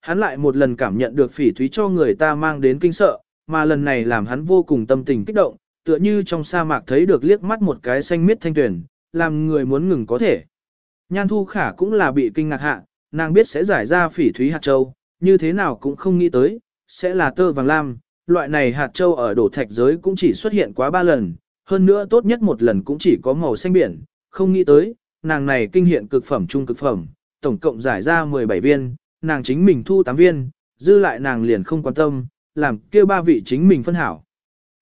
Hắn lại một lần cảm nhận được phỉ thúy cho người ta mang đến kinh sợ, mà lần này làm hắn vô cùng tâm tình kích động, tựa như trong sa mạc thấy được liếc mắt một cái xanh miết thanh tuyển, làm người muốn ngừng có thể. Nhan thu khả cũng là bị kinh ngạc hạ, nàng biết sẽ giải ra phỉ thúy hạt châu, như thế nào cũng không nghĩ tới, sẽ là tơ vàng lam, loại này hạt châu ở đổ thạch giới cũng chỉ xuất hiện quá ba lần, hơn nữa tốt nhất một lần cũng chỉ có màu xanh biển, không nghĩ tới, nàng này kinh hiện cực phẩm trung cực phẩm, tổng cộng giải ra 17 viên, nàng chính mình thu tám viên, dư lại nàng liền không quan tâm, làm kia ba vị chính mình phân hảo.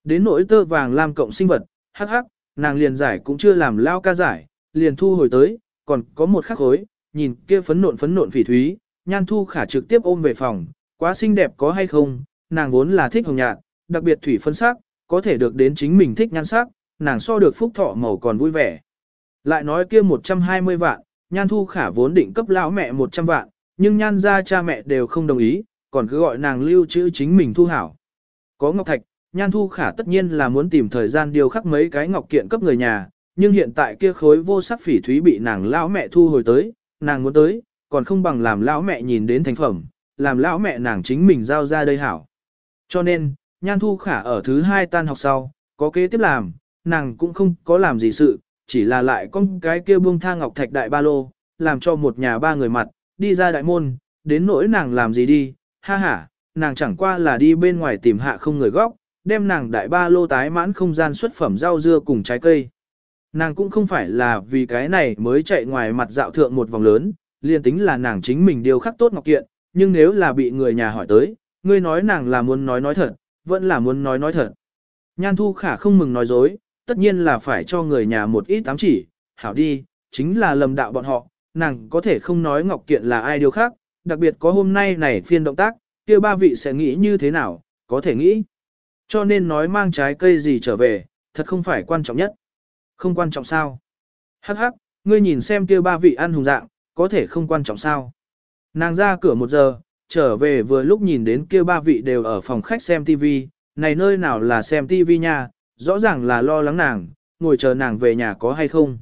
Đến nỗi tơ vàng làm cộng sinh vật, hắc hắc, nàng liền giải cũng chưa làm lao ca giải, liền thu hồi tới, còn có một khắc hối, nhìn kia phấn nộn phấn nộn phỉ thúy, nhan thu khả trực tiếp ôm về phòng, quá xinh đẹp có hay không, nàng vốn là thích hồng nhạt, đặc biệt thủy phân sắc, có thể được đến chính mình thích nhan sắc, nàng so được phúc thọ màu còn vui vẻ. Lại nói kia 120 vạn, nhan thu khả vốn định cấp lão mẹ 100 vạn, nhưng nhan ra cha mẹ đều không đồng ý, còn cứ gọi nàng lưu trữ chính mình thu hảo. Có ngọc thạch, nhan thu khả tất nhiên là muốn tìm thời gian điều khắc mấy cái ngọc kiện cấp người nhà, nhưng hiện tại kia khối vô sắc phỉ thúy bị nàng lão mẹ thu hồi tới, nàng muốn tới, còn không bằng làm lão mẹ nhìn đến thành phẩm, làm lão mẹ nàng chính mình giao ra đây hảo. Cho nên, nhan thu khả ở thứ hai tan học sau, có kế tiếp làm, nàng cũng không có làm gì sự, chỉ là lại con cái kia buông tha ngọc thạch đại ba lô, làm cho một nhà ba người mặt, đi ra đại môn, đến nỗi nàng làm gì đi, ha ha, nàng chẳng qua là đi bên ngoài tìm hạ không người góc, đem nàng đại ba lô tái mãn không gian xuất phẩm rau dưa cùng trái cây. Nàng cũng không phải là vì cái này mới chạy ngoài mặt dạo thượng một vòng lớn, liền tính là nàng chính mình điều khắc tốt ngọc kiện, nhưng nếu là bị người nhà hỏi tới, ngươi nói nàng là muốn nói nói thật, vẫn là muốn nói nói thật. Nhan thu khả không mừng nói dối, tất nhiên là phải cho người nhà một ít ám chỉ, hảo đi, chính là lầm đạo bọn họ, nàng có thể không nói ngọc kiện là ai điều khác, đặc biệt có hôm nay này phiên động tác, kia ba vị sẽ nghĩ như thế nào, có thể nghĩ. Cho nên nói mang trái cây gì trở về, thật không phải quan trọng nhất. Không quan trọng sao? Hắc hắc, ngươi nhìn xem kia ba vị ăn hùng dạng, có thể không quan trọng sao? Nàng ra cửa một giờ, trở về vừa lúc nhìn đến kia ba vị đều ở phòng khách xem TV, này nơi nào là xem TV nha, rõ ràng là lo lắng nàng, ngồi chờ nàng về nhà có hay không.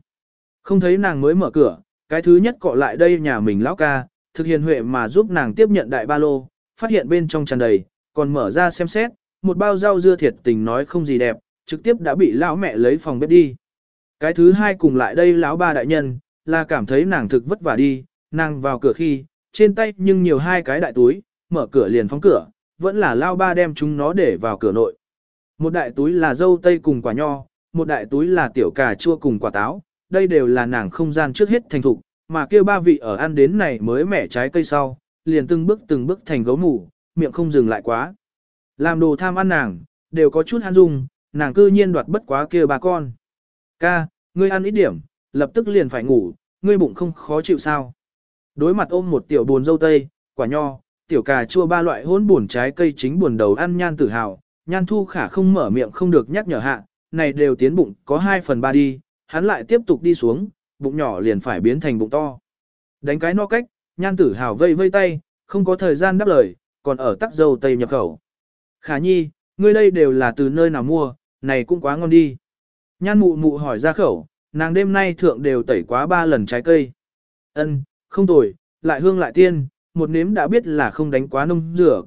Không thấy nàng mới mở cửa, cái thứ nhất cọ lại đây nhà mình lão ca, thực hiện huệ mà giúp nàng tiếp nhận đại ba lô, phát hiện bên trong tràn đầy, còn mở ra xem xét, một bao rau dưa thiệt tình nói không gì đẹp, trực tiếp đã bị lão mẹ lấy phòng bếp đi. Cái thứ hai cùng lại đây lão ba đại nhân, là cảm thấy nàng thực vất vả đi, nàng vào cửa khi, trên tay nhưng nhiều hai cái đại túi, mở cửa liền phóng cửa, vẫn là lao ba đem chúng nó để vào cửa nội. Một đại túi là dâu tây cùng quả nho, một đại túi là tiểu cà chua cùng quả táo, đây đều là nàng không gian trước hết thành thục, mà kêu ba vị ở ăn đến này mới mẻ trái cây sau, liền từng bước từng bước thành gấu mủ, miệng không dừng lại quá. Làm đồ tham ăn nàng, đều có chút hắn dung, nàng cư nhiên đoạt bất quá kia bà con. Ca, ngươi ăn ít điểm, lập tức liền phải ngủ, ngươi bụng không khó chịu sao. Đối mặt ôm một tiểu buồn dâu tây, quả nho, tiểu cà chua ba loại hỗn buồn trái cây chính buồn đầu ăn nhan tự hào, nhan thu khả không mở miệng không được nhắc nhở hạ, này đều tiến bụng có 2 phần 3 đi, hắn lại tiếp tục đi xuống, bụng nhỏ liền phải biến thành bụng to. Đánh cái no cách, nhan tử hào vây vây tay, không có thời gian đáp lời, còn ở tắc dâu tây nhập khẩu. Khả nhi, ngươi đây đều là từ nơi nào mua, này cũng quá ngon đi. Nhan mụ mụ hỏi ra khẩu, nàng đêm nay thượng đều tẩy quá ba lần trái cây. Ân, không tồi, lại hương lại tiên, một nếm đã biết là không đánh quá nông rửa.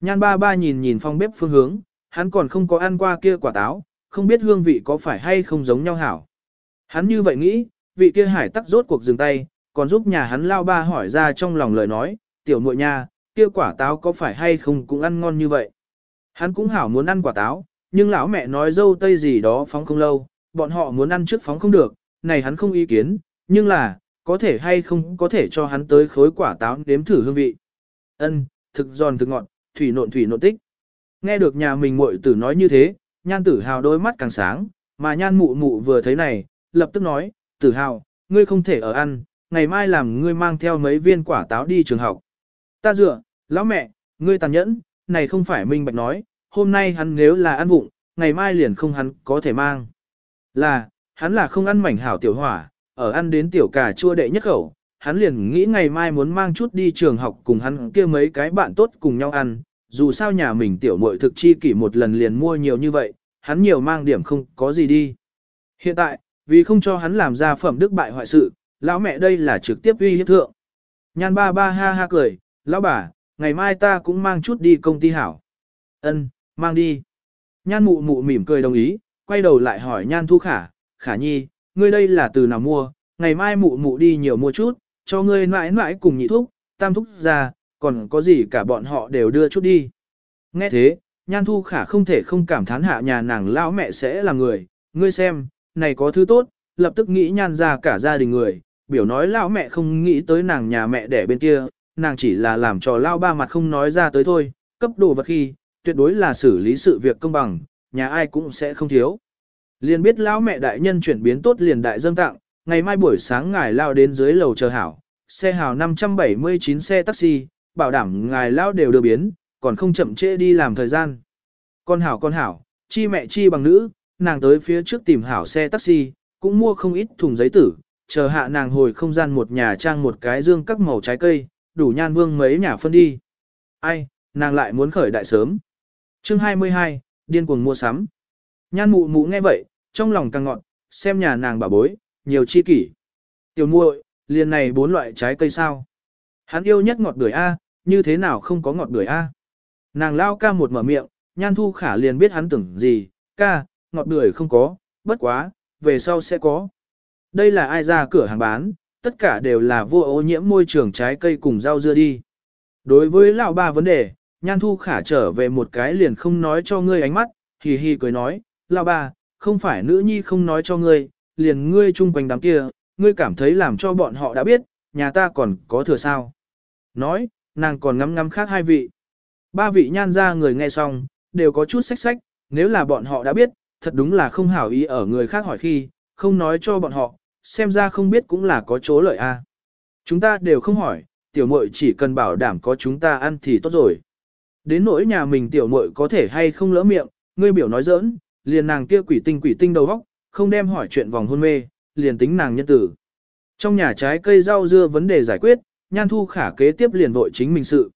Nhan ba ba nhìn nhìn phong bếp phương hướng, hắn còn không có ăn qua kia quả táo, không biết hương vị có phải hay không giống nhau hảo. Hắn như vậy nghĩ, vị kia hải tắc rốt cuộc dừng tay, còn giúp nhà hắn lao ba hỏi ra trong lòng lời nói, tiểu muội nha, kia quả táo có phải hay không cũng ăn ngon như vậy. Hắn cũng hảo muốn ăn quả táo, nhưng lão mẹ nói dâu tây gì đó phóng không lâu, bọn họ muốn ăn trước phóng không được, này hắn không ý kiến, nhưng là, có thể hay không có thể cho hắn tới khối quả táo nếm thử hương vị. Ân, thực giòn thực ngọt, thủy nộn thủy nộn tích. Nghe được nhà mình muội tử nói như thế, nhan tử hào đôi mắt càng sáng, mà nhan mụ mụ vừa thấy này, lập tức nói, tử hào, ngươi không thể ở ăn, ngày mai làm ngươi mang theo mấy viên quả táo đi trường học. Ta dựa, lão mẹ, ngươi tàn nhẫn, này không phải minh bạch nói, hôm nay hắn nếu là ăn vụng, ngày mai liền không hắn có thể mang. Là, hắn là không ăn mảnh hảo tiểu hỏa, ở ăn đến tiểu cà chua đệ nhất khẩu, hắn liền nghĩ ngày mai muốn mang chút đi trường học cùng hắn kia mấy cái bạn tốt cùng nhau ăn, dù sao nhà mình tiểu muội thực chi kỷ một lần liền mua nhiều như vậy, hắn nhiều mang điểm không có gì đi. Hiện tại, vì không cho hắn làm ra phẩm đức bại hoại sự, lão mẹ đây là trực tiếp uy hiếp thượng. Nhan ba ba ha ha cười, lão bà, ngày mai ta cũng mang chút đi công ty hảo. Ân, mang đi. Nhan mụ mụ mỉm cười đồng ý, quay đầu lại hỏi nhan thu khả, khả nhi, ngươi đây là từ nào mua, ngày mai mụ mụ đi nhiều mua chút, cho ngươi mãi mãi cùng nhị thúc, tam thúc ra, còn có gì cả bọn họ đều đưa chút đi. Nghe thế, nhan thu khả không thể không cảm thán hạ nhà nàng lão mẹ sẽ là người, ngươi xem, này có thứ tốt, lập tức nghĩ nhan ra cả gia đình người, biểu nói lão mẹ không nghĩ tới nàng nhà mẹ đẻ bên kia, nàng chỉ là làm trò lao ba mặt không nói ra tới thôi, cấp đồ vật khi, tuyệt đối là xử lý sự việc công bằng, nhà ai cũng sẽ không thiếu. Liền biết lão mẹ đại nhân chuyển biến tốt liền đại dâng tặng, ngày mai buổi sáng ngài lao đến dưới lầu chờ hảo, xe hào 579 xe taxi, bảo đảm ngài lao đều đưa biến, còn không chậm trễ đi làm thời gian. Con hảo con hảo, chi mẹ chi bằng nữ, nàng tới phía trước tìm hảo xe taxi, cũng mua không ít thùng giấy tử, chờ hạ nàng hồi không gian một nhà trang một cái dương các màu trái cây, đủ nhan vương mấy nhà phân đi. Ai, nàng lại muốn khởi đại sớm. Chương 22, điên cuồng mua sắm. Nhan mụ mụ nghe vậy, trong lòng càng ngọn, xem nhà nàng bà bối, nhiều chi kỷ. Tiểu muội, liền này bốn loại trái cây sao? Hắn yêu nhất ngọt bưởi A, như thế nào không có ngọt bưởi A? Nàng lao ca một mở miệng, nhan thu khả liền biết hắn tưởng gì, ca, ngọt bưởi không có, bất quá, về sau sẽ có. Đây là ai ra cửa hàng bán, tất cả đều là vô ô nhiễm môi trường trái cây cùng rau dưa đi. Đối với lão ba vấn đề, nhan thu khả trở về một cái liền không nói cho ngươi ánh mắt, hì hì cười nói, lão ba, không phải nữ nhi không nói cho ngươi, liền ngươi chung quanh đám kia, ngươi cảm thấy làm cho bọn họ đã biết, nhà ta còn có thừa sao. Nói, nàng còn ngắm ngắm khác hai vị. Ba vị nhan ra người nghe xong, đều có chút sách sách, nếu là bọn họ đã biết, thật đúng là không hảo ý ở người khác hỏi khi, không nói cho bọn họ, xem ra không biết cũng là có chỗ lợi a. Chúng ta đều không hỏi, tiểu muội chỉ cần bảo đảm có chúng ta ăn thì tốt rồi. Đến nỗi nhà mình tiểu muội có thể hay không lỡ miệng, ngươi biểu nói giỡn, liền nàng kia quỷ tinh quỷ tinh đầu óc, không đem hỏi chuyện vòng hôn mê, liền tính nàng nhân tử. Trong nhà trái cây rau dưa vấn đề giải quyết, nhan thu khả kế tiếp liền vội chính mình sự.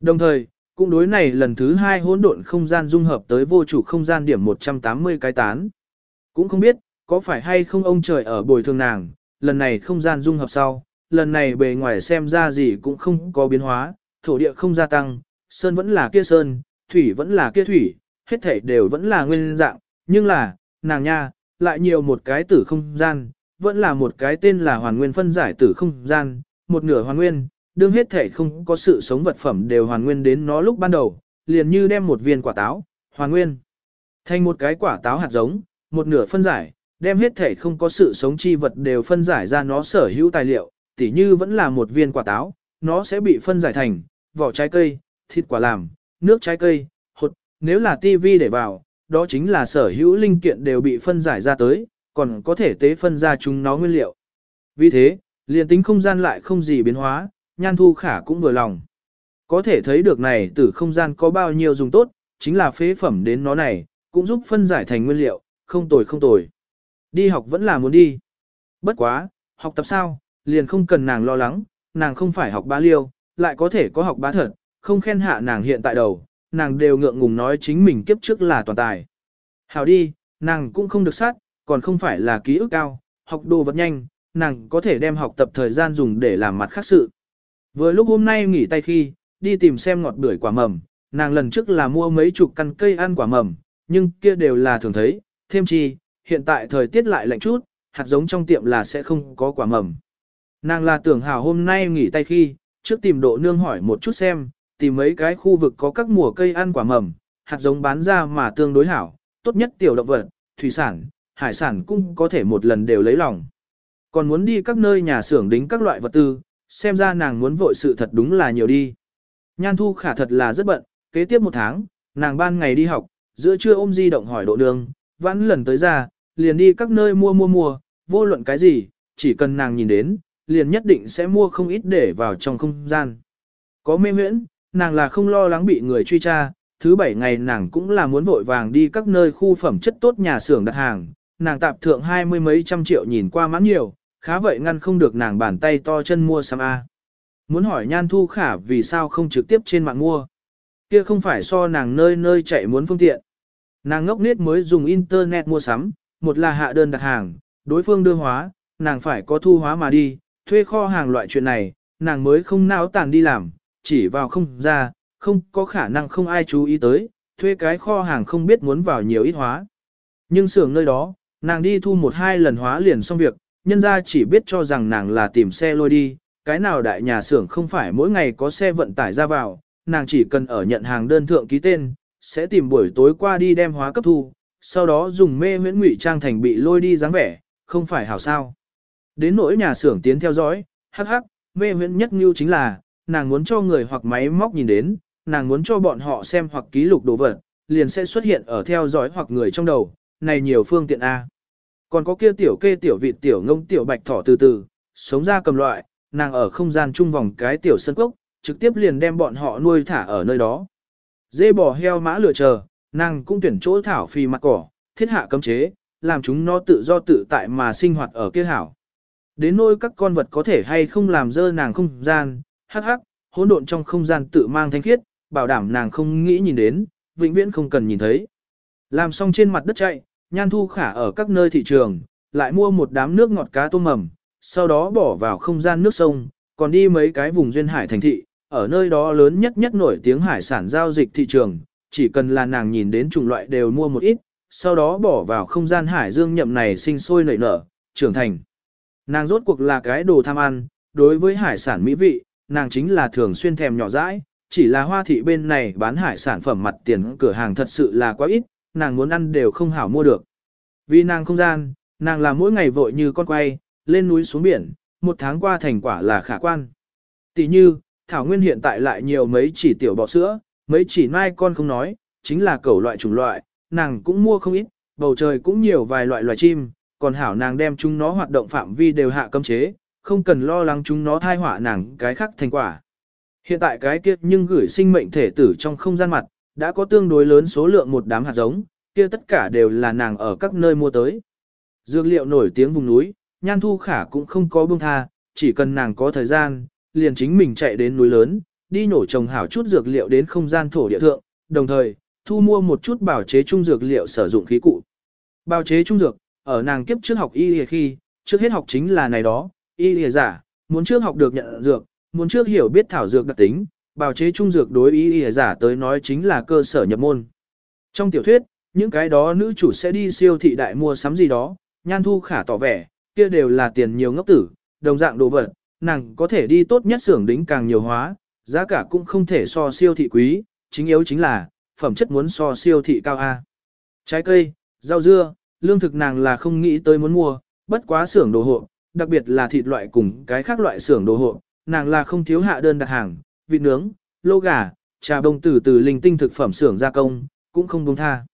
Đồng thời, cũng đối này lần thứ hai hỗn độn không gian dung hợp tới vô chủ không gian điểm 180 cái tán. Cũng không biết, có phải hay không ông trời ở bồi thường nàng, lần này không gian dung hợp sau, lần này bề ngoài xem ra gì cũng không có biến hóa, thổ địa không gia tăng, sơn vẫn là kia sơn, thủy vẫn là kia thủy, hết thảy đều vẫn là nguyên dạng, nhưng là, nàng nha, lại nhiều một cái tử không gian, vẫn là một cái tên là hoàn nguyên phân giải tử không gian, một nửa hoàn nguyên, đương hết thể không có sự sống vật phẩm đều hoàn nguyên đến nó lúc ban đầu, liền như đem một viên quả táo, hoàn nguyên, thành một cái quả táo hạt giống, một nửa phân giải, đem hết thể không có sự sống chi vật đều phân giải ra nó sở hữu tài liệu, tỉ như vẫn là một viên quả táo, nó sẽ bị phân giải thành vỏ trái cây, thịt quả làm, nước trái cây, hột, nếu là tivi để vào, đó chính là sở hữu linh kiện đều bị phân giải ra tới, còn có thể tế phân ra chúng nó nguyên liệu. Vì thế, liền tính không gian lại không gì biến hóa, nhan thu khả cũng vừa lòng. Có thể thấy được này từ không gian có bao nhiêu dùng tốt, chính là phế phẩm đến nó này, cũng giúp phân giải thành nguyên liệu, không tồi không tồi. Đi học vẫn là muốn đi. Bất quá, học tập sao, liền không cần nàng lo lắng, nàng không phải học bá liêu, lại có thể có học bá thật, không khen hạ nàng hiện tại đầu, nàng đều ngượng ngùng nói chính mình kiếp trước là toàn tài. Hảo đi, nàng cũng không được sát, còn không phải là ký ức cao, học đồ vật nhanh, nàng có thể đem học tập thời gian dùng để làm mặt khác sự. Vừa lúc hôm nay nghỉ tay khi, đi tìm xem ngọt bưởi quả mầm, nàng lần trước là mua mấy chục căn cây ăn quả mầm, nhưng kia đều là thường thấy, thêm chi, hiện tại thời tiết lại lạnh chút, hạt giống trong tiệm là sẽ không có quả mầm. Nàng là tưởng hào hôm nay nghỉ tay khi, trước tìm độ nương hỏi một chút xem, tìm mấy cái khu vực có các mùa cây ăn quả mầm, hạt giống bán ra mà tương đối hảo, tốt nhất tiểu động vật, thủy sản, hải sản cũng có thể một lần đều lấy lòng. Còn muốn đi các nơi nhà xưởng đính các loại vật tư, xem ra nàng muốn vội sự thật đúng là nhiều đi. Nhan thu khả thật là rất bận, kế tiếp một tháng, nàng ban ngày đi học, giữa trưa ôm di động hỏi độ đường, vãn lần tới ra, liền đi các nơi mua mua mua, vô luận cái gì, chỉ cần nàng nhìn đến, liền nhất định sẽ mua không ít để vào trong không gian. Có mê miễn, nàng là không lo lắng bị người truy tra, thứ bảy ngày nàng cũng là muốn vội vàng đi các nơi khu phẩm chất tốt nhà xưởng đặt hàng, nàng tạp thượng hai mươi mấy trăm triệu nhìn qua mãn nhiều, khá vậy ngăn không được nàng bàn tay to chân mua sắm A. Muốn hỏi nhan thu khả vì sao không trực tiếp trên mạng mua. Kia không phải so nàng nơi nơi chạy muốn phương tiện. Nàng ngốc nết mới dùng internet mua sắm, một là hạ đơn đặt hàng, đối phương đưa hóa, nàng phải có thu hóa mà đi, thuê kho hàng loại chuyện này, nàng mới không náo tàn đi làm, chỉ vào không ra, không có khả năng không ai chú ý tới, thuê cái kho hàng không biết muốn vào nhiều ít hóa. Nhưng xưởng nơi đó, nàng đi thu một hai lần hóa liền xong việc, nhân ra chỉ biết cho rằng nàng là tìm xe lôi đi, cái nào đại nhà xưởng không phải mỗi ngày có xe vận tải ra vào, nàng chỉ cần ở nhận hàng đơn thượng ký tên, sẽ tìm buổi tối qua đi đem hóa cấp thu, sau đó dùng mê huyễn ngụy trang thành bị lôi đi dáng vẻ, không phải hảo sao. Đến nỗi nhà xưởng tiến theo dõi, hắc hắc, mê huyễn nhất như chính là, nàng muốn cho người hoặc máy móc nhìn đến, nàng muốn cho bọn họ xem hoặc ký lục đồ vật, liền sẽ xuất hiện ở theo dõi hoặc người trong đầu, này nhiều phương tiện A. Còn có kia tiểu kê tiểu vịt tiểu ngông tiểu bạch thỏ từ từ, sống ra cầm loại, nàng ở không gian trung vòng cái tiểu sân cốc, trực tiếp liền đem bọn họ nuôi thả ở nơi đó. Dê bò heo mã lửa chờ, nàng cũng tuyển chỗ thảo phì mặt cỏ, thiết hạ cấm chế, làm chúng nó tự do tự tại mà sinh hoạt ở kia hảo. Đến nỗi các con vật có thể hay không làm dơ nàng không gian, hắc hắc, hỗn độn trong không gian tự mang thanh khiết, bảo đảm nàng không nghĩ nhìn đến, vĩnh viễn không cần nhìn thấy. Làm xong trên mặt đất chạy, nhan thu khả ở các nơi thị trường, lại mua một đám nước ngọt cá tôm mầm, sau đó bỏ vào không gian nước sông, còn đi mấy cái vùng duyên hải thành thị, ở nơi đó lớn nhất nhất nổi tiếng hải sản giao dịch thị trường, chỉ cần là nàng nhìn đến chủng loại đều mua một ít, sau đó bỏ vào không gian hải dương nhậm này sinh sôi nảy nở, trưởng thành. Nàng rốt cuộc là cái đồ tham ăn, đối với hải sản mỹ vị, nàng chính là thường xuyên thèm nhỏ dãi, chỉ là hoa thị bên này bán hải sản phẩm mặt tiền cửa hàng thật sự là quá ít, nàng muốn ăn đều không hảo mua được. Vì nàng không gian, nàng là mỗi ngày vội như con quay, lên núi xuống biển, một tháng qua thành quả là khả quan. Tỷ như, Thảo Nguyên hiện tại lại nhiều mấy chỉ tiểu bọ sữa, mấy chỉ mai con không nói, chính là cẩu loại chủng loại, nàng cũng mua không ít, bầu trời cũng nhiều vài loại loài chim, còn hảo nàng đem chúng nó hoạt động phạm vi đều hạ cấm chế, không cần lo lắng chúng nó thai họa nàng cái khác thành quả. Hiện tại cái kiếp nhưng gửi sinh mệnh thể tử trong không gian mặt, đã có tương đối lớn số lượng một đám hạt giống, kia tất cả đều là nàng ở các nơi mua tới. Dược liệu nổi tiếng vùng núi, Nhan Thu Khả cũng không có buông tha, chỉ cần nàng có thời gian, liền chính mình chạy đến núi lớn, đi nổ trồng hảo chút dược liệu đến không gian thổ địa thượng, đồng thời, thu mua một chút bảo chế trung dược liệu sử dụng khí cụ. Bảo chế trung dược, ở nàng kiếp trước học y y khi, trước hết học chính là này đó, y y giả, muốn trước học được nhận dược, muốn trước hiểu biết thảo dược đặc tính, bào chế trung dược đối y giả tới nói chính là cơ sở nhập môn. Trong tiểu thuyết, những cái đó nữ chủ sẽ đi siêu thị đại mua sắm gì đó, nhan thu khả tỏ vẻ, kia đều là tiền nhiều ngốc tử, đồng dạng đồ vật, nàng có thể đi tốt nhất xưởng đính càng nhiều hóa, giá cả cũng không thể so siêu thị quý, chính yếu chính là, phẩm chất muốn so siêu thị cao A. Trái cây, rau dưa, lương thực nàng là không nghĩ tới muốn mua, bất quá xưởng đồ hộ, đặc biệt là thịt loại cùng cái khác loại xưởng đồ hộ, nàng là không thiếu hạ đơn đặt hàng, vịt nướng, lô gà, trà bông từ từ linh tinh thực phẩm xưởng gia công, cũng không buông tha.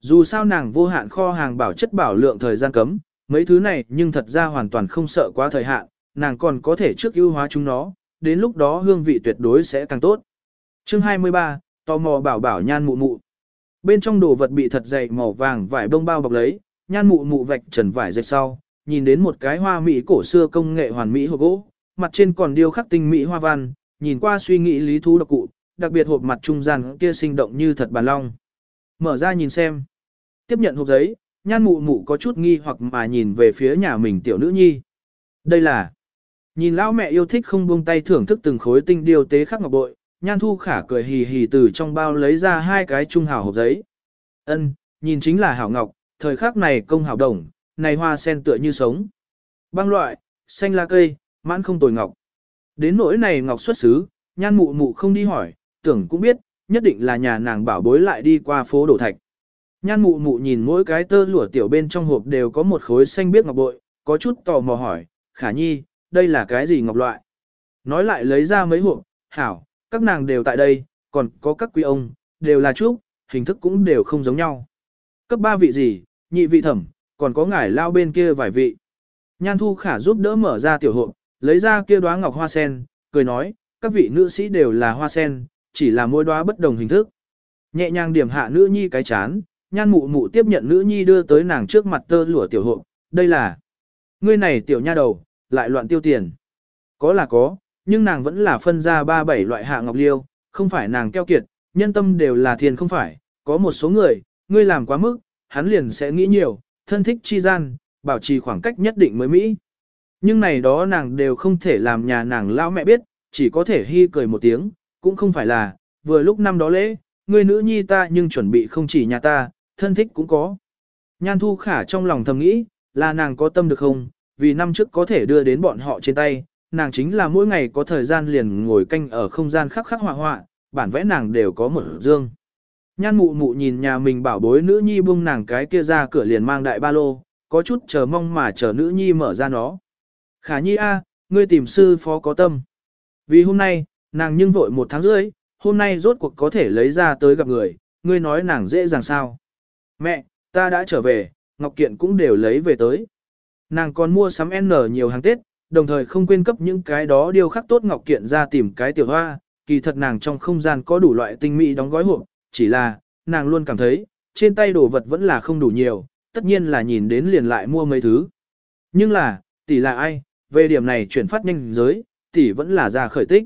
Dù sao nàng vô hạn kho hàng bảo chất bảo lượng thời gian cấm, mấy thứ này nhưng thật ra hoàn toàn không sợ quá thời hạn, nàng còn có thể trước ưu hóa chúng nó, đến lúc đó hương vị tuyệt đối sẽ càng tốt. Chương 23, tò mò bảo bảo nhan mụ mụ. Bên trong đồ vật bị thật dày màu vàng vải bông bao bọc lấy, nhan mụ mụ vạch trần vải dệt sau, nhìn đến một cái hoa mỹ cổ xưa công nghệ hoàn mỹ hộp gỗ, mặt trên còn điêu khắc tinh mỹ hoa văn, nhìn qua suy nghĩ lý thú độc cụ, đặc biệt hộp mặt trung gian kia sinh động như thật bàn long. Mở ra nhìn xem. Tiếp nhận hộp giấy, nhan mụ mụ có chút nghi hoặc mà nhìn về phía nhà mình tiểu nữ nhi. Đây là Nhìn lão mẹ yêu thích không buông tay thưởng thức từng khối tinh điều tế khắc ngọc bội, nhan thu khả cười hì hì từ trong bao lấy ra hai cái trung hảo hộp giấy. Ân, nhìn chính là hảo ngọc, thời khắc này công hảo đồng, này hoa sen tựa như sống. Băng loại, xanh lá cây, mãn không tồi ngọc. Đến nỗi này ngọc xuất xứ, nhan mụ mụ không đi hỏi, tưởng cũng biết, nhất định là nhà nàng bảo bối lại đi qua phố đổ thạch. Nhan mụ mụ nhìn mỗi cái tơ lụa tiểu bên trong hộp đều có một khối xanh biếc ngọc bội, có chút tò mò hỏi, khả nhi, đây là cái gì ngọc loại? Nói lại lấy ra mấy hộp, hảo, các nàng đều tại đây, còn có các quý ông, đều là trúc, hình thức cũng đều không giống nhau. Cấp ba vị gì, nhị vị thẩm, còn có ngải lao bên kia vài vị. Nhan thu khả giúp đỡ mở ra tiểu hộp, lấy ra kia đóa ngọc hoa sen, cười nói, các vị nữ sĩ đều là hoa sen, chỉ là mỗi đóa bất đồng hình thức. Nhẹ nhàng điểm hạ nữ nhi cái chán, nhan mụ mụ tiếp nhận nữ nhi đưa tới nàng trước mặt tơ lụa tiểu hộp, đây là, ngươi này tiểu nha đầu, lại loạn tiêu tiền. Có là có, nhưng nàng vẫn là phân ra ba bảy loại hạ ngọc liêu, không phải nàng keo kiệt, nhân tâm đều là thiền không phải, có một số người, ngươi làm quá mức, hắn liền sẽ nghĩ nhiều, thân thích chi gian, bảo trì khoảng cách nhất định mới mỹ. Nhưng này đó nàng đều không thể làm nhà nàng lão mẹ biết, chỉ có thể hy cười một tiếng, cũng không phải là, vừa lúc năm đó lễ, người nữ nhi ta nhưng chuẩn bị không chỉ nhà ta, thân thích cũng có. Nhan Thu Khả trong lòng thầm nghĩ, là nàng có tâm được không, vì năm trước có thể đưa đến bọn họ trên tay, nàng chính là mỗi ngày có thời gian liền ngồi canh ở không gian khắc khắc họa họa, bản vẽ nàng đều có một dương. Nhan mụ mụ nhìn nhà mình bảo bối nữ nhi bung nàng cái kia ra cửa liền mang đại ba lô, có chút chờ mong mà chờ nữ nhi mở ra nó. Khả nhi a, ngươi tìm sư phó có tâm. Vì hôm nay, nàng nhưng vội một tháng rưỡi, hôm nay rốt cuộc có thể lấy ra tới gặp người, ngươi nói nàng dễ dàng sao. Mẹ, ta đã trở về, Ngọc Kiện cũng đều lấy về tới. Nàng còn mua sắm N nhiều hàng Tết, đồng thời không quên cấp những cái đó điều khắc tốt Ngọc Kiện ra tìm cái tiểu hoa, kỳ thật nàng trong không gian có đủ loại tinh mỹ đóng gói hộp, chỉ là, nàng luôn cảm thấy, trên tay đồ vật vẫn là không đủ nhiều, tất nhiên là nhìn đến liền lại mua mấy thứ. Nhưng là, tỷ là ai, về điểm này chuyển phát nhanh giới, tỷ vẫn là ra khởi tích.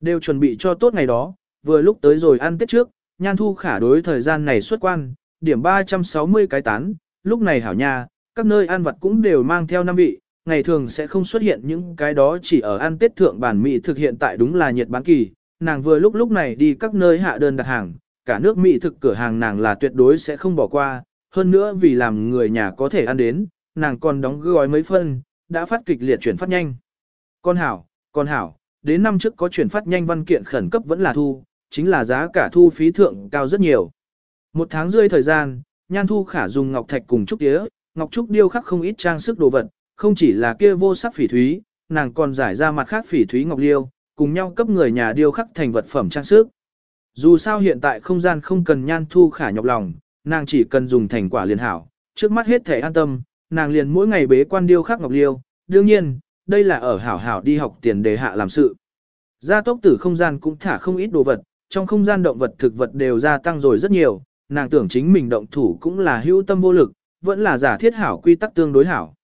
Đều chuẩn bị cho tốt ngày đó, vừa lúc tới rồi ăn tết trước, nhan thu khả đối thời gian này xuất quan, điểm 360 cái tán, lúc này hảo nha, các nơi ăn vật cũng đều mang theo năm vị, ngày thường sẽ không xuất hiện những cái đó chỉ ở ăn tết thượng bản mỹ thực hiện tại đúng là nhiệt bán kỳ, nàng vừa lúc lúc này đi các nơi hạ đơn đặt hàng, cả nước mỹ thực cửa hàng nàng là tuyệt đối sẽ không bỏ qua, hơn nữa vì làm người nhà có thể ăn đến, nàng còn đóng gói mấy phân, đã phát kịch liệt chuyển phát nhanh. Con hảo, con hảo, đến năm trước có chuyển phát nhanh văn kiện khẩn cấp vẫn là thu, chính là giá cả thu phí thượng cao rất nhiều. Một tháng rưỡi thời gian, Nhan Thu Khả dùng ngọc thạch cùng trúc tía, ngọc trúc điêu khắc không ít trang sức đồ vật, không chỉ là kia vô sắc phỉ thúy, nàng còn giải ra mặt khác phỉ thúy ngọc liêu, cùng nhau cấp người nhà điêu khắc thành vật phẩm trang sức. Dù sao hiện tại không gian không cần Nhan Thu Khả nhọc lòng, nàng chỉ cần dùng thành quả liền hảo, trước mắt hết thể an tâm, nàng liền mỗi ngày bế quan điêu khắc ngọc liêu, đương nhiên, đây là ở hảo hảo đi học tiền đề hạ làm sự. Gia tốc tử không gian cũng thả không ít đồ vật, trong không gian động vật thực vật đều gia tăng rồi rất nhiều, nàng tưởng chính mình động thủ cũng là hữu tâm vô lực, vẫn là giả thiết hảo quy tắc tương đối hảo.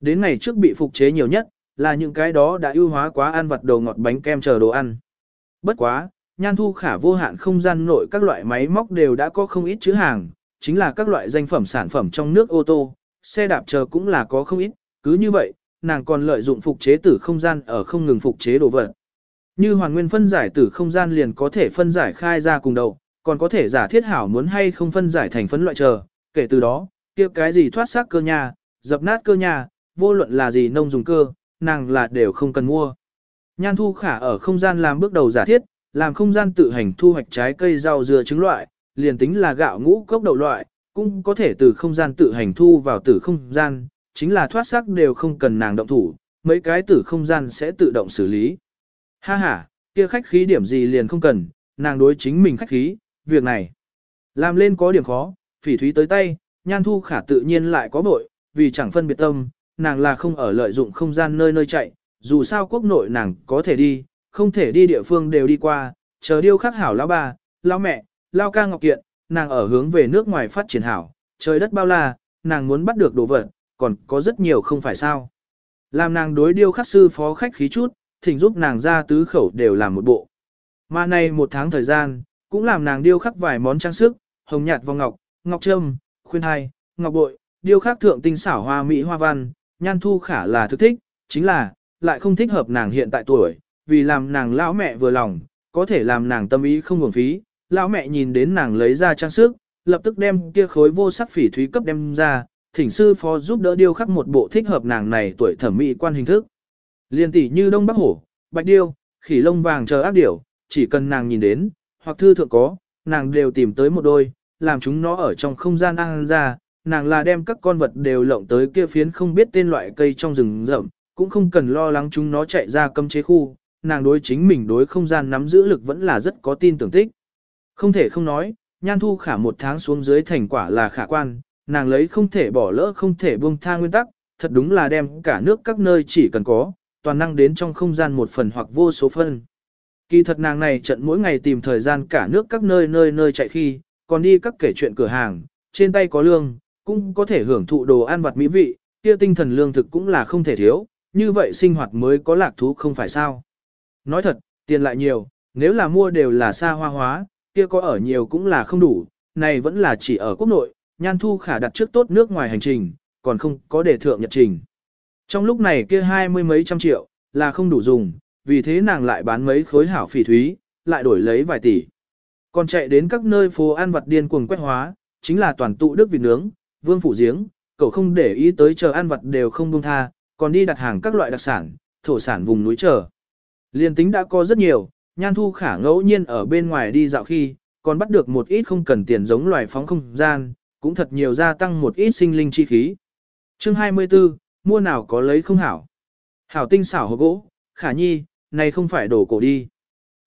Đến ngày trước bị phục chế nhiều nhất, là những cái đó đã ưu hóa quá ăn vật đồ ngọt bánh kem chờ đồ ăn. Bất quá, nhan thu khả vô hạn không gian nội các loại máy móc đều đã có không ít chữ hàng, chính là các loại danh phẩm sản phẩm trong nước ô tô, xe đạp chờ cũng là có không ít, cứ như vậy, nàng còn lợi dụng phục chế tử không gian ở không ngừng phục chế đồ vật. Như hoàn nguyên phân giải tử không gian liền có thể phân giải khai ra cùng đầu, còn có thể giả thiết hảo muốn hay không phân giải thành phân loại chờ, kể từ đó, kia cái gì thoát xác cơ nhà, dập nát cơ nhà, vô luận là gì nông dùng cơ, nàng là đều không cần mua. Nhan thu khả ở không gian làm bước đầu giả thiết, làm không gian tự hành thu hoạch trái cây rau dừa trứng loại, liền tính là gạo ngũ cốc đậu loại, cũng có thể từ không gian tự hành thu vào tử không gian, chính là thoát xác đều không cần nàng động thủ, mấy cái tử không gian sẽ tự động xử lý. Ha ha, kia khách khí điểm gì liền không cần, nàng đối chính mình khách khí, việc này. Làm lên có điểm khó, phỉ thúy tới tay, nhan thu khả tự nhiên lại có vội, vì chẳng phân biệt tâm, nàng là không ở lợi dụng không gian nơi nơi chạy, dù sao quốc nội nàng có thể đi, không thể đi địa phương đều đi qua, chờ điêu khắc hảo lão bà lão mẹ, lão ca ngọc kiện, nàng ở hướng về nước ngoài phát triển hảo, trời đất bao la, nàng muốn bắt được đồ vật, còn có rất nhiều không phải sao. Làm nàng đối điêu khắc sư phó khách khí chút, thỉnh giúp nàng ra tứ khẩu đều làm một bộ. Mà nay một tháng thời gian, cũng làm nàng điêu khắc vài món trang sức, hồng nhạt vòng ngọc, ngọc trâm, khuyên hai, ngọc bội, điêu khắc thượng tinh xảo hoa mỹ hoa văn, nhan thu khả là thức thích, chính là, lại không thích hợp nàng hiện tại tuổi, vì làm nàng lão mẹ vừa lòng, có thể làm nàng tâm ý không nguồn phí, lão mẹ nhìn đến nàng lấy ra trang sức, lập tức đem kia khối vô sắc phỉ thúy cấp đem ra, thỉnh sư phó giúp đỡ điêu khắc một bộ thích hợp nàng này tuổi thẩm mỹ quan hình thức. Liên tỷ như đông bắc hổ, bạch điêu, khỉ lông vàng chờ ác điểu, chỉ cần nàng nhìn đến, hoặc thư thượng có, nàng đều tìm tới một đôi, làm chúng nó ở trong không gian ăn ra, nàng là đem các con vật đều lộng tới kia phiến không biết tên loại cây trong rừng rậm, cũng không cần lo lắng chúng nó chạy ra cấm chế khu, nàng đối chính mình đối không gian nắm giữ lực vẫn là rất có tin tưởng tích. Không thể không nói, nhan thu khả một tháng xuống dưới thành quả là khả quan, nàng lấy không thể bỏ lỡ không thể buông tha nguyên tắc, thật đúng là đem cả nước các nơi chỉ cần có, toàn năng đến trong không gian một phần hoặc vô số phân. Kỳ thật nàng này trận mỗi ngày tìm thời gian cả nước các nơi nơi nơi chạy khi, còn đi các kể chuyện cửa hàng, trên tay có lương, cũng có thể hưởng thụ đồ ăn vặt mỹ vị, kia tinh thần lương thực cũng là không thể thiếu, như vậy sinh hoạt mới có lạc thú không phải sao. Nói thật, tiền lại nhiều, nếu là mua đều là xa hoa hóa, kia có ở nhiều cũng là không đủ, này vẫn là chỉ ở quốc nội, nhan thu khả đặt trước tốt nước ngoài hành trình, còn không có để thượng nhật trình. Trong lúc này kia hai mươi mấy trăm triệu, là không đủ dùng, vì thế nàng lại bán mấy khối hảo phỉ thúy, lại đổi lấy vài tỷ. Còn chạy đến các nơi phố ăn vặt điên cuồng quét hóa, chính là toàn tụ đức vịt nướng, vương phủ giếng, cậu không để ý tới chờ ăn vặt đều không buông tha, còn đi đặt hàng các loại đặc sản, thổ sản vùng núi chờ. Liên tính đã có rất nhiều, nhan thu khả ngẫu nhiên ở bên ngoài đi dạo khi, còn bắt được một ít không cần tiền giống loài phóng không gian, cũng thật nhiều gia tăng một ít sinh linh chi khí. Chương 24, mua nào có lấy không hảo. Hảo tinh xảo hộp gỗ, khả nhi, này không phải đổ cổ đi.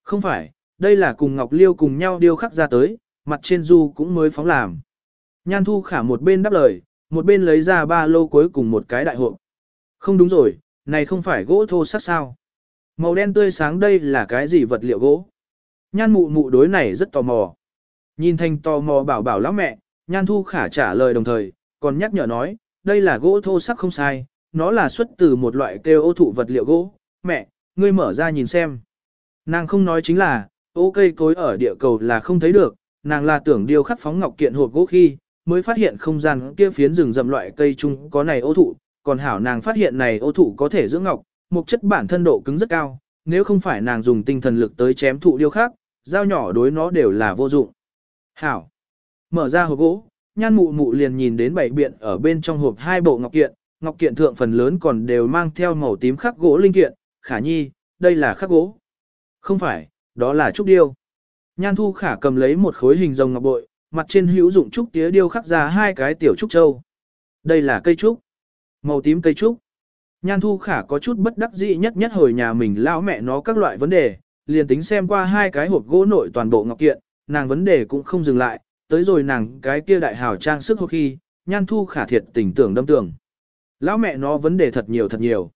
Không phải, đây là cùng Ngọc Liêu cùng nhau điêu khắc ra tới, mặt trên du cũng mới phóng làm. Nhan thu khả một bên đáp lời, một bên lấy ra ba lô cuối cùng một cái đại hộp. Không đúng rồi, này không phải gỗ thô sắc sao. Màu đen tươi sáng đây là cái gì vật liệu gỗ? Nhan mụ mụ đối này rất tò mò. Nhìn thanh tò mò bảo bảo lão mẹ, nhan thu khả trả lời đồng thời, còn nhắc nhở nói, đây là gỗ thô sắc không sai, nó là xuất từ một loại kêu ô thụ vật liệu gỗ. Mẹ, ngươi mở ra nhìn xem. Nàng không nói chính là, ô cây cối ở địa cầu là không thấy được, nàng là tưởng điều khắc phóng ngọc kiện hộp gỗ khi, mới phát hiện không gian kia phiến rừng rậm loại cây chung có này ô thụ, còn hảo nàng phát hiện này ô thụ có thể dưỡng ngọc, Mục chất bản thân độ cứng rất cao, nếu không phải nàng dùng tinh thần lực tới chém thụ điêu khác, dao nhỏ đối nó đều là vô dụng. Hảo. Mở ra hộp gỗ, nhan mụ mụ liền nhìn đến bảy biện ở bên trong hộp hai bộ ngọc kiện, ngọc kiện thượng phần lớn còn đều mang theo màu tím khắc gỗ linh kiện, khả nhi, đây là khắc gỗ. Không phải, đó là trúc điêu. Nhan thu khả cầm lấy một khối hình rồng ngọc bội, mặt trên hữu dụng trúc tía điêu khắc ra hai cái tiểu trúc châu. Đây là cây trúc. Màu tím cây trúc. Nhan thu khả có chút bất đắc dĩ nhất nhất hồi nhà mình lao mẹ nó các loại vấn đề, liền tính xem qua hai cái hộp gỗ nội toàn bộ ngọc kiện, nàng vấn đề cũng không dừng lại, tới rồi nàng cái kia đại hào trang sức hộp khi, nhan thu khả thiệt tình tưởng đâm tưởng. Lão mẹ nó vấn đề thật nhiều thật nhiều.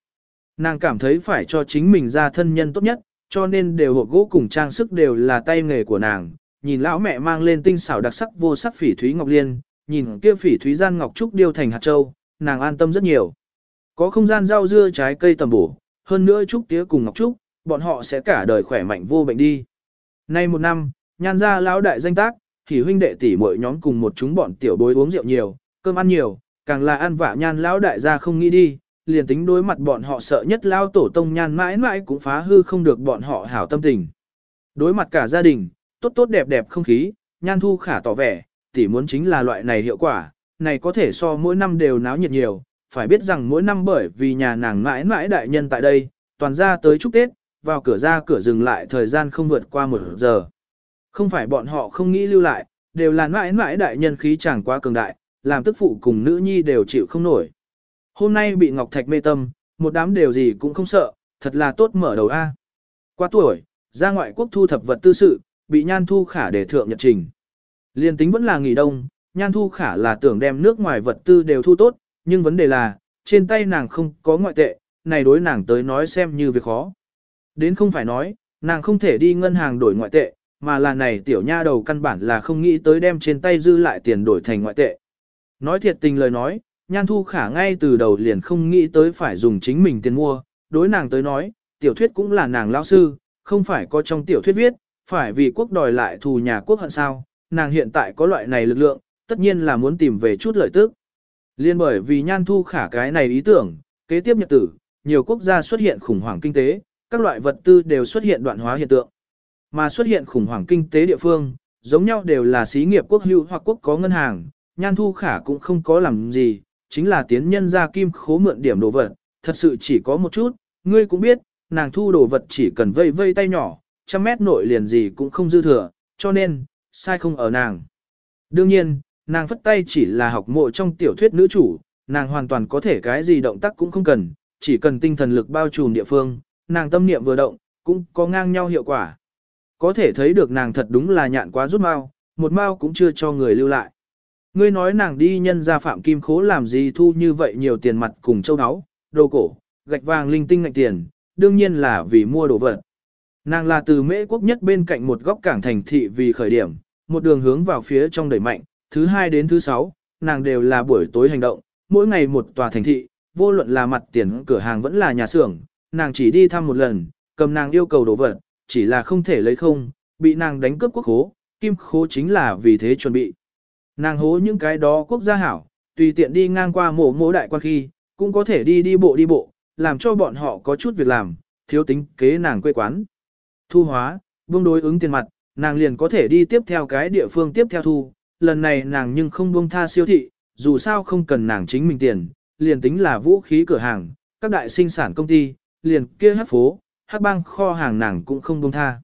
Nàng cảm thấy phải cho chính mình ra thân nhân tốt nhất, cho nên đều hộp gỗ cùng trang sức đều là tay nghề của nàng. Nhìn lão mẹ mang lên tinh xảo đặc sắc vô sắc phỉ thúy ngọc liên, nhìn kia phỉ thúy gian ngọc trúc điêu thành hạt châu, nàng an tâm rất nhiều. Có không gian rau dưa trái cây tầm bổ, hơn nữa trúc tía cùng ngọc trúc, bọn họ sẽ cả đời khỏe mạnh vô bệnh đi. Nay một năm, nhan ra lão đại danh tác, thì huynh đệ tỷ mỗi nhóm cùng một chúng bọn tiểu bối uống rượu nhiều, cơm ăn nhiều, càng là ăn vạ nhan lão đại gia không nghĩ đi, liền tính đối mặt bọn họ sợ nhất lao tổ tông nhan mãi mãi cũng phá hư không được bọn họ hảo tâm tình. Đối mặt cả gia đình, tốt tốt đẹp đẹp không khí, nhan thu khả tỏ vẻ, tỷ muốn chính là loại này hiệu quả, này có thể so mỗi năm đều náo nhiệt nhiều, phải biết rằng mỗi năm bởi vì nhà nàng mãi mãi đại nhân tại đây, toàn ra tới chúc Tết, vào cửa ra cửa dừng lại thời gian không vượt qua một giờ. Không phải bọn họ không nghĩ lưu lại, đều là mãi mãi đại nhân khí chẳng quá cường đại, làm tức phụ cùng nữ nhi đều chịu không nổi. Hôm nay bị Ngọc Thạch mê tâm, một đám đều gì cũng không sợ, thật là tốt mở đầu A. Qua tuổi, ra ngoại quốc thu thập vật tư sự, bị Nhan Thu Khả để thượng nhật trình. Liên tính vẫn là nghỉ đông, Nhan Thu Khả là tưởng đem nước ngoài vật tư đều thu tốt, nhưng vấn đề là, trên tay nàng không có ngoại tệ, này đối nàng tới nói xem như việc khó. Đến không phải nói, nàng không thể đi ngân hàng đổi ngoại tệ, mà là này tiểu nha đầu căn bản là không nghĩ tới đem trên tay dư lại tiền đổi thành ngoại tệ. Nói thiệt tình lời nói, Nhan Thu Khả ngay từ đầu liền không nghĩ tới phải dùng chính mình tiền mua, đối nàng tới nói, tiểu thuyết cũng là nàng lao sư, không phải có trong tiểu thuyết viết, phải vì quốc đòi lại thù nhà quốc hận sao, nàng hiện tại có loại này lực lượng, tất nhiên là muốn tìm về chút lợi tức. Liên bởi vì Nhan Thu Khả cái này ý tưởng, kế tiếp nhật tử, nhiều quốc gia xuất hiện khủng hoảng kinh tế, các loại vật tư đều xuất hiện đoạn hóa hiện tượng. Mà xuất hiện khủng hoảng kinh tế địa phương, giống nhau đều là xí nghiệp quốc hữu hoặc quốc có ngân hàng, Nhan Thu Khả cũng không có làm gì, chính là tiến nhân ra kim khố mượn điểm đồ vật, thật sự chỉ có một chút, ngươi cũng biết, nàng thu đồ vật chỉ cần vây vây tay nhỏ, trăm mét nội liền gì cũng không dư thừa, cho nên, sai không ở nàng. Đương nhiên, nàng phất tay chỉ là học mộ trong tiểu thuyết nữ chủ, nàng hoàn toàn có thể cái gì động tác cũng không cần, chỉ cần tinh thần lực bao trùm địa phương, nàng tâm niệm vừa động, cũng có ngang nhau hiệu quả. Có thể thấy được nàng thật đúng là nhạn quá rút mau, một mau cũng chưa cho người lưu lại. Ngươi nói nàng đi nhân ra phạm kim khố làm gì thu như vậy nhiều tiền mặt cùng châu áo, đồ cổ, gạch vàng linh tinh ngạch tiền, đương nhiên là vì mua đồ vật. Nàng là từ mễ quốc nhất bên cạnh một góc cảng thành thị vì khởi điểm, một đường hướng vào phía trong đẩy mạnh, thứ hai đến thứ sáu, nàng đều là buổi tối hành động, mỗi ngày một tòa thành thị, vô luận là mặt tiền cửa hàng vẫn là nhà xưởng, nàng chỉ đi thăm một lần, cầm nàng yêu cầu đồ vật, chỉ là không thể lấy không, bị nàng đánh cướp quốc khố, kim khố chính là vì thế chuẩn bị. Nàng hố những cái đó quốc gia hảo, tùy tiện đi ngang qua mộ mộ đại quan khi, cũng có thể đi đi bộ đi bộ, làm cho bọn họ có chút việc làm, thiếu tính kế nàng quê quán. Thu hóa, buông đối ứng tiền mặt, nàng liền có thể đi tiếp theo cái địa phương tiếp theo thu, lần này nàng nhưng không buông tha siêu thị, dù sao không cần nàng chính mình tiền, liền tính là vũ khí cửa hàng, các đại sinh sản công ty, liền kia hát phố, hát bang kho hàng nàng cũng không buông tha.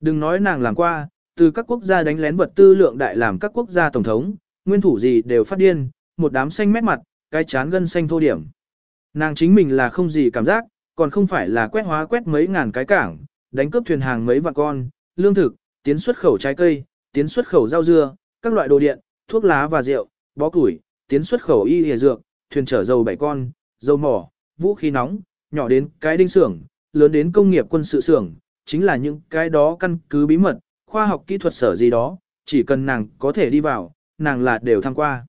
Đừng nói nàng làm qua, từ các quốc gia đánh lén vật tư lượng đại làm các quốc gia tổng thống, nguyên thủ gì đều phát điên, một đám xanh mét mặt, cái chán gân xanh thô điểm. Nàng chính mình là không gì cảm giác, còn không phải là quét hóa quét mấy ngàn cái cảng, đánh cướp thuyền hàng mấy vạn con, lương thực, tiến xuất khẩu trái cây, tiến xuất khẩu rau dưa, các loại đồ điện, thuốc lá và rượu, bó củi, tiến xuất khẩu y hề dược, thuyền chở dầu bảy con, dầu mỏ, vũ khí nóng, nhỏ đến cái đinh xưởng, lớn đến công nghiệp quân sự xưởng, chính là những cái đó căn cứ bí mật, khoa học kỹ thuật sở gì đó, chỉ cần nàng có thể đi vào, nàng là đều tham qua.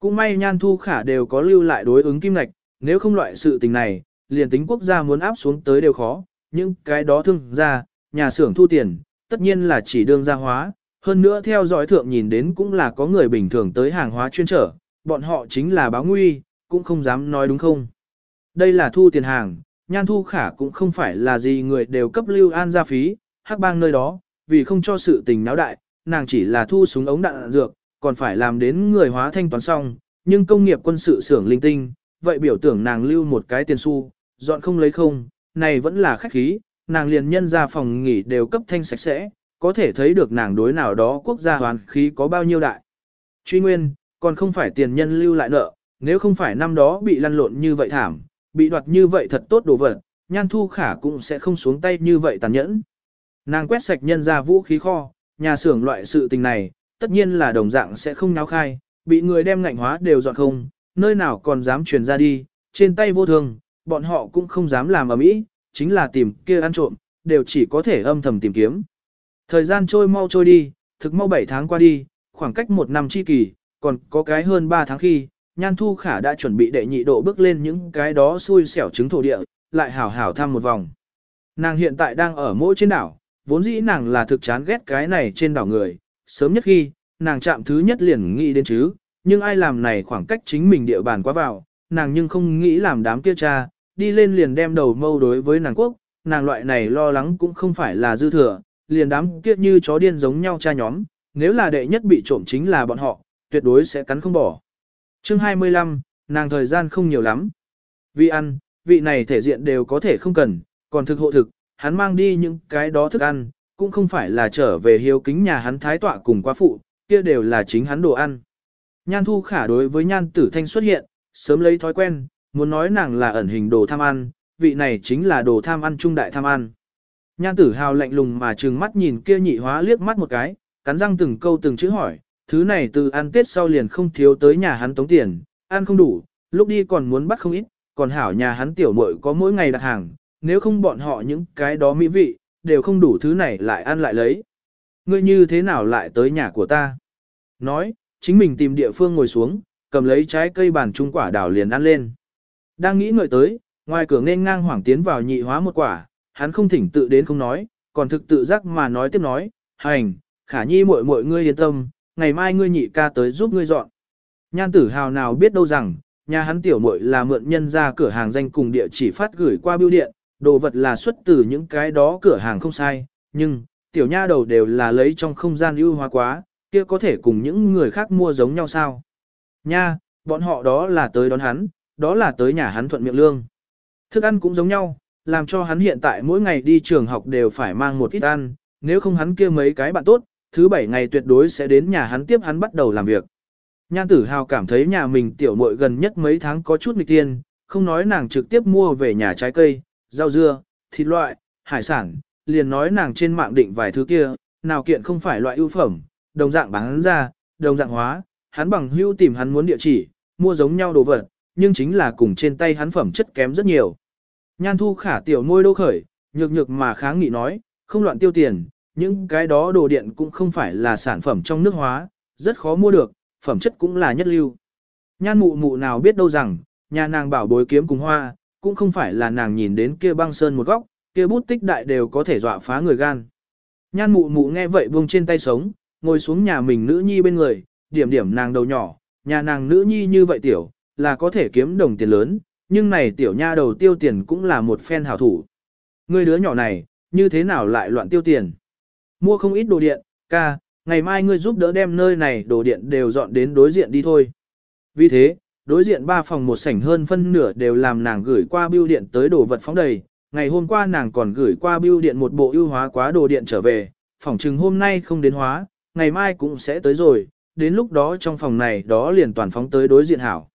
Cũng may nhan thu khả đều có lưu lại đối ứng kim ngạch, nếu không loại sự tình này, liền tính quốc gia muốn áp xuống tới đều khó, nhưng cái đó thương ra, nhà xưởng thu tiền, tất nhiên là chỉ đương gia hóa, hơn nữa theo dõi thượng nhìn đến cũng là có người bình thường tới hàng hóa chuyên trở, bọn họ chính là báo nguy, cũng không dám nói đúng không. Đây là thu tiền hàng, nhan thu khả cũng không phải là gì người đều cấp lưu an gia phí, hắc bang nơi đó, vì không cho sự tình náo đại, nàng chỉ là thu súng ống đạn dược, còn phải làm đến người hóa thanh toán xong, nhưng công nghiệp quân sự xưởng linh tinh, vậy biểu tưởng nàng lưu một cái tiền xu, dọn không lấy không, này vẫn là khách khí, nàng liền nhân ra phòng nghỉ đều cấp thanh sạch sẽ, có thể thấy được nàng đối nào đó quốc gia hoàn khí có bao nhiêu đại. Truy nguyên, còn không phải tiền nhân lưu lại nợ, nếu không phải năm đó bị lăn lộn như vậy thảm, bị đoạt như vậy thật tốt đồ vật, nhan thu khả cũng sẽ không xuống tay như vậy tàn nhẫn. Nàng quét sạch nhân ra vũ khí kho, nhà xưởng loại sự tình này, tất nhiên là đồng dạng sẽ không náo khai, bị người đem ngạnh hóa đều dọn không, nơi nào còn dám truyền ra đi, trên tay vô thường, bọn họ cũng không dám làm ở mỹ, chính là tìm kia ăn trộm, đều chỉ có thể âm thầm tìm kiếm. Thời gian trôi mau trôi đi, thực mau 7 tháng qua đi, khoảng cách một năm chi kỳ, còn có cái hơn 3 tháng khi, Nhan Thu Khả đã chuẩn bị đệ nhị độ bước lên những cái đó xui xẻo trứng thổ địa, lại hảo hảo thăm một vòng. Nàng hiện tại đang ở mỗi trên đảo, vốn dĩ nàng là thực chán ghét cái này trên đảo người, sớm nhất khi, nàng chạm thứ nhất liền nghĩ đến chứ, nhưng ai làm này khoảng cách chính mình địa bàn quá vào, nàng nhưng không nghĩ làm đám kia cha, đi lên liền đem đầu mâu đối với nàng quốc, nàng loại này lo lắng cũng không phải là dư thừa, liền đám kia như chó điên giống nhau cha nhóm, nếu là đệ nhất bị trộm chính là bọn họ, tuyệt đối sẽ cắn không bỏ. Chương 25, nàng thời gian không nhiều lắm. Vì ăn, vị này thể diện đều có thể không cần, còn thực hộ thực, hắn mang đi những cái đó thức ăn, cũng không phải là trở về hiếu kính nhà hắn thái tọa cùng quá phụ, kia đều là chính hắn đồ ăn. Nhan thu khả đối với nhan tử thanh xuất hiện, sớm lấy thói quen, muốn nói nàng là ẩn hình đồ tham ăn, vị này chính là đồ tham ăn trung đại tham ăn. Nhan tử hào lạnh lùng mà trừng mắt nhìn kia nhị hóa liếc mắt một cái, cắn răng từng câu từng chữ hỏi, thứ này từ ăn tết sau liền không thiếu tới nhà hắn tống tiền, ăn không đủ, lúc đi còn muốn bắt không ít, còn hảo nhà hắn tiểu muội có mỗi ngày đặt hàng, nếu không bọn họ những cái đó mỹ vị, đều không đủ thứ này lại ăn lại lấy. Ngươi như thế nào lại tới nhà của ta? Nói, chính mình tìm địa phương ngồi xuống, cầm lấy trái cây bàn trung quả đào liền ăn lên. Đang nghĩ ngợi tới, ngoài cửa nên ngang hoảng tiến vào nhị hóa một quả, hắn không thỉnh tự đến không nói, còn thực tự giác mà nói tiếp nói, hành, khả nhi muội muội ngươi yên tâm, ngày mai ngươi nhị ca tới giúp ngươi dọn. Nhan tử hào nào biết đâu rằng, nhà hắn tiểu muội là mượn nhân ra cửa hàng danh cùng địa chỉ phát gửi qua bưu điện, đồ vật là xuất từ những cái đó cửa hàng không sai, nhưng, tiểu nha đầu đều là lấy trong không gian ưu hóa quá, kia có thể cùng những người khác mua giống nhau sao. Nha, bọn họ đó là tới đón hắn, đó là tới nhà hắn thuận miệng lương. Thức ăn cũng giống nhau, làm cho hắn hiện tại mỗi ngày đi trường học đều phải mang một ít ăn, nếu không hắn kia mấy cái bạn tốt, thứ bảy ngày tuyệt đối sẽ đến nhà hắn tiếp hắn bắt đầu làm việc. Nhan tử hào cảm thấy nhà mình tiểu muội gần nhất mấy tháng có chút nghịch tiên, không nói nàng trực tiếp mua về nhà trái cây, rau dưa, thịt loại, hải sản, liền nói nàng trên mạng định vài thứ kia, nào kiện không phải loại ưu phẩm, đồng dạng bán ra, đồng dạng hóa, hắn bằng hưu tìm hắn muốn địa chỉ, mua giống nhau đồ vật, nhưng chính là cùng trên tay hắn phẩm chất kém rất nhiều. Nhan thu khả tiểu môi đô khởi, nhược nhược mà kháng nghị nói, không loạn tiêu tiền, những cái đó đồ điện cũng không phải là sản phẩm trong nước hóa, rất khó mua được, phẩm chất cũng là nhất lưu. Nhan mụ mụ nào biết đâu rằng, nhà nàng bảo bối kiếm cùng hoa, cũng không phải là nàng nhìn đến kia băng sơn một góc, kia bút tích đại đều có thể dọa phá người gan. Nhan mụ mụ nghe vậy buông trên tay sống, ngồi xuống nhà mình nữ nhi bên người, điểm điểm nàng đầu nhỏ, nhà nàng nữ nhi như vậy tiểu, là có thể kiếm đồng tiền lớn, nhưng này tiểu nha đầu tiêu tiền cũng là một phen hảo thủ. Người đứa nhỏ này, như thế nào lại loạn tiêu tiền? Mua không ít đồ điện, ca, ngày mai ngươi giúp đỡ đem nơi này đồ điện đều dọn đến đối diện đi thôi. Vì thế, đối diện ba phòng một sảnh hơn phân nửa đều làm nàng gửi qua bưu điện tới đồ vật phóng đầy. Ngày hôm qua nàng còn gửi qua bưu điện một bộ ưu hóa quá đồ điện trở về, phòng chừng hôm nay không đến hóa, ngày mai cũng sẽ tới rồi, đến lúc đó trong phòng này đó liền toàn phóng tới đối diện hảo.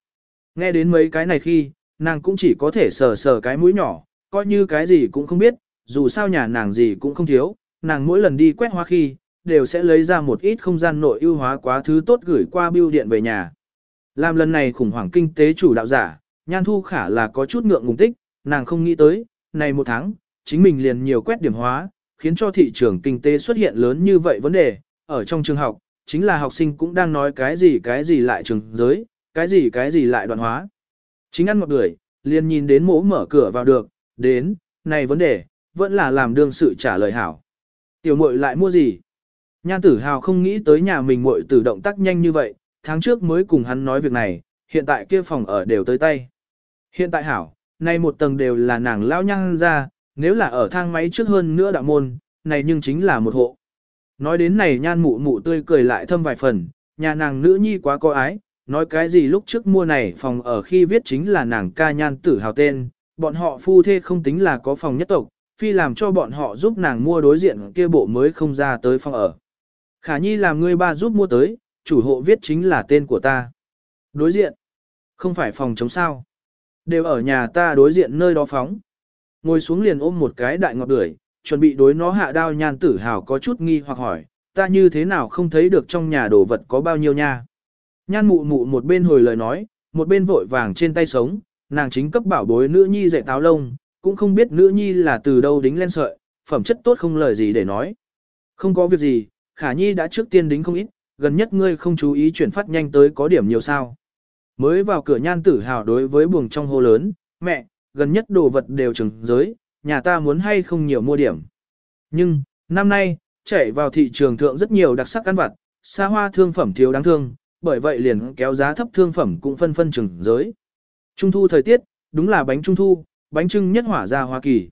Nghe đến mấy cái này khi, nàng cũng chỉ có thể sờ sờ cái mũi nhỏ, coi như cái gì cũng không biết, dù sao nhà nàng gì cũng không thiếu, nàng mỗi lần đi quét hoa khi, đều sẽ lấy ra một ít không gian nội ưu hóa quá thứ tốt gửi qua bưu điện về nhà. Làm lần này khủng hoảng kinh tế chủ đạo giả, Nhan Thu Khả là có chút ngượng ngùng tích, nàng không nghĩ tới, này một tháng, chính mình liền nhiều quét điểm hóa, khiến cho thị trường kinh tế xuất hiện lớn như vậy vấn đề, ở trong trường học, chính là học sinh cũng đang nói cái gì cái gì lại trường giới, cái gì cái gì lại đoạn hóa. Chính ăn một người, liền nhìn đến mỗ mở cửa vào được, đến, này vấn đề, vẫn là làm đương sự trả lời hảo. Tiểu muội lại mua gì? Nhan tử hào không nghĩ tới nhà mình muội tử động tác nhanh như vậy, tháng trước mới cùng hắn nói việc này, hiện tại kia phòng ở đều tới tay. Hiện tại hảo, nay một tầng đều là nàng lao nhăn ra, nếu là ở thang máy trước hơn nữa đạo môn, này nhưng chính là một hộ. Nói đến này nhan mụ mụ tươi cười lại thâm vài phần, nhà nàng nữ nhi quá có ái, nói cái gì lúc trước mua này phòng ở khi viết chính là nàng ca nhan tử hào tên, bọn họ phu thê không tính là có phòng nhất tộc, phi làm cho bọn họ giúp nàng mua đối diện kia bộ mới không ra tới phòng ở. Khả nhi làm người ba giúp mua tới, chủ hộ viết chính là tên của ta. Đối diện, không phải phòng chống sao. Đều ở nhà ta đối diện nơi đó phóng. Ngồi xuống liền ôm một cái đại ngọt đuổi, chuẩn bị đối nó hạ đao nhan tử hào có chút nghi hoặc hỏi, ta như thế nào không thấy được trong nhà đồ vật có bao nhiêu nha. Nhan mụ mụ một bên hồi lời nói, một bên vội vàng trên tay sống, nàng chính cấp bảo bối nữ nhi dạy táo lông, cũng không biết nữ nhi là từ đâu đính lên sợi, phẩm chất tốt không lời gì để nói. Không có việc gì, khả nhi đã trước tiên đính không ít, gần nhất ngươi không chú ý chuyển phát nhanh tới có điểm nhiều sao. Mới vào cửa nhan tử hào đối với buồng trong hô lớn, mẹ, gần nhất đồ vật đều trừng giới, nhà ta muốn hay không nhiều mua điểm. Nhưng, năm nay, chạy vào thị trường thượng rất nhiều đặc sắc ăn vặt, xa hoa thương phẩm thiếu đáng thương, bởi vậy liền kéo giá thấp thương phẩm cũng phân phân chừng giới. Trung thu thời tiết, đúng là bánh trung thu, bánh trưng nhất hỏa ra Hoa Kỳ.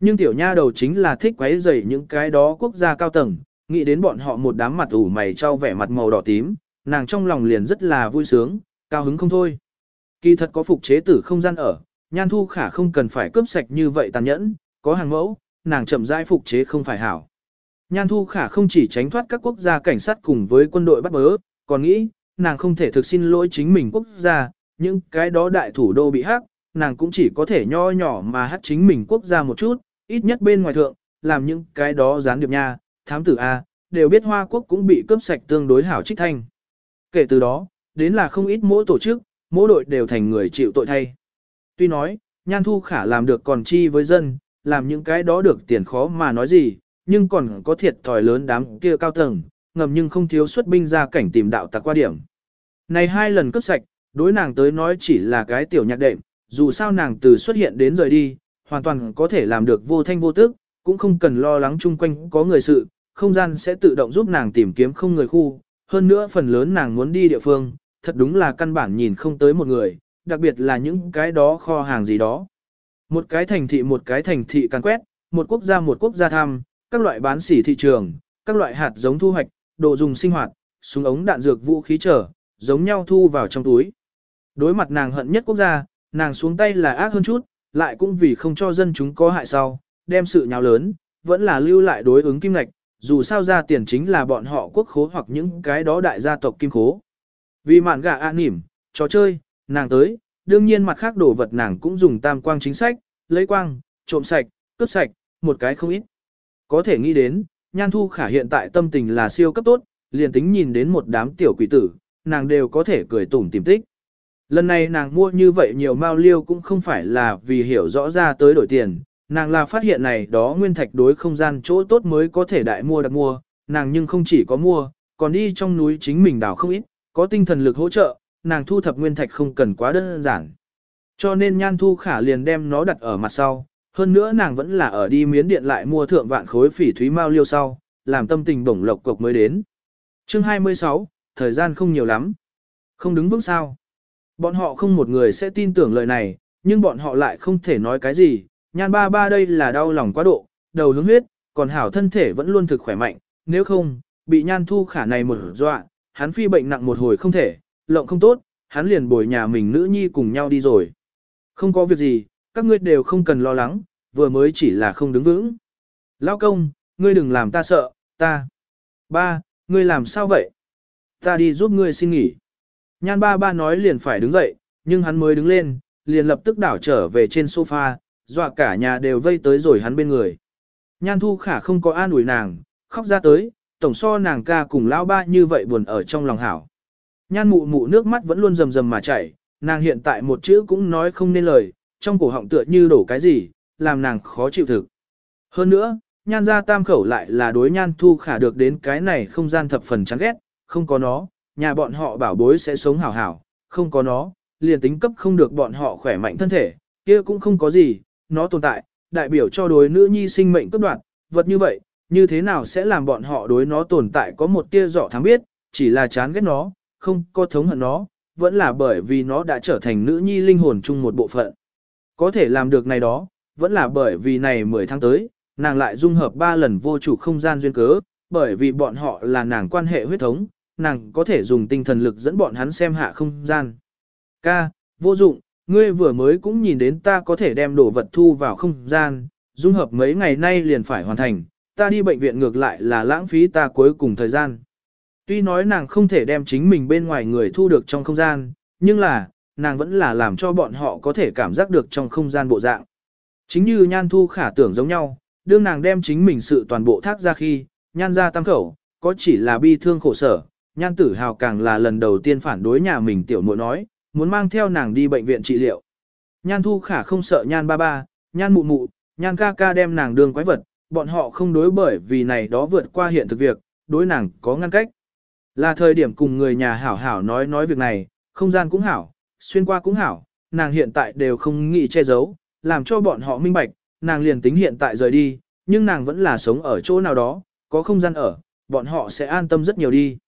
Nhưng tiểu nha đầu chính là thích quấy rầy những cái đó quốc gia cao tầng, nghĩ đến bọn họ một đám mặt ủ mày trao vẻ mặt màu đỏ tím, nàng trong lòng liền rất là vui sướng, cao hứng không thôi. Kỳ thật có phục chế tử không gian ở, nhan thu khả không cần phải cướp sạch như vậy tàn nhẫn, có hàng mẫu, nàng chậm rãi phục chế không phải hảo. Nhan thu khả không chỉ tránh thoát các quốc gia cảnh sát cùng với quân đội bắt bớ, còn nghĩ, nàng không thể thực xin lỗi chính mình quốc gia, những cái đó đại thủ đô bị hắc, nàng cũng chỉ có thể nho nhỏ mà hắc chính mình quốc gia một chút, ít nhất bên ngoài thượng, làm những cái đó gián điệp nha, thám tử A, đều biết Hoa Quốc cũng bị cướp sạch tương đối hảo trích thanh. Kể từ đó, đến là không ít mỗi tổ chức, mỗi đội đều thành người chịu tội thay. Tuy nói, Nhan Thu Khả làm được còn chi với dân, làm những cái đó được tiền khó mà nói gì, nhưng còn có thiệt thòi lớn đám kia cao tầng, ngầm nhưng không thiếu xuất binh ra cảnh tìm đạo tặc qua điểm. Này hai lần cướp sạch, đối nàng tới nói chỉ là cái tiểu nhạc đệm, dù sao nàng từ xuất hiện đến rời đi, hoàn toàn có thể làm được vô thanh vô tức, cũng không cần lo lắng chung quanh có người sự, không gian sẽ tự động giúp nàng tìm kiếm không người khu, hơn nữa phần lớn nàng muốn đi địa phương, thật đúng là căn bản nhìn không tới một người, đặc biệt là những cái đó kho hàng gì đó. Một cái thành thị một cái thành thị càn quét, một quốc gia một quốc gia thăm, các loại bán sỉ thị trường, các loại hạt giống thu hoạch, đồ dùng sinh hoạt, súng ống đạn dược vũ khí trở, giống nhau thu vào trong túi. Đối mặt nàng hận nhất quốc gia, nàng xuống tay là ác hơn chút, lại cũng vì không cho dân chúng có hại sau, đem sự nhào lớn, vẫn là lưu lại đối ứng kim ngạch, dù sao ra tiền chính là bọn họ quốc khố hoặc những cái đó đại gia tộc kim khố. Vì mạn gà an nỉm, trò chơi, nàng tới, đương nhiên mặt khác đồ vật nàng cũng dùng tam quang chính sách, lấy quang, trộm sạch, cướp sạch, một cái không ít. Có thể nghĩ đến, Nhan Thu Khả hiện tại tâm tình là siêu cấp tốt, liền tính nhìn đến một đám tiểu quỷ tử, nàng đều có thể cười tủm tìm tích. Lần này nàng mua như vậy nhiều mao liêu cũng không phải là vì hiểu rõ ra tới đổi tiền, nàng là phát hiện này đó nguyên thạch đối không gian chỗ tốt mới có thể đại mua đặt mua, nàng nhưng không chỉ có mua, còn đi trong núi chính mình đào không ít, có tinh thần lực hỗ trợ, nàng thu thập nguyên thạch không cần quá đơn giản. Cho nên nhan thu khả liền đem nó đặt ở mặt sau, hơn nữa nàng vẫn là ở đi miến điện lại mua thượng vạn khối phỉ thúy mao liêu sau, làm tâm tình bổng lộc cục mới đến. Chương 26, thời gian không nhiều lắm. Không đứng vững sao. Bọn họ không một người sẽ tin tưởng lời này, nhưng bọn họ lại không thể nói cái gì. Nhan ba ba đây là đau lòng quá độ, đầu hướng huyết, còn hảo thân thể vẫn luôn thực khỏe mạnh, nếu không, bị nhan thu khả này một dọa, hắn phi bệnh nặng một hồi không thể, lộng không tốt, hắn liền bồi nhà mình nữ nhi cùng nhau đi rồi. Không có việc gì, các ngươi đều không cần lo lắng, vừa mới chỉ là không đứng vững. Lao công, ngươi đừng làm ta sợ, ta. Ba, ngươi làm sao vậy? Ta đi giúp ngươi xin nghỉ. Nhan ba ba nói liền phải đứng dậy, nhưng hắn mới đứng lên, liền lập tức đảo trở về trên sofa, dọa cả nhà đều vây tới rồi hắn bên người. Nhan thu khả không có an ủi nàng, khóc ra tới, tổng so nàng ca cùng lão ba như vậy buồn ở trong lòng hảo. Nhan mụ mụ nước mắt vẫn luôn rầm rầm mà chảy, nàng hiện tại một chữ cũng nói không nên lời, trong cổ họng tựa như đổ cái gì, làm nàng khó chịu thực. Hơn nữa, nhan ra tam khẩu lại là đối nhan thu khả được đến cái này không gian thập phần chán ghét, không có nó, nhà bọn họ bảo bối sẽ sống hảo hảo, không có nó, liền tính cấp không được bọn họ khỏe mạnh thân thể, kia cũng không có gì, nó tồn tại, đại biểu cho đối nữ nhi sinh mệnh cấp đoạn, vật như vậy, như thế nào sẽ làm bọn họ đối nó tồn tại có một tia dọ thắng biết, chỉ là chán ghét nó, không có thống hận nó, vẫn là bởi vì nó đã trở thành nữ nhi linh hồn chung một bộ phận. Có thể làm được này đó, vẫn là bởi vì này 10 tháng tới, nàng lại dung hợp 3 lần vô chủ không gian duyên cớ, bởi vì bọn họ là nàng quan hệ huyết thống, nàng có thể dùng tinh thần lực dẫn bọn hắn xem hạ không gian. Ca, vô dụng, ngươi vừa mới cũng nhìn đến ta có thể đem đồ vật thu vào không gian, dung hợp mấy ngày nay liền phải hoàn thành, ta đi bệnh viện ngược lại là lãng phí ta cuối cùng thời gian. Tuy nói nàng không thể đem chính mình bên ngoài người thu được trong không gian, nhưng là, nàng vẫn là làm cho bọn họ có thể cảm giác được trong không gian bộ dạng. Chính như nhan thu khả tưởng giống nhau, đương nàng đem chính mình sự toàn bộ thác ra khi, nhan ra tăng khẩu, có chỉ là bi thương khổ sở, nhan tử hào càng là lần đầu tiên phản đối nhà mình tiểu muội nói, muốn mang theo nàng đi bệnh viện trị liệu. Nhan thu khả không sợ nhan ba ba, nhan mụ mụ, nhan ca ca đem nàng đường quái vật, bọn họ không đối bởi vì này đó vượt qua hiện thực việc, đối nàng có ngăn cách. Là thời điểm cùng người nhà hảo hảo nói nói việc này, không gian cũng hảo, xuyên qua cũng hảo, nàng hiện tại đều không nghĩ che giấu, làm cho bọn họ minh bạch, nàng liền tính hiện tại rời đi, nhưng nàng vẫn là sống ở chỗ nào đó, có không gian ở, bọn họ sẽ an tâm rất nhiều đi.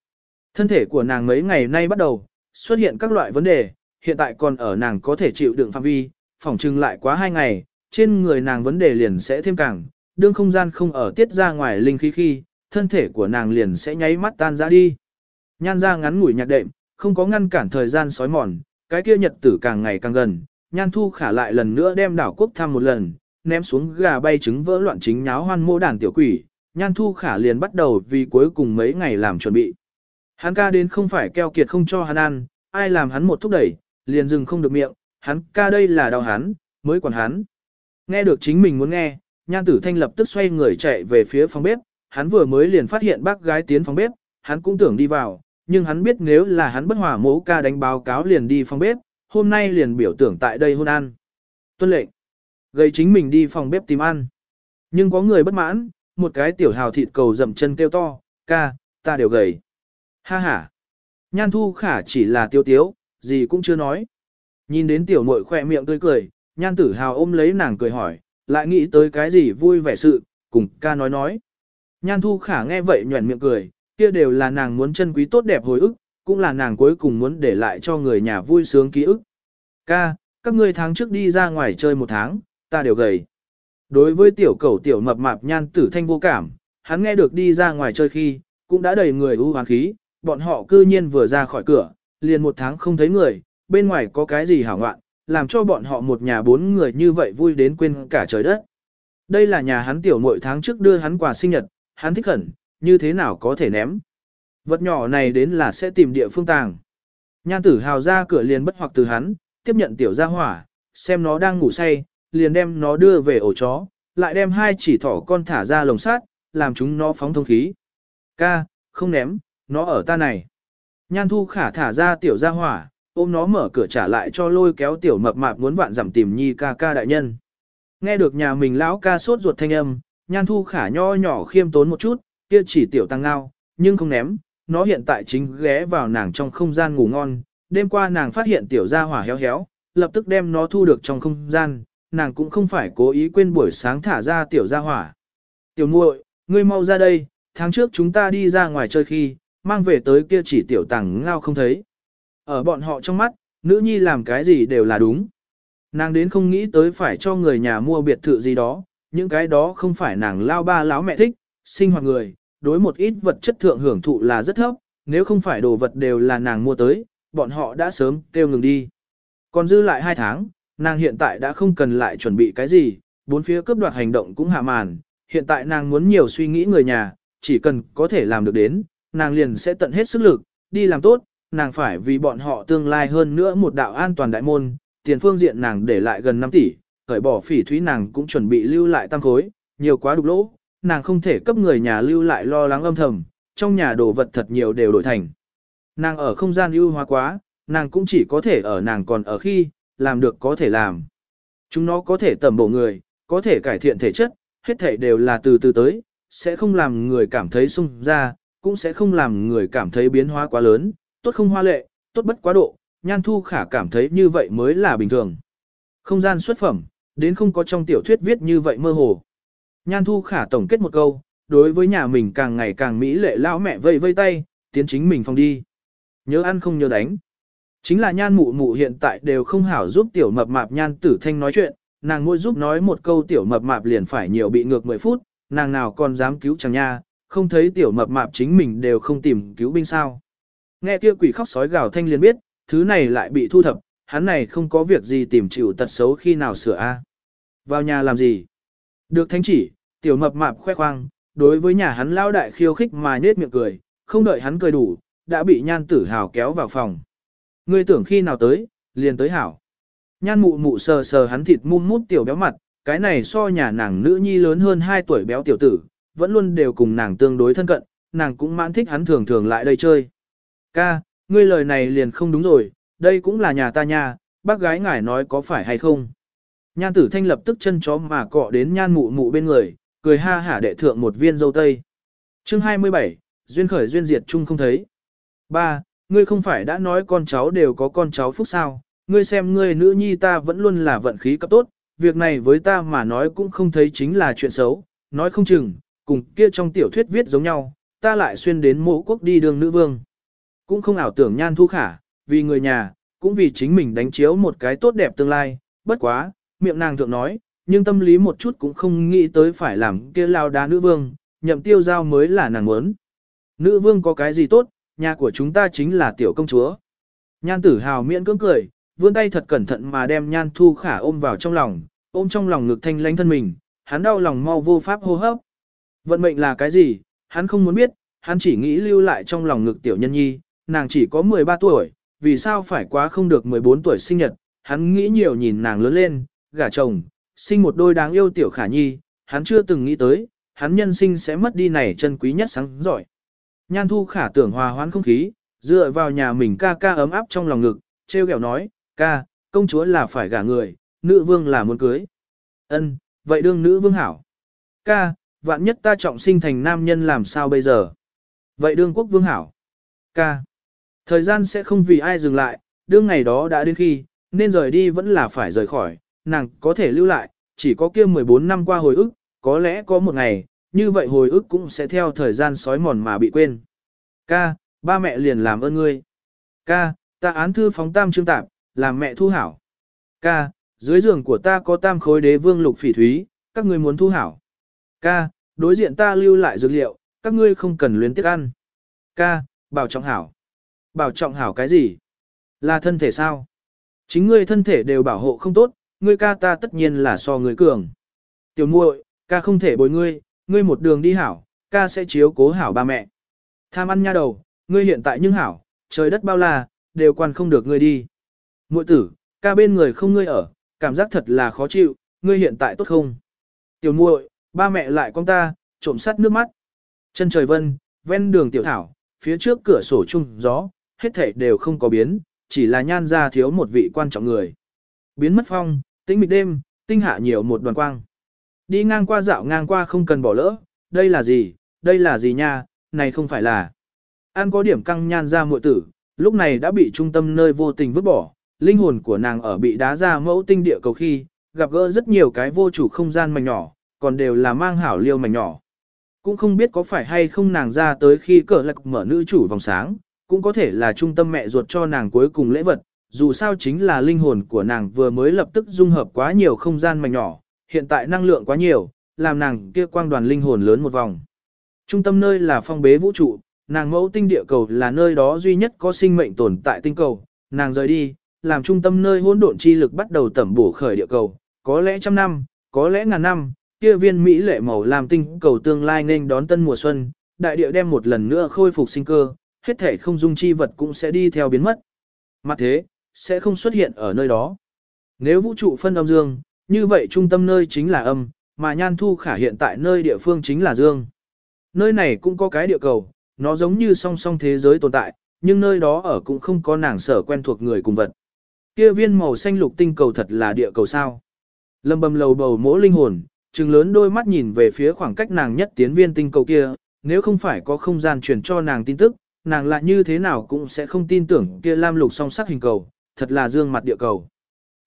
Thân thể của nàng mấy ngày nay bắt đầu, xuất hiện các loại vấn đề, hiện tại còn ở nàng có thể chịu đựng phạm vi, phỏng chừng lại quá hai ngày, trên người nàng vấn đề liền sẽ thêm càng, đương không gian không ở tiết ra ngoài linh khí khi, thân thể của nàng liền sẽ nháy mắt tan ra đi. Nhan ra ngắn ngủi nhạc đệm, không có ngăn cản thời gian sói mòn, cái kia nhật tử càng ngày càng gần, nhan thu khả lại lần nữa đem đảo quốc thăm một lần, ném xuống gà bay trứng vỡ loạn chính nháo hoan mô đàn tiểu quỷ, nhan thu khả liền bắt đầu vì cuối cùng mấy ngày làm chuẩn bị. Hắn ca đến không phải keo kiệt không cho hắn ăn, ai làm hắn một thúc đẩy, liền dừng không được miệng, hắn ca đây là đau hắn, mới còn hắn. Nghe được chính mình muốn nghe, nhan tử thanh lập tức xoay người chạy về phía phòng bếp, hắn vừa mới liền phát hiện bác gái tiến phòng bếp, hắn cũng tưởng đi vào, nhưng hắn biết nếu là hắn bất hòa mẫu ca đánh báo cáo liền đi phòng bếp, hôm nay liền biểu tưởng tại đây hôn ăn. Tuân lệnh, gây chính mình đi phòng bếp tìm ăn. Nhưng có người bất mãn, một cái tiểu hào thịt cầu dậm chân kêu to, ca, ta đều gầy. Ha ha. Nhan thu khả chỉ là tiêu tiếu, gì cũng chưa nói. Nhìn đến tiểu muội khỏe miệng tươi cười, nhan tử hào ôm lấy nàng cười hỏi, lại nghĩ tới cái gì vui vẻ sự, cùng ca nói nói. Nhan thu khả nghe vậy nhuẩn miệng cười, kia đều là nàng muốn chân quý tốt đẹp hồi ức, cũng là nàng cuối cùng muốn để lại cho người nhà vui sướng ký ức. Ca, các ngươi tháng trước đi ra ngoài chơi một tháng, ta đều gầy. Đối với tiểu cầu tiểu mập mạp nhan tử thanh vô cảm, hắn nghe được đi ra ngoài chơi khi, cũng đã đầy người ưu hoán khí, bọn họ cư nhiên vừa ra khỏi cửa, liền một tháng không thấy người, bên ngoài có cái gì hảo ngoạn, làm cho bọn họ một nhà bốn người như vậy vui đến quên cả trời đất. Đây là nhà hắn tiểu muội tháng trước đưa hắn quà sinh nhật, hắn thích hẳn, như thế nào có thể ném. Vật nhỏ này đến là sẽ tìm địa phương tàng. Nhan tử hào ra cửa liền bất hoặc từ hắn, tiếp nhận tiểu gia hỏa, xem nó đang ngủ say, liền đem nó đưa về ổ chó, lại đem hai chỉ thỏ con thả ra lồng sát, làm chúng nó phóng thông khí. Ca, không ném, nó ở ta này. Nhan thu khả thả ra tiểu gia hỏa, ôm nó mở cửa trả lại cho lôi kéo tiểu mập mạp muốn vạn giảm tìm nhi ca ca đại nhân. Nghe được nhà mình lão ca sốt ruột thanh âm, nhan thu khả nho nhỏ khiêm tốn một chút, kia chỉ tiểu tăng ngao, nhưng không ném, nó hiện tại chính ghé vào nàng trong không gian ngủ ngon, đêm qua nàng phát hiện tiểu gia hỏa héo héo, lập tức đem nó thu được trong không gian, nàng cũng không phải cố ý quên buổi sáng thả ra tiểu gia hỏa. Tiểu muội, ngươi mau ra đây, tháng trước chúng ta đi ra ngoài chơi khi, mang về tới kia chỉ tiểu tàng ngao không thấy. Ở bọn họ trong mắt, nữ nhi làm cái gì đều là đúng. Nàng đến không nghĩ tới phải cho người nhà mua biệt thự gì đó, những cái đó không phải nàng lao ba lão mẹ thích, sinh hoạt người, đối một ít vật chất thượng hưởng thụ là rất thấp, nếu không phải đồ vật đều là nàng mua tới, bọn họ đã sớm kêu ngừng đi. Còn dư lại 2 tháng, nàng hiện tại đã không cần lại chuẩn bị cái gì, bốn phía cướp đoạt hành động cũng hạ màn, hiện tại nàng muốn nhiều suy nghĩ người nhà, chỉ cần có thể làm được đến, nàng liền sẽ tận hết sức lực, đi làm tốt, nàng phải vì bọn họ tương lai hơn nữa một đạo an toàn đại môn, tiền phương diện nàng để lại gần 5 tỷ, khởi bỏ phỉ thúy nàng cũng chuẩn bị lưu lại tăng khối, nhiều quá đục lỗ, nàng không thể cấp người nhà lưu lại lo lắng âm thầm, trong nhà đồ vật thật nhiều đều đổi thành. Nàng ở không gian ưu hóa quá, nàng cũng chỉ có thể ở nàng còn ở khi, làm được có thể làm. Chúng nó có thể tẩm bổ người, có thể cải thiện thể chất, hết thể đều là từ từ tới, sẽ không làm người cảm thấy sung ra, cũng sẽ không làm người cảm thấy biến hóa quá lớn, tốt không hoa lệ, tốt bất quá độ, nhan thu khả cảm thấy như vậy mới là bình thường. Không gian xuất phẩm, đến không có trong tiểu thuyết viết như vậy mơ hồ. Nhan thu khả tổng kết một câu, đối với nhà mình càng ngày càng mỹ lệ lão mẹ vây vây tay, tiến chính mình phòng đi. Nhớ ăn không nhớ đánh. Chính là nhan mụ mụ hiện tại đều không hảo giúp tiểu mập mạp nhan tử thanh nói chuyện, nàng mỗi giúp nói một câu tiểu mập mạp liền phải nhiều bị ngược 10 phút, nàng nào còn dám cứu chẳng nha, không thấy tiểu mập mạp chính mình đều không tìm cứu binh sao. Nghe kia quỷ khóc sói gào thanh liền biết, thứ này lại bị thu thập, hắn này không có việc gì tìm chịu tật xấu khi nào sửa a. Vào nhà làm gì? Được thanh chỉ, tiểu mập mạp khoe khoang, đối với nhà hắn lao đại khiêu khích mà nết miệng cười, không đợi hắn cười đủ, đã bị nhan tử hào kéo vào phòng. Ngươi tưởng khi nào tới, liền tới hảo. Nhan mụ mụ sờ sờ hắn thịt mum mút tiểu béo mặt, cái này so nhà nàng nữ nhi lớn hơn 2 tuổi béo tiểu tử, vẫn luôn đều cùng nàng tương đối thân cận, nàng cũng mãn thích hắn thường thường lại đây chơi. Ca, ngươi lời này liền không đúng rồi, đây cũng là nhà ta nha, bác gái ngài nói có phải hay không. Nhan tử thanh lập tức chân chó mà cọ đến nhan mụ mụ bên người, cười ha hả đệ thượng một viên dâu tây. chương 27, duyên khởi duyên diệt chung không thấy. Ba, ngươi không phải đã nói con cháu đều có con cháu phúc sao, ngươi xem ngươi nữ nhi ta vẫn luôn là vận khí cấp tốt, việc này với ta mà nói cũng không thấy chính là chuyện xấu, nói không chừng, cùng kia trong tiểu thuyết viết giống nhau, ta lại xuyên đến mộ quốc đi đường nữ vương. Cũng không ảo tưởng nhan thu khả, vì người nhà, cũng vì chính mình đánh chiếu một cái tốt đẹp tương lai, bất quá, miệng nàng thượng nói, nhưng tâm lý một chút cũng không nghĩ tới phải làm kia lao đá nữ vương, nhậm tiêu giao mới là nàng muốn. Nữ vương có cái gì tốt, nhà của chúng ta chính là tiểu công chúa. Nhan tử hào miễn cưỡng cười, vươn tay thật cẩn thận mà đem nhan thu khả ôm vào trong lòng, ôm trong lòng ngực thanh lánh thân mình, hắn đau lòng mau vô pháp hô hấp. Vận mệnh là cái gì, hắn không muốn biết, hắn chỉ nghĩ lưu lại trong lòng ngực tiểu nhân nhi, nàng chỉ có 13 tuổi, vì sao phải quá không được 14 tuổi sinh nhật, hắn nghĩ nhiều nhìn nàng lớn lên, gả chồng, sinh một đôi đáng yêu tiểu khả nhi, hắn chưa từng nghĩ tới, hắn nhân sinh sẽ mất đi này chân quý nhất sáng giỏi. Nhan thu khả tưởng hòa hoãn không khí, dựa vào nhà mình ca ca ấm áp trong lòng ngực, treo kẹo nói, ca, công chúa là phải gả người, nữ vương là muốn cưới. Ân, vậy đương nữ vương hảo. Ca, vạn nhất ta trọng sinh thành nam nhân làm sao bây giờ? Vậy đương quốc vương hảo. Ca, thời gian sẽ không vì ai dừng lại, đương ngày đó đã đến khi, nên rời đi vẫn là phải rời khỏi, nàng có thể lưu lại, chỉ có kia 14 năm qua hồi ức, có lẽ có một ngày, như vậy hồi ức cũng sẽ theo thời gian sói mòn mà bị quên. Ca, ba mẹ liền làm ơn ngươi. Ca, ta án thư phóng tam trương tạp, làm mẹ thu hảo. Ca, dưới giường của ta có tam khối đế vương lục phỉ thúy, các ngươi muốn thu hảo. Ca, đối diện ta lưu lại dược liệu, các ngươi không cần luyến tiếc ăn. Ca, bảo trọng hảo. Bảo trọng hảo cái gì? Là thân thể sao? Chính ngươi thân thể đều bảo hộ không tốt, ngươi ca ta tất nhiên là so ngươi cường. Tiểu muội, ca không thể bồi ngươi, ngươi một đường đi hảo, ca sẽ chiếu cố hảo ba mẹ. Tham ăn nha đầu, ngươi hiện tại nhưng hảo, trời đất bao la, đều quan không được ngươi đi. Muội tử, ca bên người không ngươi ở, cảm giác thật là khó chịu, ngươi hiện tại tốt không? Tiểu muội, ba mẹ lại con ta, trộm sắt nước mắt. Chân trời vân, ven đường tiểu thảo, phía trước cửa sổ chung gió, hết thảy đều không có biến, chỉ là nhan ra thiếu một vị quan trọng người. Biến mất phong, tĩnh mịch đêm, tinh hạ nhiều một đoàn quang. Đi ngang qua dạo ngang qua không cần bỏ lỡ, đây là gì, đây là gì nha, này không phải là. An có điểm căng nhan ra muội tử, lúc này đã bị trung tâm nơi vô tình vứt bỏ, linh hồn của nàng ở bị đá ra mẫu tinh địa cầu khi, gặp gỡ rất nhiều cái vô chủ không gian mảnh nhỏ, còn đều là mang hảo liêu mảnh nhỏ. Cũng không biết có phải hay không nàng ra tới khi cờ lạc mở nữ chủ vòng sáng, cũng có thể là trung tâm mẹ ruột cho nàng cuối cùng lễ vật, dù sao chính là linh hồn của nàng vừa mới lập tức dung hợp quá nhiều không gian mảnh nhỏ, hiện tại năng lượng quá nhiều, làm nàng kia quang đoàn linh hồn lớn một vòng. Trung tâm nơi là phong bế vũ trụ, nàng mẫu tinh địa cầu là nơi đó duy nhất có sinh mệnh tồn tại tinh cầu, nàng rời đi, làm trung tâm nơi hỗn độn chi lực bắt đầu tẩm bổ khởi địa cầu, có lẽ trăm năm, có lẽ ngàn năm, kia viên Mỹ lệ màu làm tinh cầu tương lai nên đón tân mùa xuân, đại địa đem một lần nữa khôi phục sinh cơ, hết thể không dung chi vật cũng sẽ đi theo biến mất. Mặt thế, sẽ không xuất hiện ở nơi đó. Nếu vũ trụ phân âm dương, như vậy trung tâm nơi chính là âm, mà nhan thu khả hiện tại nơi địa phương chính là dương. Nơi này cũng có cái địa cầu, nó giống như song song thế giới tồn tại, nhưng nơi đó ở cũng không có nàng sở quen thuộc người cùng vật. Kia viên màu xanh lục tinh cầu thật là địa cầu sao. Lâm bầm lầu bầu mỗ linh hồn, trừng lớn đôi mắt nhìn về phía khoảng cách nàng nhất tiến viên tinh cầu kia, nếu không phải có không gian truyền cho nàng tin tức, nàng lại như thế nào cũng sẽ không tin tưởng kia lam lục song sắc hình cầu, thật là dương mặt địa cầu.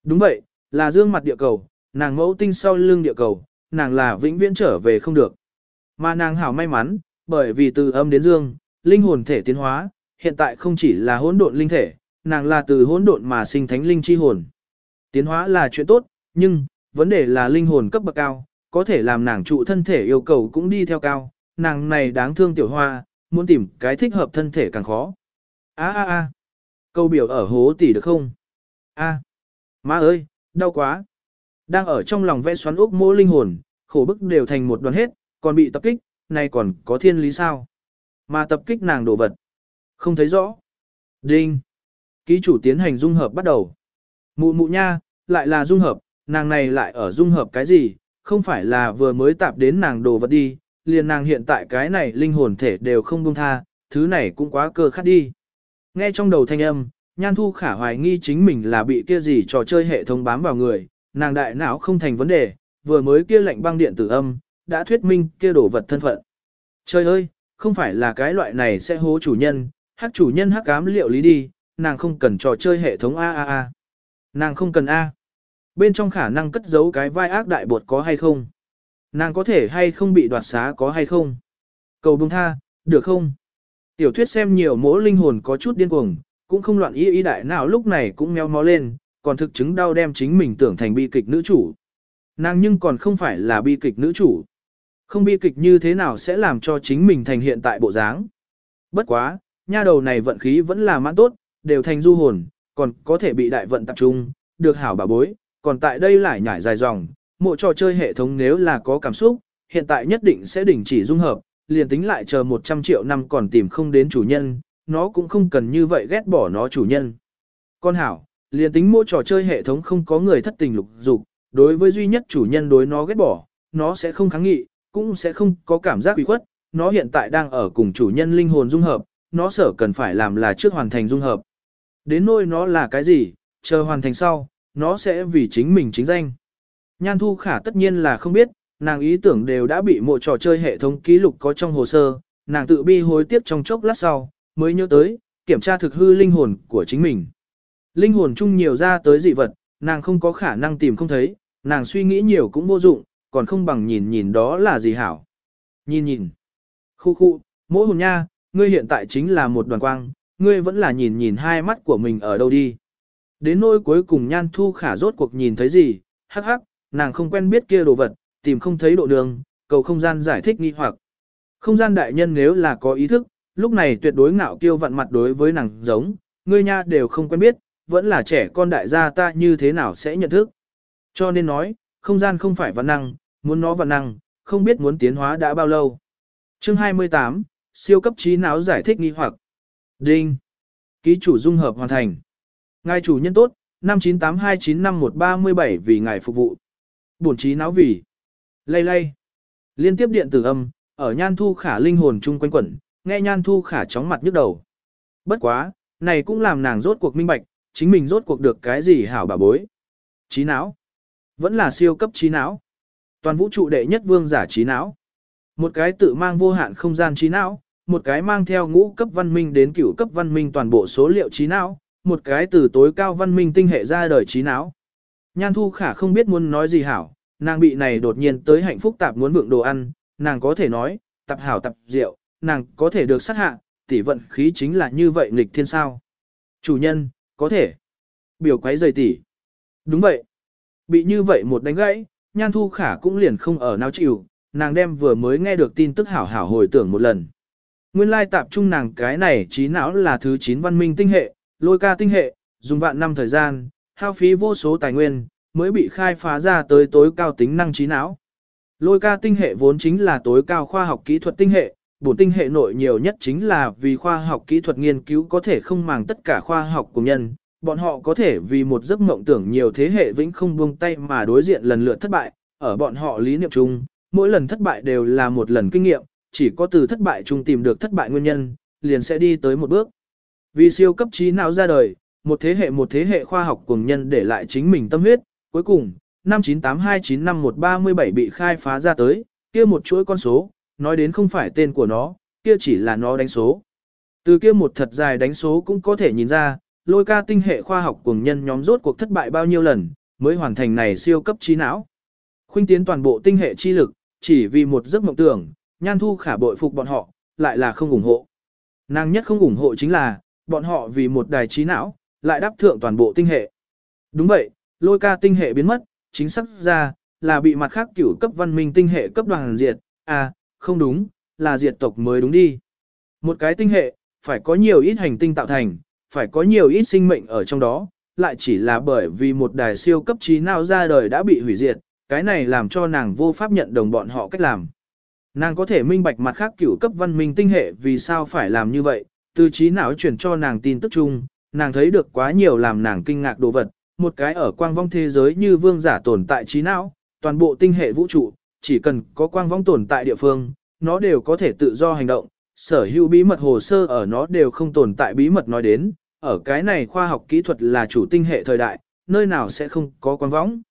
Đúng vậy, là dương mặt địa cầu, nàng mẫu tinh sau lưng địa cầu, nàng là vĩnh viễn trở về không được. Mà nàng hảo may mắn, bởi vì từ âm đến dương, linh hồn thể tiến hóa, hiện tại không chỉ là hỗn độn linh thể, nàng là từ hỗn độn mà sinh thánh linh chi hồn. Tiến hóa là chuyện tốt, nhưng, vấn đề là linh hồn cấp bậc cao, có thể làm nàng trụ thân thể yêu cầu cũng đi theo cao, nàng này đáng thương tiểu hoa, muốn tìm cái thích hợp thân thể càng khó. A a a. Câu biểu ở hố tỷ được không? A. Má ơi, đau quá. Đang ở trong lòng vẽ xoắn ốc mô linh hồn, khổ bức đều thành một đoàn hết, còn bị tập kích, này còn có thiên lý sao? Mà tập kích nàng đồ vật. Không thấy rõ. Đinh. Ký chủ tiến hành dung hợp bắt đầu. Mụ mụ nha, lại là dung hợp, nàng này lại ở dung hợp cái gì, không phải là vừa mới tạp đến nàng đồ vật đi, liền nàng hiện tại cái này linh hồn thể đều không buông tha, thứ này cũng quá cơ khát đi. Nghe trong đầu thanh âm, Nhan Thu Khả hoài nghi chính mình là bị kia gì trò chơi hệ thống bám vào người, nàng đại não không thành vấn đề, vừa mới kia lệnh băng điện tử âm, đã thuyết minh kia đổ vật thân phận. Trời ơi, không phải là cái loại này sẽ hố chủ nhân, hắc chủ nhân hắc ám liệu lý đi, nàng không cần trò chơi hệ thống A A A. Nàng không cần A. Bên trong khả năng cất giấu cái vai ác đại bột có hay không? Nàng có thể hay không bị đoạt xá có hay không? Cầu bông tha, được không? Tiểu thuyết xem nhiều mỗi linh hồn có chút điên cuồng, cũng không loạn ý ý đại nào lúc này cũng meo mó lên, còn thực chứng đau đem chính mình tưởng thành bi kịch nữ chủ. Nàng nhưng còn không phải là bi kịch nữ chủ. Không bi kịch như thế nào sẽ làm cho chính mình thành hiện tại bộ dáng. Bất quá, nha đầu này vận khí vẫn là mãn tốt, đều thành du hồn, còn có thể bị đại vận tập trung, được hảo bà bối, còn tại đây lại nhảy dài dòng, mộ trò chơi hệ thống nếu là có cảm xúc, hiện tại nhất định sẽ đình chỉ dung hợp, liền tính lại chờ 100 triệu năm còn tìm không đến chủ nhân, nó cũng không cần như vậy ghét bỏ nó chủ nhân. Con hảo, liền tính mua trò chơi hệ thống không có người thất tình lục dục, đối với duy nhất chủ nhân đối nó ghét bỏ, nó sẽ không kháng nghị, cũng sẽ không có cảm giác bị khuất, nó hiện tại đang ở cùng chủ nhân linh hồn dung hợp, nó sở cần phải làm là trước hoàn thành dung hợp. Đến nỗi nó là cái gì, chờ hoàn thành sau, nó sẽ vì chính mình chính danh. Nhan Thu Khả tất nhiên là không biết, nàng ý tưởng đều đã bị mộ trò chơi hệ thống ký lục có trong hồ sơ, nàng tự bi hối tiếc trong chốc lát sau, mới nhớ tới, kiểm tra thực hư linh hồn của chính mình. Linh hồn chung nhiều ra tới dị vật, nàng không có khả năng tìm không thấy, nàng suy nghĩ nhiều cũng vô dụng, còn không bằng nhìn nhìn đó là gì hảo. Nhìn nhìn. Khu khu, mỗi hồn nha, ngươi hiện tại chính là một đoàn quang, ngươi vẫn là nhìn nhìn hai mắt của mình ở đâu đi. Đến nỗi cuối cùng nhan thu khả rốt cuộc nhìn thấy gì, hắc hắc, nàng không quen biết kia đồ vật, tìm không thấy độ đường, cầu không gian giải thích nghi hoặc. Không gian đại nhân nếu là có ý thức, lúc này tuyệt đối ngạo kiêu vặn mặt đối với nàng giống, ngươi nha đều không quen biết, vẫn là trẻ con đại gia ta như thế nào sẽ nhận thức. Cho nên nói, không gian không phải vạn năng, muốn nó vạn năng, không biết muốn tiến hóa đã bao lâu. Chương 28, siêu cấp trí não giải thích nghi hoặc. Đinh. Ký chủ dung hợp hoàn thành. Ngài chủ nhân tốt, 598295137 vì ngài phục vụ. Bổn trí não vì. Lay lay. Liên tiếp điện tử âm, ở nhan thu khả linh hồn chung quanh quẩn, nghe nhan thu khả chóng mặt nhức đầu. Bất quá, này cũng làm nàng rốt cuộc minh bạch, chính mình rốt cuộc được cái gì hảo bà bối. Trí não. Vẫn là siêu cấp trí não. Toàn vũ trụ đệ nhất vương giả trí não. Một cái tự mang vô hạn không gian trí não, một cái mang theo ngũ cấp văn minh đến cửu cấp văn minh toàn bộ số liệu trí não, một cái từ tối cao văn minh tinh hệ ra đời trí não. Nhan thu khả không biết muốn nói gì hảo, nàng bị này đột nhiên tới hạnh phúc tạp muốn vượng đồ ăn, nàng có thể nói, tập hảo tập rượu, nàng có thể được sát hạ, tỷ vận khí chính là như vậy nghịch thiên sao. Chủ nhân, có thể. Biểu quái rời tỷ. Đúng vậy. Bị như vậy một đánh gãy, nhan thu khả cũng liền không ở nào chịu, nàng đem vừa mới nghe được tin tức hảo hảo hồi tưởng một lần. Nguyên lai tạp trung nàng cái này trí não là thứ 9 văn minh tinh hệ, lôi ca tinh hệ, dùng vạn năm thời gian, hao phí vô số tài nguyên, mới bị khai phá ra tới tối cao tính năng trí não. Lôi ca tinh hệ vốn chính là tối cao khoa học kỹ thuật tinh hệ, bổn tinh hệ nội nhiều nhất chính là vì khoa học kỹ thuật nghiên cứu có thể không màng tất cả khoa học của nhân, bọn họ có thể vì một giấc mộng tưởng nhiều thế hệ vĩnh không buông tay mà đối diện lần lượt thất bại, ở bọn họ lý niệm chung, mỗi lần thất bại đều là một lần kinh nghiệm, chỉ có từ thất bại chung tìm được thất bại nguyên nhân, liền sẽ đi tới một bước. Vì siêu cấp trí não ra đời, một thế hệ một thế hệ khoa học cùng nhân để lại chính mình tâm huyết, cuối cùng, năm 9829537 bị khai phá ra tới, kia một chuỗi con số, nói đến không phải tên của nó, kia chỉ là nó đánh số. Từ kia một thật dài đánh số cũng có thể nhìn ra, lôi ca tinh hệ khoa học cùng nhân nhóm rốt cuộc thất bại bao nhiêu lần, mới hoàn thành này siêu cấp trí não. Khuynh tiến toàn bộ tinh hệ chi lực, chỉ vì một giấc mộng tưởng, nhan thu khả bội phục bọn họ, lại là không ủng hộ. Nàng nhất không ủng hộ chính là, bọn họ vì một đài trí não, lại đáp thượng toàn bộ tinh hệ. Đúng vậy, lôi ca tinh hệ biến mất, chính xác ra, là bị mặt khác cửu cấp văn minh tinh hệ cấp đoàn diệt, à, không đúng, là diệt tộc mới đúng đi. Một cái tinh hệ, phải có nhiều ít hành tinh tạo thành, phải có nhiều ít sinh mệnh ở trong đó, lại chỉ là bởi vì một đài siêu cấp trí nào ra đời đã bị hủy diệt, cái này làm cho nàng vô pháp nhận đồng bọn họ cách làm. Nàng có thể minh bạch mặt khác cửu cấp văn minh tinh hệ vì sao phải làm như vậy, từ trí não chuyển cho nàng tin tức chung, nàng thấy được quá nhiều làm nàng kinh ngạc đồ vật, một cái ở quang vong thế giới như vương giả tồn tại trí não, toàn bộ tinh hệ vũ trụ, chỉ cần có quang vong tồn tại địa phương, nó đều có thể tự do hành động, sở hữu bí mật hồ sơ ở nó đều không tồn tại bí mật nói đến, ở cái này khoa học kỹ thuật là chủ tinh hệ thời đại, nơi nào sẽ không có quang vong.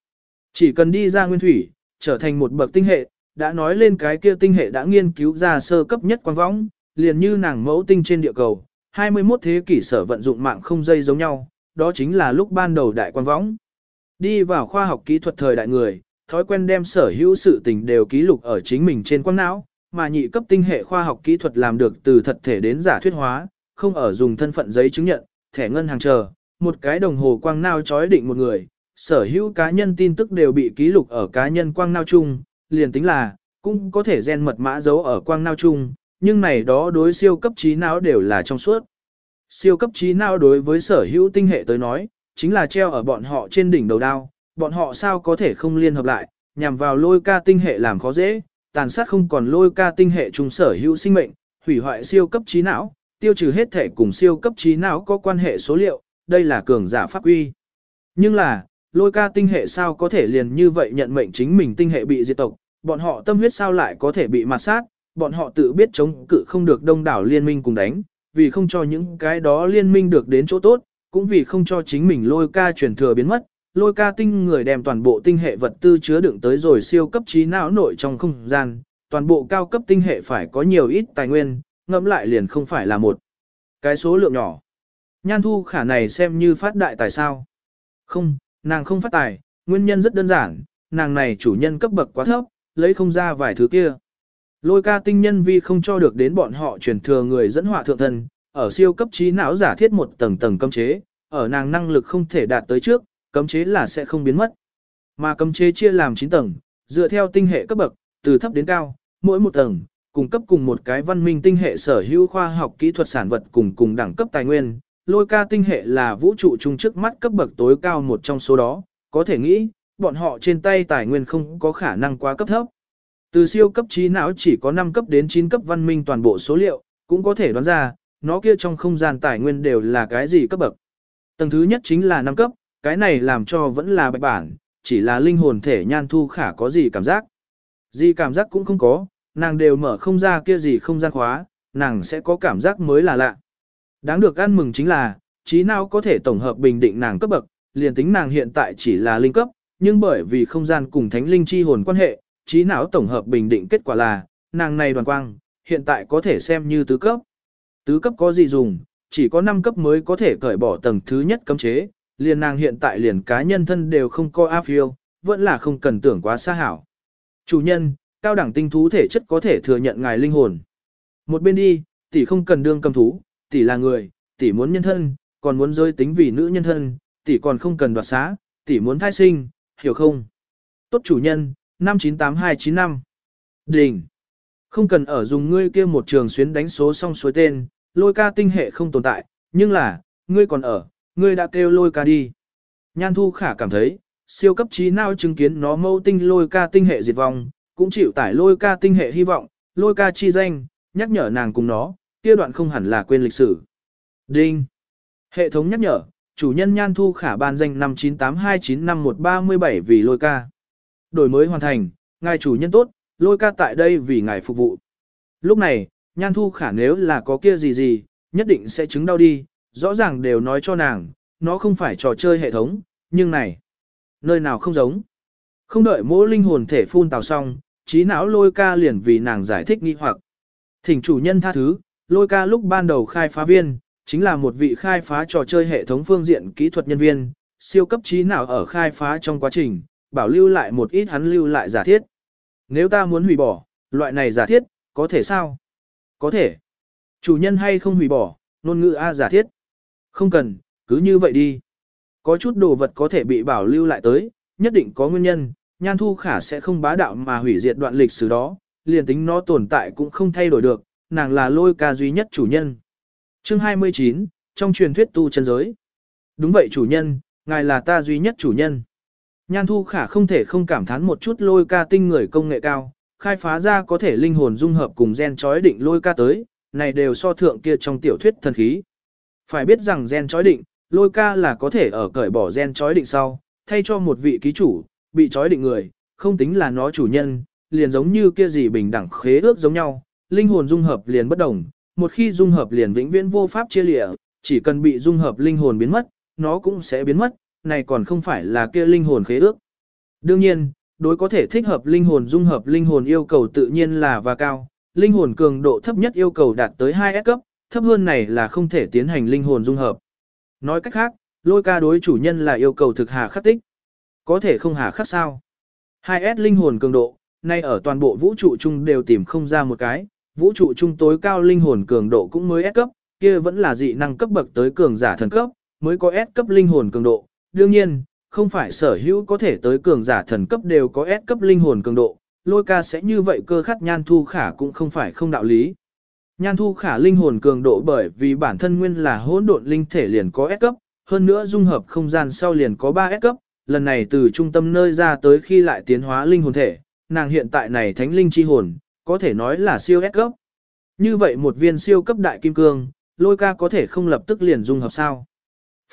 Chỉ cần đi ra nguyên thủy, trở thành một bậc tinh hệ, đã nói lên cái kia tinh hệ đã nghiên cứu ra sơ cấp nhất quang vong, liền như nàng mẫu tinh trên địa cầu, 21 thế kỷ sở vận dụng mạng không dây giống nhau, đó chính là lúc ban đầu đại quan võng. Đi vào khoa học kỹ thuật thời đại người, thói quen đem sở hữu sự tình đều ký lục ở chính mình trên quang não, mà nhị cấp tinh hệ khoa học kỹ thuật làm được từ thật thể đến giả thuyết hóa, không ở dùng thân phận giấy chứng nhận, thẻ ngân hàng chờ, một cái đồng hồ quang não chói định một người, sở hữu cá nhân tin tức đều bị ký lục ở cá nhân quang não chung, liền tính là, cũng có thể gen mật mã giấu ở quang não chung, nhưng này đó đối siêu cấp trí não đều là trong suốt. Siêu cấp trí não đối với sở hữu tinh hệ tới nói, chính là treo ở bọn họ trên đỉnh đầu đao, bọn họ sao có thể không liên hợp lại, nhằm vào lôi ca tinh hệ làm khó dễ, tàn sát không còn lôi ca tinh hệ chung sở hữu sinh mệnh, hủy hoại siêu cấp trí não, tiêu trừ hết thể cùng siêu cấp trí não có quan hệ số liệu, đây là cường giả pháp uy. Nhưng là, lôi ca tinh hệ sao có thể liền như vậy nhận mệnh chính mình tinh hệ bị diệt tộc, bọn họ tâm huyết sao lại có thể bị mặt sát, bọn họ tự biết chống cự không được đông đảo liên minh cùng đánh, vì không cho những cái đó liên minh được đến chỗ tốt, cũng vì không cho chính mình lôi ca truyền thừa biến mất, lôi ca tinh người đem toàn bộ tinh hệ vật tư chứa đựng tới rồi siêu cấp trí não nội trong không gian, toàn bộ cao cấp tinh hệ phải có nhiều ít tài nguyên, ngẫm lại liền không phải là một cái số lượng nhỏ. Nhan thu khả này xem như phát đại tài sao. Không, nàng không phát tài, nguyên nhân rất đơn giản, nàng này chủ nhân cấp bậc quá thấp, lấy không ra vài thứ kia. Lôi ca tinh nhân vi không cho được đến bọn họ truyền thừa người dẫn họa thượng thần, ở siêu cấp trí não giả thiết một tầng tầng cấm chế, ở nàng năng lực không thể đạt tới trước, cấm chế là sẽ không biến mất. Mà cấm chế chia làm 9 tầng, dựa theo tinh hệ cấp bậc, từ thấp đến cao, mỗi một tầng, cung cấp cùng một cái văn minh tinh hệ sở hữu khoa học kỹ thuật sản vật cùng cùng đẳng cấp tài nguyên. Lôi ca tinh hệ là vũ trụ chung trước mắt cấp bậc tối cao một trong số đó, có thể nghĩ, bọn họ trên tay tài nguyên không có khả năng quá cấp thấp. Từ siêu cấp trí não chỉ có 5 cấp đến 9 cấp văn minh toàn bộ số liệu, cũng có thể đoán ra, nó kia trong không gian tài nguyên đều là cái gì cấp bậc. Tầng thứ nhất chính là 5 cấp, cái này làm cho vẫn là bạch bản, chỉ là linh hồn thể nhan thu khả có gì cảm giác. Gì cảm giác cũng không có, nàng đều mở không ra kia gì không gian khóa, nàng sẽ có cảm giác mới là lạ. Đáng được ăn mừng chính là, trí não có thể tổng hợp bình định nàng cấp bậc, liền tính nàng hiện tại chỉ là linh cấp, nhưng bởi vì không gian cùng thánh linh chi hồn quan hệ, trí não tổng hợp bình định kết quả là, nàng này đoàn quang, hiện tại có thể xem như tứ cấp. Tứ cấp có gì dùng, chỉ có 5 cấp mới có thể cởi bỏ tầng thứ nhất cấm chế, liền nàng hiện tại liền cá nhân thân đều không có áp phiêu, vẫn là không cần tưởng quá xa hảo. Chủ nhân, cao đẳng tinh thú thể chất có thể thừa nhận ngài linh hồn. Một bên đi, tỷ không cần đương cầm thú, tỷ là người, tỷ muốn nhân thân, còn muốn rơi tính vì nữ nhân thân, tỷ còn không cần đoạt xá, tỷ muốn thai sinh, hiểu không? Tốt chủ nhân, 598295. đỉnh Không cần ở dùng ngươi kia một trường xuyến đánh số xong suối tên, lôi ca tinh hệ không tồn tại, nhưng là, ngươi còn ở, ngươi đã kêu lôi ca đi. Nhan thu khả cảm thấy, siêu cấp trí nào chứng kiến nó mâu tinh lôi ca tinh hệ diệt vong, cũng chịu tải lôi ca tinh hệ hy vọng, lôi ca chi danh, nhắc nhở nàng cùng nó, kia đoạn không hẳn là quên lịch sử. Đinh. Hệ thống nhắc nhở, chủ nhân nhan thu khả ban danh 598295137 vì lôi ca. Đổi mới hoàn thành, ngài chủ nhân tốt, lôi ca tại đây vì ngài phục vụ. Lúc này, nhan thu khả nếu là có kia gì gì, nhất định sẽ chứng đau đi, rõ ràng đều nói cho nàng, nó không phải trò chơi hệ thống, nhưng này, nơi nào không giống. Không đợi mỗi linh hồn thể phun tào xong, trí não lôi ca liền vì nàng giải thích nghi hoặc. Thỉnh chủ nhân tha thứ, lôi ca lúc ban đầu khai phá viên, chính là một vị khai phá trò chơi hệ thống phương diện kỹ thuật nhân viên, siêu cấp trí não ở khai phá trong quá trình, bảo lưu lại một ít hắn lưu lại giả thiết. Nếu ta muốn hủy bỏ, loại này giả thiết, có thể sao? Có thể. Chủ nhân hay không hủy bỏ, ngôn ngữ A giả thiết. Không cần, cứ như vậy đi. Có chút đồ vật có thể bị bảo lưu lại tới, nhất định có nguyên nhân, nhan thu khả sẽ không bá đạo mà hủy diệt đoạn lịch sử đó, liền tính nó tồn tại cũng không thay đổi được, nàng là lôi ca duy nhất chủ nhân. Chương 29, trong truyền thuyết tu chân giới. Đúng vậy chủ nhân, ngài là ta duy nhất chủ nhân. Nhan thu khả không thể không cảm thán một chút lôi ca tinh người công nghệ cao, khai phá ra có thể linh hồn dung hợp cùng gen chói định lôi ca tới, này đều so thượng kia trong tiểu thuyết thần khí. Phải biết rằng gen chói định, lôi ca là có thể ở cởi bỏ gen chói định sau, thay cho một vị ký chủ, bị chói định người, không tính là nó chủ nhân, liền giống như kia gì bình đẳng khế ước giống nhau, linh hồn dung hợp liền bất đồng, một khi dung hợp liền vĩnh viễn vô pháp chia lìa, chỉ cần bị dung hợp linh hồn biến mất, nó cũng sẽ biến mất, này còn không phải là kia linh hồn khế ước. Đương nhiên, đối có thể thích hợp linh hồn dung hợp linh hồn yêu cầu tự nhiên là và cao, linh hồn cường độ thấp nhất yêu cầu đạt tới 2S cấp, thấp hơn này là không thể tiến hành linh hồn dung hợp. Nói cách khác, lôi ca đối chủ nhân là yêu cầu thực hà khắc tích. Có thể không hà khắc sao? 2S linh hồn cường độ, nay ở toàn bộ vũ trụ chung đều tìm không ra một cái, vũ trụ chung tối cao linh hồn cường độ cũng mới S cấp, kia vẫn là dị năng cấp bậc tới cường giả thần cấp, mới có S cấp linh hồn cường độ. Đương nhiên, không phải sở hữu có thể tới cường giả thần cấp đều có S cấp linh hồn cường độ, lôi ca sẽ như vậy cơ khắc nhan thu khả cũng không phải không đạo lý. Nhan thu khả linh hồn cường độ bởi vì bản thân nguyên là hỗn độn linh thể liền có S cấp, hơn nữa dung hợp không gian sau liền có 3 S cấp, lần này từ trung tâm nơi ra tới khi lại tiến hóa linh hồn thể, nàng hiện tại này thánh linh chi hồn, có thể nói là siêu S cấp. Như vậy một viên siêu cấp đại kim cương, lôi ca có thể không lập tức liền dung hợp sao.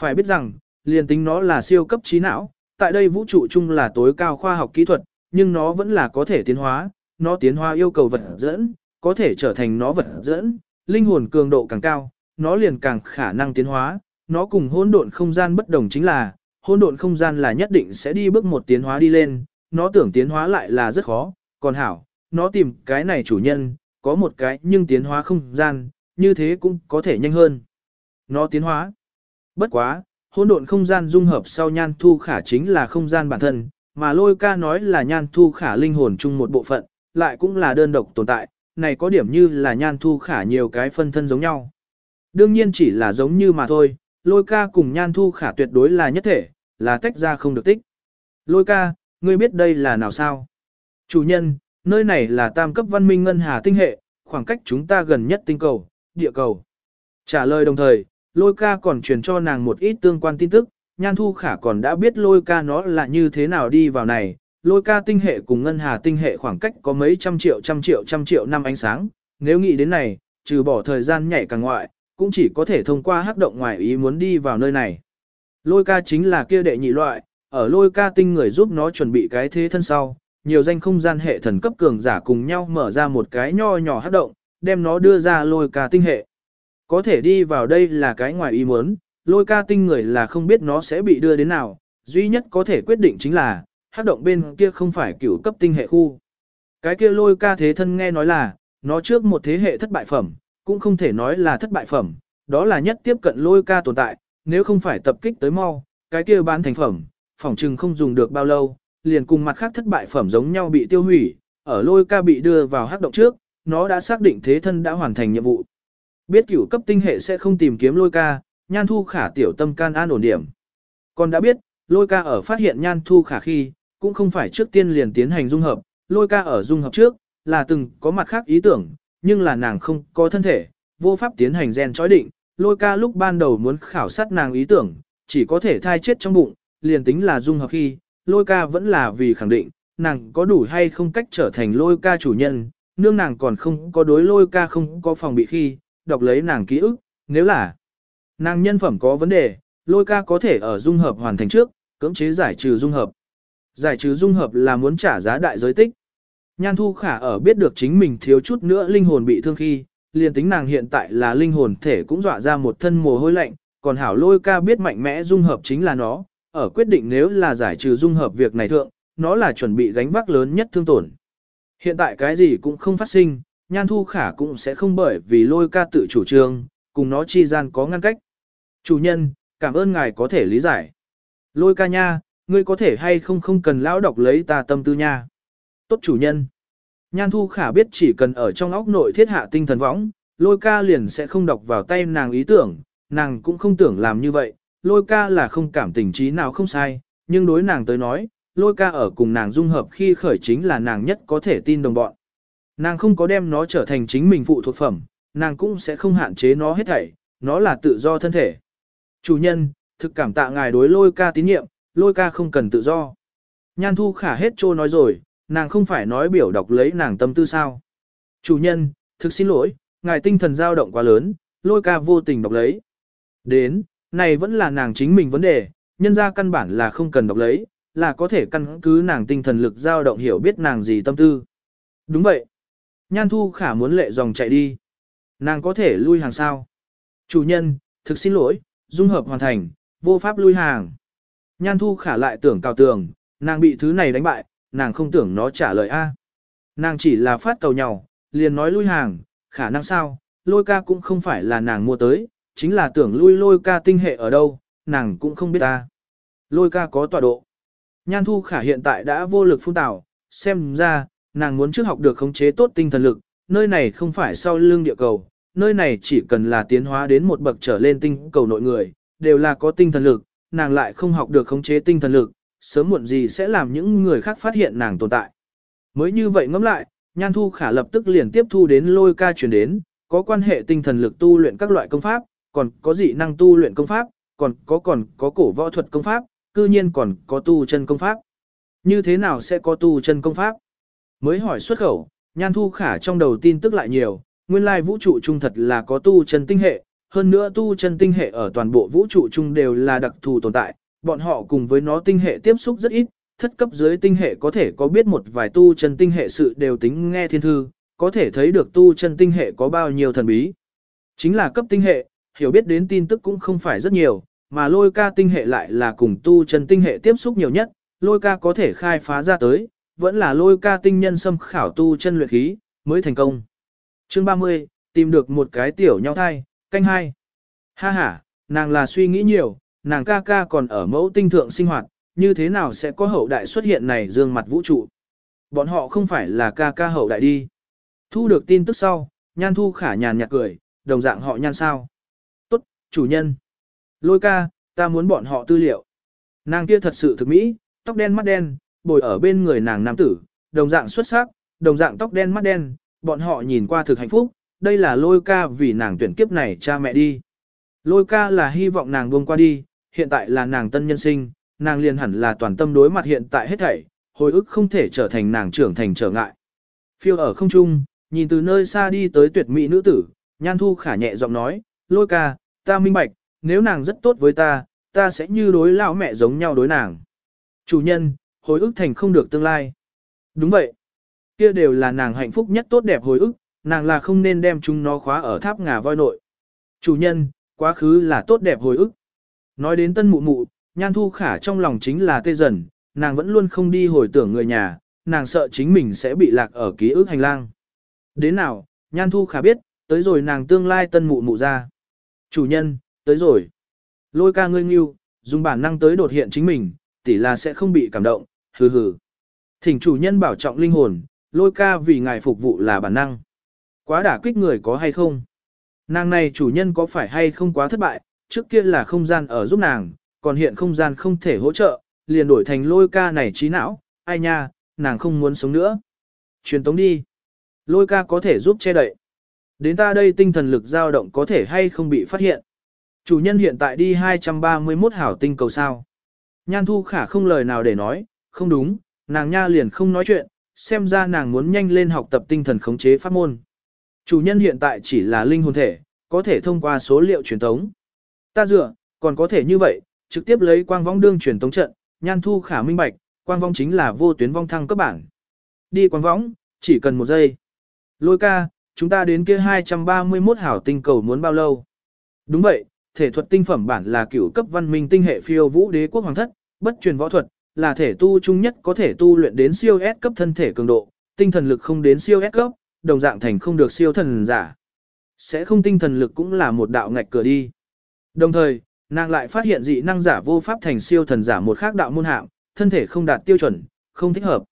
Phải biết rằng, liền tính nó là siêu cấp trí não, tại đây vũ trụ chung là tối cao khoa học kỹ thuật, nhưng nó vẫn là có thể tiến hóa, nó tiến hóa yêu cầu vật dẫn, có thể trở thành nó vật dẫn, linh hồn cường độ càng cao, nó liền càng khả năng tiến hóa, nó cùng hỗn độn không gian bất đồng chính là, hỗn độn không gian là nhất định sẽ đi bước một tiến hóa đi lên, nó tưởng tiến hóa lại là rất khó, còn hảo, nó tìm cái này chủ nhân, có một cái nhưng tiến hóa không gian, như thế cũng có thể nhanh hơn. Nó tiến hóa. Bất quá, hỗn độn không gian dung hợp sau nhan thu khả chính là không gian bản thân, mà lôi ca nói là nhan thu khả linh hồn chung một bộ phận, lại cũng là đơn độc tồn tại, này có điểm như là nhan thu khả nhiều cái phân thân giống nhau. Đương nhiên chỉ là giống như mà thôi, lôi ca cùng nhan thu khả tuyệt đối là nhất thể, là tách ra không được tích. Lôi ca, ngươi biết đây là nào sao? Chủ nhân, nơi này là tam cấp văn minh ngân hà tinh hệ, khoảng cách chúng ta gần nhất tinh cầu, địa cầu. Trả lời đồng thời, lôi ca còn truyền cho nàng một ít tương quan tin tức, nhan thu khả còn đã biết lôi ca nó là như thế nào đi vào này, lôi ca tinh hệ cùng ngân hà tinh hệ khoảng cách có mấy trăm triệu trăm triệu trăm triệu năm ánh sáng, nếu nghĩ đến này, trừ bỏ thời gian nhảy càng ngoại, cũng chỉ có thể thông qua hắc động ngoài ý muốn đi vào nơi này. Lôi ca chính là kia đệ nhị loại, ở lôi ca tinh người giúp nó chuẩn bị cái thế thân sau, nhiều danh không gian hệ thần cấp cường giả cùng nhau mở ra một cái nho nhỏ hắc động, đem nó đưa ra lôi ca tinh hệ. Có thể đi vào đây là cái ngoài ý muốn, lôi ca tinh người là không biết nó sẽ bị đưa đến nào, duy nhất có thể quyết định chính là, hát động bên kia không phải cửu cấp tinh hệ khu. Cái kia lôi ca thế thân nghe nói là, nó trước một thế hệ thất bại phẩm, cũng không thể nói là thất bại phẩm, đó là nhất tiếp cận lôi ca tồn tại, nếu không phải tập kích tới mau, cái kia bán thành phẩm, phỏng chừng không dùng được bao lâu, liền cùng mặt khác thất bại phẩm giống nhau bị tiêu hủy, ở lôi ca bị đưa vào hắc động trước, nó đã xác định thế thân đã hoàn thành nhiệm vụ. Biết cửu cấp tinh hệ sẽ không tìm kiếm lôi ca, nhan thu khả tiểu tâm can an ổn điểm. Còn đã biết, lôi ca ở phát hiện nhan thu khả khi, cũng không phải trước tiên liền tiến hành dung hợp, lôi ca ở dung hợp trước, là từng có mặt khác ý tưởng, nhưng là nàng không có thân thể, vô pháp tiến hành gen chói định, lôi ca lúc ban đầu muốn khảo sát nàng ý tưởng, chỉ có thể thai chết trong bụng, liền tính là dung hợp khi, lôi ca vẫn là vì khẳng định, nàng có đủ hay không cách trở thành lôi ca chủ nhân, nương nàng còn không có đối lôi ca không có phòng bị khi, đọc lấy nàng ký ức, nếu là nàng nhân phẩm có vấn đề, lôi ca có thể ở dung hợp hoàn thành trước, cưỡng chế giải trừ dung hợp. Giải trừ dung hợp là muốn trả giá đại giới tích. Nhan Thu Khả ở biết được chính mình thiếu chút nữa linh hồn bị thương khi, liền tính nàng hiện tại là linh hồn thể cũng dọa ra một thân mồ hôi lạnh, còn hảo lôi ca biết mạnh mẽ dung hợp chính là nó, ở quyết định nếu là giải trừ dung hợp việc này thượng, nó là chuẩn bị gánh vác lớn nhất thương tổn. Hiện tại cái gì cũng không phát sinh, Nhan Thu Khả cũng sẽ không bởi vì lôi ca tự chủ trương, cùng nó chi gian có ngăn cách. Chủ nhân, cảm ơn ngài có thể lý giải. Lôi ca nha, ngươi có thể hay không không cần lão đọc lấy ta tâm tư nha. Tốt chủ nhân. Nhan Thu Khả biết chỉ cần ở trong óc nội thiết hạ tinh thần võng, lôi ca liền sẽ không đọc vào tay nàng ý tưởng, nàng cũng không tưởng làm như vậy, lôi ca là không cảm tình trí nào không sai, nhưng đối nàng tới nói, lôi ca ở cùng nàng dung hợp khi khởi chính là nàng nhất có thể tin đồng bọn. Nàng không có đem nó trở thành chính mình phụ thuộc phẩm, nàng cũng sẽ không hạn chế nó hết thảy, nó là tự do thân thể. Chủ nhân, thực cảm tạ ngài đối lôi ca tín nhiệm, lôi ca không cần tự do. Nhan thu khả hết trô nói rồi, nàng không phải nói biểu đọc lấy nàng tâm tư sao. Chủ nhân, thực xin lỗi, ngài tinh thần dao động quá lớn, lôi ca vô tình đọc lấy. Đến, này vẫn là nàng chính mình vấn đề, nhân ra căn bản là không cần đọc lấy, là có thể căn cứ nàng tinh thần lực dao động hiểu biết nàng gì tâm tư. Đúng vậy. Nhan thu khả muốn lệ dòng chạy đi. Nàng có thể lui hàng sao? Chủ nhân, thực xin lỗi, dung hợp hoàn thành, vô pháp lui hàng. Nhan thu khả lại tưởng cào tường, nàng bị thứ này đánh bại, nàng không tưởng nó trả lời A. Nàng chỉ là phát cầu nhau, liền nói lui hàng, khả năng sao, lôi ca cũng không phải là nàng mua tới, chính là tưởng lui lôi ca tinh hệ ở đâu, nàng cũng không biết ta. Lôi ca có tọa độ. Nhan thu khả hiện tại đã vô lực phun tạo, xem ra, nàng muốn trước học được khống chế tốt tinh thần lực, nơi này không phải sau lưng địa cầu, nơi này chỉ cần là tiến hóa đến một bậc trở lên tinh cầu nội người, đều là có tinh thần lực, nàng lại không học được khống chế tinh thần lực, sớm muộn gì sẽ làm những người khác phát hiện nàng tồn tại. Mới như vậy ngẫm lại, Nhan Thu Khả lập tức liền tiếp thu đến lôi ca truyền đến, có quan hệ tinh thần lực tu luyện các loại công pháp, còn có dị năng tu luyện công pháp, còn có còn có cổ võ thuật công pháp, cư nhiên còn có tu chân công pháp. Như thế nào sẽ có tu chân công pháp? Mới hỏi xuất khẩu, Nhan Thu Khả trong đầu tin tức lại nhiều, nguyên lai vũ trụ trung thật là có tu chân tinh hệ, hơn nữa tu chân tinh hệ ở toàn bộ vũ trụ trung đều là đặc thù tồn tại, bọn họ cùng với nó tinh hệ tiếp xúc rất ít, thất cấp dưới tinh hệ có thể có biết một vài tu chân tinh hệ sự đều tính nghe thiên thư, có thể thấy được tu chân tinh hệ có bao nhiêu thần bí. Chính là cấp tinh hệ, hiểu biết đến tin tức cũng không phải rất nhiều, mà lôi ca tinh hệ lại là cùng tu chân tinh hệ tiếp xúc nhiều nhất, lôi ca có thể khai phá ra tới, vẫn là lôi ca tinh nhân xâm khảo tu chân luyện khí, mới thành công. Chương 30, tìm được một cái tiểu nhau thai, canh hai. Ha ha, nàng là suy nghĩ nhiều, nàng ca ca còn ở mẫu tinh thượng sinh hoạt, như thế nào sẽ có hậu đại xuất hiện này dương mặt vũ trụ. Bọn họ không phải là ca ca hậu đại đi. Thu được tin tức sau, nhan thu khả nhàn nhạt cười, đồng dạng họ nhan sao. Tốt, chủ nhân. Lôi ca, ta muốn bọn họ tư liệu. Nàng kia thật sự thực mỹ, tóc đen mắt đen, bồi ở bên người nàng nam tử, đồng dạng xuất sắc, đồng dạng tóc đen mắt đen, bọn họ nhìn qua thực hạnh phúc, đây là lôi ca vì nàng tuyển kiếp này cha mẹ đi. Lôi ca là hy vọng nàng buông qua đi, hiện tại là nàng tân nhân sinh, nàng liền hẳn là toàn tâm đối mặt hiện tại hết thảy, hồi ức không thể trở thành nàng trưởng thành trở ngại. Phiêu ở không trung, nhìn từ nơi xa đi tới tuyệt mỹ nữ tử, nhan thu khả nhẹ giọng nói, lôi ca, ta minh bạch, nếu nàng rất tốt với ta, ta sẽ như đối lão mẹ giống nhau đối nàng. Chủ nhân, hồi ức thành không được tương lai. Đúng vậy. Kia đều là nàng hạnh phúc nhất tốt đẹp hồi ức, nàng là không nên đem chúng nó khóa ở tháp ngà voi nội. Chủ nhân, quá khứ là tốt đẹp hồi ức. Nói đến tân mụ mụ, nhan thu khả trong lòng chính là tê dần, nàng vẫn luôn không đi hồi tưởng người nhà, nàng sợ chính mình sẽ bị lạc ở ký ức hành lang. Đến nào, nhan thu khả biết, tới rồi nàng tương lai tân mụ mụ ra. Chủ nhân, tới rồi. Lôi ca ngươi nghiêu, dùng bản năng tới đột hiện chính mình, tỷ là sẽ không bị cảm động, hừ hừ. Thỉnh chủ nhân bảo trọng linh hồn, lôi ca vì ngài phục vụ là bản năng. Quá đả kích người có hay không? Nàng này chủ nhân có phải hay không quá thất bại, trước kia là không gian ở giúp nàng, còn hiện không gian không thể hỗ trợ, liền đổi thành lôi ca này trí não, ai nha, nàng không muốn sống nữa. Truyền tống đi. Lôi ca có thể giúp che đậy. Đến ta đây tinh thần lực dao động có thể hay không bị phát hiện. Chủ nhân hiện tại đi 231 hảo tinh cầu sao. Nhan thu khả không lời nào để nói, không đúng, nàng nha liền không nói chuyện, xem ra nàng muốn nhanh lên học tập tinh thần khống chế pháp môn. Chủ nhân hiện tại chỉ là linh hồn thể, có thể thông qua số liệu truyền tống. Ta dựa, còn có thể như vậy, trực tiếp lấy quang vong đương truyền tống trận, nhan thu khả minh bạch, quang vong chính là vô tuyến vong thăng cấp bản. Đi quang vong, chỉ cần một giây. Lôi ca, chúng ta đến kia 231 hảo tinh cầu muốn bao lâu? Đúng vậy, thể thuật tinh phẩm bản là cửu cấp văn minh tinh hệ phiêu vũ đế quốc hoàng thất, bất truyền võ thuật, là thể tu chung nhất có thể tu luyện đến siêu S cấp thân thể cường độ, tinh thần lực không đến siêu S cấp, đồng dạng thành không được siêu thần giả. Sẽ không tinh thần lực cũng là một đạo ngạch cửa đi. Đồng thời, nàng lại phát hiện dị năng giả vô pháp thành siêu thần giả một khác đạo môn hạng, thân thể không đạt tiêu chuẩn, không thích hợp.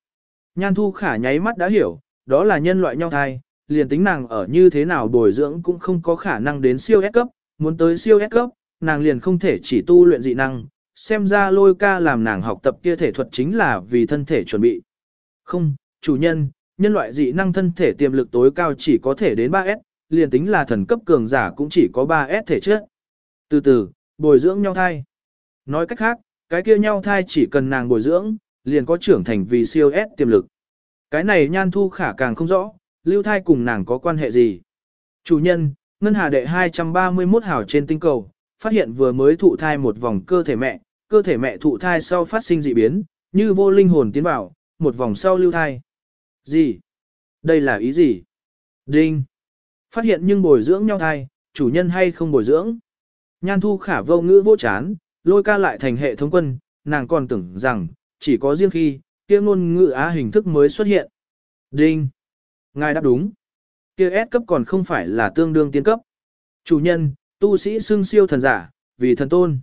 Nhan thu khả nháy mắt đã hiểu, đó là nhân loại nhau thai, liền tính nàng ở như thế nào bồi dưỡng cũng không có khả năng đến siêu S cấp, muốn tới siêu S cấp, nàng liền không thể chỉ tu luyện dị năng, xem ra lôi ca làm nàng học tập kia thể thuật chính là vì thân thể chuẩn bị. Không, chủ nhân, nhân loại dị năng thân thể tiềm lực tối cao chỉ có thể đến 3S, liền tính là thần cấp cường giả cũng chỉ có 3S thể chất. Từ từ, bồi dưỡng nhau thai. Nói cách khác, cái kia nhau thai chỉ cần nàng bồi dưỡng, liền có trưởng thành vì siêu S tiềm lực. Cái này nhan thu khả càng không rõ, lưu thai cùng nàng có quan hệ gì. Chủ nhân, ngân hà đệ 231 hào trên tinh cầu, phát hiện vừa mới thụ thai một vòng cơ thể mẹ, cơ thể mẹ thụ thai sau phát sinh dị biến, như vô linh hồn tiến vào, một vòng sau lưu thai. Gì? Đây là ý gì? Đinh. Phát hiện nhưng bồi dưỡng nhau thai, chủ nhân hay không bồi dưỡng? Nhan thu khả vô ngữ vô chán, lôi ca lại thành hệ thống quân, nàng còn tưởng rằng, chỉ có riêng khi, kia ngôn ngữ á hình thức mới xuất hiện. Đinh. Ngài đáp đúng. Kia S cấp còn không phải là tương đương tiến cấp. Chủ nhân, tu sĩ xưng siêu thần giả, vì thần tôn.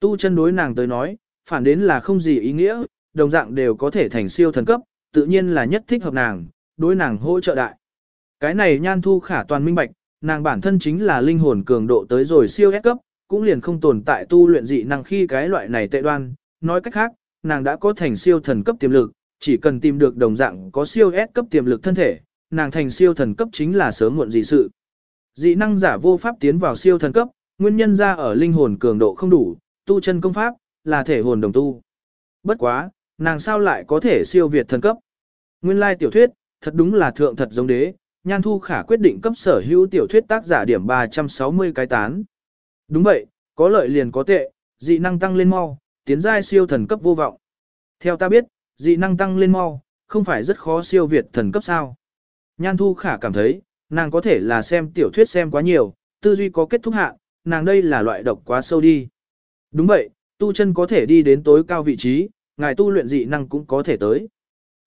Tu chân đối nàng tới nói, phản đến là không gì ý nghĩa, đồng dạng đều có thể thành siêu thần cấp, tự nhiên là nhất thích hợp nàng, đối nàng hỗ trợ đại. Cái này nhan thu khả toàn minh bạch, nàng bản thân chính là linh hồn cường độ tới rồi siêu S cấp, cũng liền không tồn tại tu luyện dị năng khi cái loại này tệ đoan. Nói cách khác, nàng đã có thành siêu thần cấp tiềm lực, chỉ cần tìm được đồng dạng có siêu S cấp tiềm lực thân thể, nàng thành siêu thần cấp chính là sớm muộn dị sự. Dị năng giả vô pháp tiến vào siêu thần cấp, nguyên nhân ra ở linh hồn cường độ không đủ, tu chân công pháp, là thể hồn đồng tu. Bất quá, nàng sao lại có thể siêu việt thần cấp. Nguyên lai tiểu thuyết, thật đúng là thượng thật giống đế, nhan thu khả quyết định cấp sở hữu tiểu thuyết tác giả điểm 360 cái tán. Đúng vậy, có lợi liền có tệ, dị năng tăng lên mau, tiến giai siêu thần cấp vô vọng. Theo ta biết, dị năng tăng lên mau, không phải rất khó siêu việt thần cấp sao. Nhan thu khả cảm thấy, nàng có thể là xem tiểu thuyết xem quá nhiều, tư duy có kết thúc hạ, nàng đây là loại độc quá sâu đi. Đúng vậy, tu chân có thể đi đến tối cao vị trí, ngài tu luyện dị năng cũng có thể tới.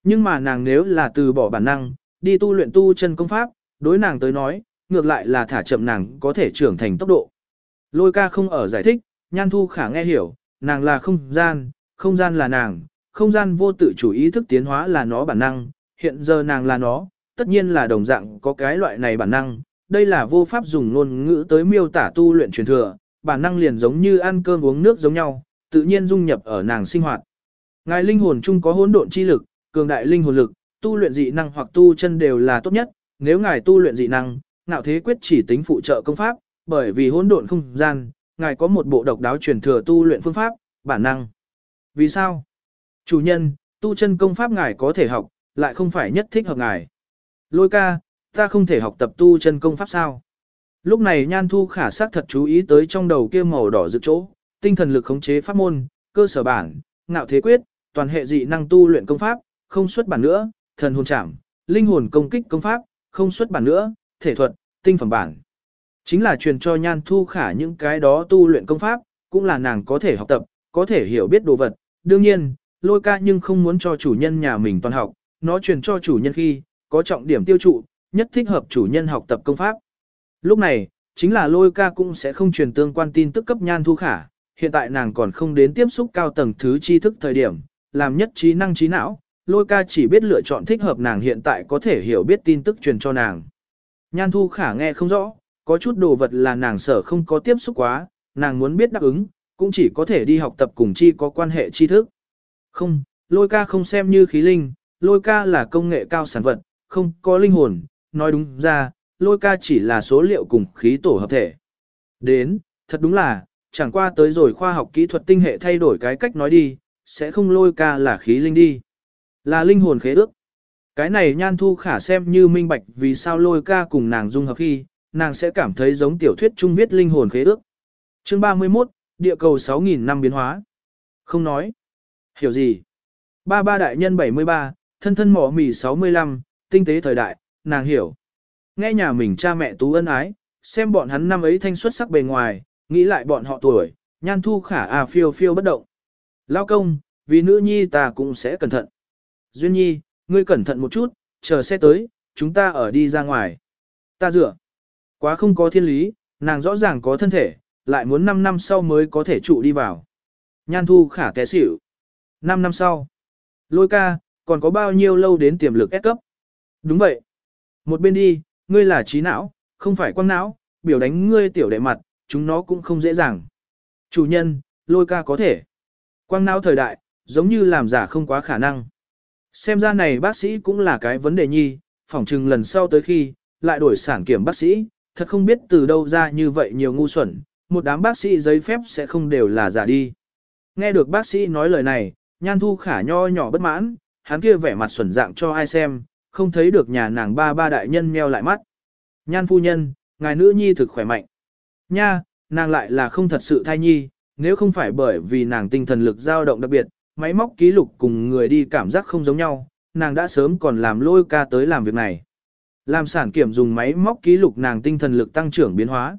Nhưng mà nàng nếu là từ bỏ bản năng, đi tu luyện tu chân công pháp, đối nàng tới nói, ngược lại là thả chậm nàng có thể trưởng thành tốc độ. Lôi ca không ở giải thích, nhan thu khả nghe hiểu, nàng là không gian, không gian là nàng, không gian vô tự chủ ý thức tiến hóa là nó bản năng, hiện giờ nàng là nó, tất nhiên là đồng dạng có cái loại này bản năng, đây là vô pháp dùng ngôn ngữ tới miêu tả tu luyện truyền thừa, bản năng liền giống như ăn cơm uống nước giống nhau, tự nhiên dung nhập ở nàng sinh hoạt. Ngài linh hồn chung có hỗn độn chi lực, cường đại linh hồn lực, tu luyện dị năng hoặc tu chân đều là tốt nhất, nếu ngài tu luyện dị năng, ngạo thế quyết chỉ tính phụ trợ công pháp, bởi vì hỗn độn không gian, ngài có một bộ độc đáo truyền thừa tu luyện phương pháp, bản năng. Vì sao? Chủ nhân, tu chân công pháp ngài có thể học, lại không phải nhất thích hợp ngài. Lôi ca, ta không thể học tập tu chân công pháp sao? Lúc này Nhan Thu khả sắc thật chú ý tới trong đầu kia màu đỏ dự chỗ, tinh thần lực khống chế pháp môn, cơ sở bản, ngạo thế quyết, toàn hệ dị năng tu luyện công pháp, không xuất bản nữa, thần hồn trảm, linh hồn công kích công pháp, không xuất bản nữa, thể thuật, tinh phẩm bản. Chính là truyền cho Nhan Thu khả những cái đó tu luyện công pháp, cũng là nàng có thể học tập, có thể hiểu biết đồ vật. Đương nhiên, lôi ca nhưng không muốn cho chủ nhân nhà mình toàn học, nó truyền cho chủ nhân khi, có trọng điểm tiêu trụ, nhất thích hợp chủ nhân học tập công pháp. Lúc này, chính là lôi ca cũng sẽ không truyền tương quan tin tức cấp nhan thu khả, hiện tại nàng còn không đến tiếp xúc cao tầng thứ tri thức thời điểm, làm nhất trí năng trí não, lôi ca chỉ biết lựa chọn thích hợp nàng hiện tại có thể hiểu biết tin tức truyền cho nàng. Nhan thu khả nghe không rõ, có chút đồ vật là nàng sở không có tiếp xúc quá, nàng muốn biết đáp ứng, cũng chỉ có thể đi học tập cùng chi có quan hệ tri thức. Không, lôi ca không xem như khí linh, lôi ca là công nghệ cao sản vật, không có linh hồn, nói đúng ra, lôi ca chỉ là số liệu cùng khí tổ hợp thể. Đến, thật đúng là, chẳng qua tới rồi khoa học kỹ thuật tinh hệ thay đổi cái cách nói đi, sẽ không lôi ca là khí linh đi. Là linh hồn khế ước. Cái này nhan thu khả xem như minh bạch vì sao lôi ca cùng nàng dung hợp khi, nàng sẽ cảm thấy giống tiểu thuyết trung viết linh hồn khế ước. Chương 31, địa cầu 6.000 năm biến hóa. Không nói. Hiểu gì? Ba ba đại nhân 73, thân thân mỏ mì 65, tinh tế thời đại, nàng hiểu. Nghe nhà mình cha mẹ tú ân ái, xem bọn hắn năm ấy thanh xuất sắc bề ngoài, nghĩ lại bọn họ tuổi, nhan thu khả à phiêu phiêu bất động. Lao công, vì nữ nhi ta cũng sẽ cẩn thận. Duyên nhi, ngươi cẩn thận một chút, chờ xe tới, chúng ta ở đi ra ngoài. Ta dựa. Quá không có thiên lý, nàng rõ ràng có thân thể, lại muốn 5 năm sau mới có thể trụ đi vào. Nhan thu khả té xỉu. 5 năm sau. Lôi ca, còn có bao nhiêu lâu đến tiềm lực S cấp? Đúng vậy. Một bên đi, ngươi là trí não, không phải quăng não, biểu đánh ngươi tiểu đệ mặt, chúng nó cũng không dễ dàng. Chủ nhân, lôi ca có thể. Quang não thời đại, giống như làm giả không quá khả năng. Xem ra này bác sĩ cũng là cái vấn đề nhi, phỏng chừng lần sau tới khi, lại đổi sản kiểm bác sĩ, thật không biết từ đâu ra như vậy nhiều ngu xuẩn, một đám bác sĩ giấy phép sẽ không đều là giả đi. Nghe được bác sĩ nói lời này, nhan thu khả nho nhỏ bất mãn, hắn kia vẻ mặt xuẩn dạng cho ai xem, không thấy được nhà nàng ba ba đại nhân meo lại mắt. Nhan phu nhân, ngài nữ nhi thực khỏe mạnh. Nha, nàng lại là không thật sự thai nhi, nếu không phải bởi vì nàng tinh thần lực dao động đặc biệt, máy móc ký lục cùng người đi cảm giác không giống nhau, nàng đã sớm còn làm lôi ca tới làm việc này. Làm sản kiểm dùng máy móc ký lục nàng tinh thần lực tăng trưởng biến hóa.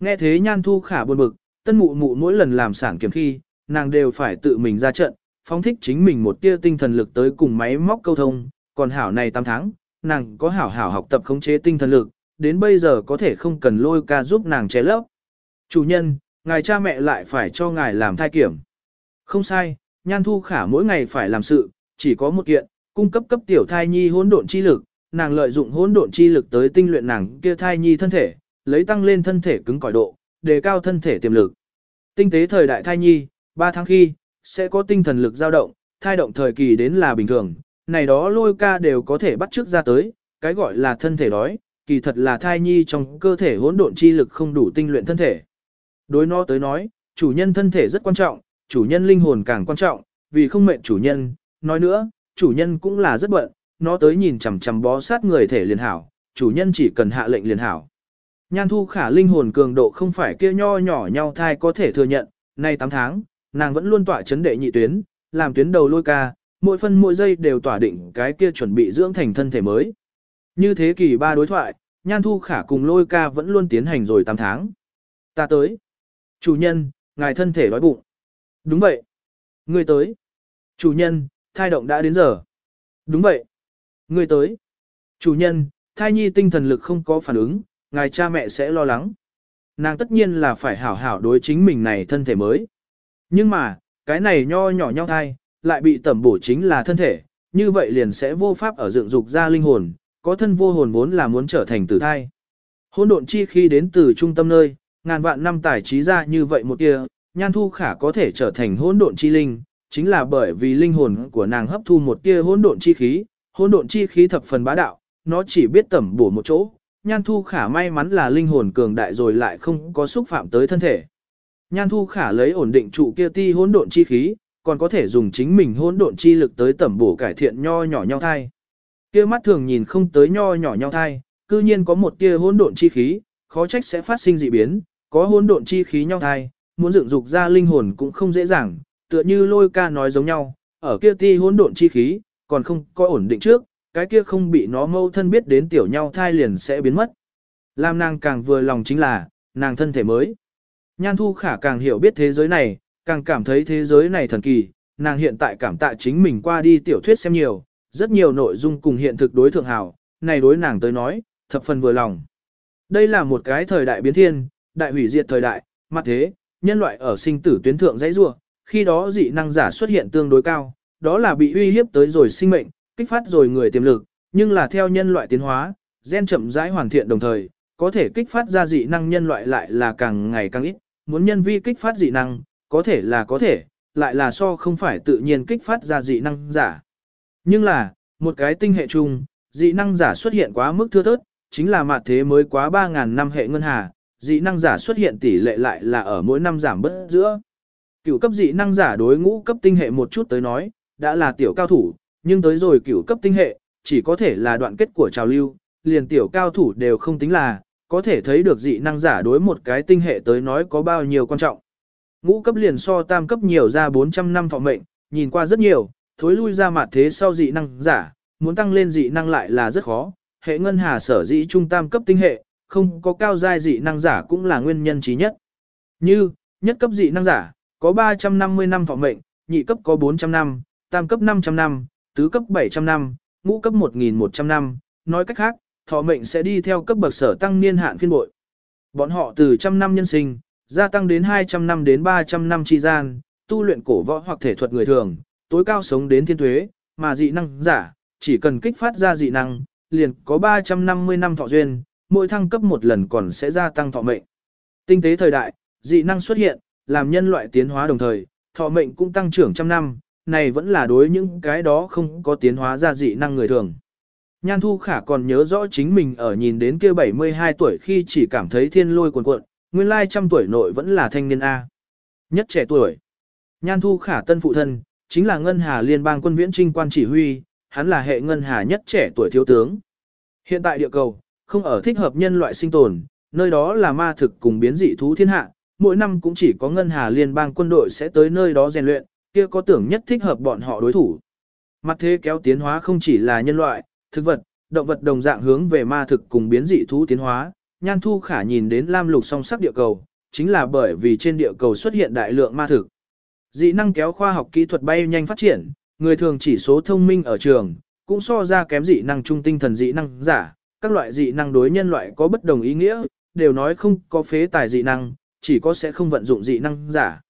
Nghe thế nhan thu khả buồn bực, tân mụ mụ mỗi lần làm sản kiểm khi, nàng đều phải tự mình ra trận, phóng thích chính mình một tia tinh thần lực tới cùng máy móc câu thông, còn hảo này 8 tháng, nàng có hảo hảo học tập khống chế tinh thần lực, đến bây giờ có thể không cần lôi ca giúp nàng chế lấp. Chủ nhân, ngài cha mẹ lại phải cho ngài làm thai kiểm. Không sai, nhan thu khả mỗi ngày phải làm sự, chỉ có một kiện, cung cấp cấp tiểu thai nhi hỗn độn chi lực, nàng lợi dụng hỗn độn chi lực tới tinh luyện nàng kia thai nhi thân thể, lấy tăng lên thân thể cứng cỏi độ, đề cao thân thể tiềm lực. Tinh tế thời đại thai nhi, 3 tháng khi, sẽ có tinh thần lực dao động, thai động thời kỳ đến là bình thường, này đó lôi ca đều có thể bắt trước ra tới, cái gọi là thân thể đói, kỳ thật là thai nhi trong cơ thể hỗn độn chi lực không đủ tinh luyện thân thể. Đối nó tới nói, chủ nhân thân thể rất quan trọng, chủ nhân linh hồn càng quan trọng, vì không mệnh chủ nhân, nói nữa, chủ nhân cũng là rất bận, nó tới nhìn chằm chằm bó sát người thể liền hảo, chủ nhân chỉ cần hạ lệnh liền hảo. Nhan thu khả linh hồn cường độ không phải kia nho nhỏ nhau thai có thể thừa nhận, nay 8 tháng, nàng vẫn luôn tỏa chấn đệ nhị tuyến, làm tuyến đầu lôi ca, mỗi phân mỗi giây đều tỏa định cái kia chuẩn bị dưỡng thành thân thể mới. Như thế kỷ ba đối thoại, Nhan Thu Khả cùng lôi ca vẫn luôn tiến hành rồi 8 tháng. Ta tới. Chủ nhân, ngài thân thể đói bụng. Đúng vậy. Người tới. Chủ nhân, thai động đã đến giờ. Đúng vậy. Người tới. Chủ nhân, thai nhi tinh thần lực không có phản ứng, ngài cha mẹ sẽ lo lắng. Nàng tất nhiên là phải hảo hảo đối chính mình này thân thể mới. Nhưng mà, cái này nho nhỏ nhau thai, lại bị tẩm bổ chính là thân thể, như vậy liền sẽ vô pháp ở dựng dục ra linh hồn, có thân vô hồn vốn là muốn trở thành tử thai. Hỗn độn chi khi đến từ trung tâm nơi, ngàn vạn năm tài trí ra như vậy một kia, nhan thu khả có thể trở thành hỗn độn chi linh, chính là bởi vì linh hồn của nàng hấp thu một tia hỗn độn chi khí, hỗn độn chi khí thập phần bá đạo, nó chỉ biết tẩm bổ một chỗ. Nhan thu khả may mắn là linh hồn cường đại rồi lại không có xúc phạm tới thân thể. Nhan thu khả lấy ổn định trụ kia ti hỗn độn chi khí, còn có thể dùng chính mình hỗn độn chi lực tới tẩm bổ cải thiện nho nhỏ nhau thai. Kia mắt thường nhìn không tới nho nhỏ nhau thai, cư nhiên có một tia hỗn độn chi khí, khó trách sẽ phát sinh dị biến, có hỗn độn chi khí nhau thai, muốn dựng dục ra linh hồn cũng không dễ dàng, tựa như lôi ca nói giống nhau, ở kia ti hỗn độn chi khí, còn không có ổn định trước, cái kia không bị nó mâu thân biết đến tiểu nhau thai liền sẽ biến mất. Làm nàng càng vừa lòng chính là, nàng thân thể mới. Nhan thu khả càng hiểu biết thế giới này, càng cảm thấy thế giới này thần kỳ, nàng hiện tại cảm tạ chính mình qua đi tiểu thuyết xem nhiều, rất nhiều nội dung cùng hiện thực đối thượng hảo, này đối nàng tới nói, thập phần vừa lòng. Đây là một cái thời đại biến thiên, đại hủy diệt thời đại, mặt thế, nhân loại ở sinh tử tuyến thượng dãy rua, khi đó dị năng giả xuất hiện tương đối cao, đó là bị uy hiếp tới rồi sinh mệnh, kích phát rồi người tiềm lực, nhưng là theo nhân loại tiến hóa, gen chậm rãi hoàn thiện đồng thời, có thể kích phát ra dị năng nhân loại lại là càng ngày càng ít, muốn nhân vi kích phát dị năng, có thể là có thể, lại là so không phải tự nhiên kích phát ra dị năng giả. Nhưng là, một cái tinh hệ chung, dị năng giả xuất hiện quá mức thưa thớt, chính là mặt thế mới quá 3.000 năm hệ ngân hà, dị năng giả xuất hiện tỷ lệ lại là ở mỗi năm giảm bớt giữa. Cửu cấp dị năng giả đối ngũ cấp tinh hệ một chút tới nói, đã là tiểu cao thủ, nhưng tới rồi cửu cấp tinh hệ, chỉ có thể là đoạn kết của trào lưu, liền tiểu cao thủ đều không tính là, có thể thấy được dị năng giả đối một cái tinh hệ tới nói có bao nhiêu quan trọng. Ngũ cấp liền so tam cấp nhiều ra 400 năm thọ mệnh, nhìn qua rất nhiều, thối lui ra mặt thế sau dị năng giả, muốn tăng lên dị năng lại là rất khó. Hệ ngân hà sở dĩ trung tam cấp tinh hệ, không có cao giai dị năng giả cũng là nguyên nhân trí nhất. Như, nhất cấp dị năng giả, có 350 năm thọ mệnh, nhị cấp có 400 năm, tam cấp 500 năm, tứ cấp 700 năm, ngũ cấp 1100 năm, nói cách khác, thọ mệnh sẽ đi theo cấp bậc sở tăng niên hạn phiên bội. Bọn họ từ trăm năm nhân sinh, gia tăng đến 200 năm đến 300 năm chi gian, tu luyện cổ võ hoặc thể thuật người thường, tối cao sống đến thiên thuế, mà dị năng giả, chỉ cần kích phát ra dị năng, liền có 350 năm thọ duyên, mỗi thăng cấp một lần còn sẽ gia tăng thọ mệnh. Tinh tế thời đại, dị năng xuất hiện, làm nhân loại tiến hóa đồng thời, thọ mệnh cũng tăng trưởng trăm năm, này vẫn là đối những cái đó không có tiến hóa ra dị năng người thường. Nhan Thu Khả còn nhớ rõ chính mình ở nhìn đến kia 72 tuổi khi chỉ cảm thấy thiên lôi cuồn cuộn, nguyên lai trăm tuổi nội vẫn là thanh niên A. Nhất trẻ tuổi. Nhan Thu Khả tân phụ thân, chính là Ngân Hà Liên bang quân viễn trinh quan chỉ huy, hắn là hệ Ngân Hà nhất trẻ tuổi thiếu tướng. Hiện tại địa cầu, không ở thích hợp nhân loại sinh tồn, nơi đó là ma thực cùng biến dị thú thiên hạ, mỗi năm cũng chỉ có Ngân Hà Liên bang quân đội sẽ tới nơi đó rèn luyện, kia có tưởng nhất thích hợp bọn họ đối thủ. Mặt thế kéo tiến hóa không chỉ là nhân loại, thực vật, động vật đồng dạng hướng về ma thực cùng biến dị thú tiến hóa, Nhan Thu Khả nhìn đến lam lục song sắc địa cầu, chính là bởi vì trên địa cầu xuất hiện đại lượng ma thực. Dị năng kéo khoa học kỹ thuật bay nhanh phát triển, người thường chỉ số thông minh ở trường, cũng so ra kém dị năng trung tinh thần dị năng giả, các loại dị năng đối nhân loại có bất đồng ý nghĩa, đều nói không có phế tài dị năng, chỉ có sẽ không vận dụng dị năng giả.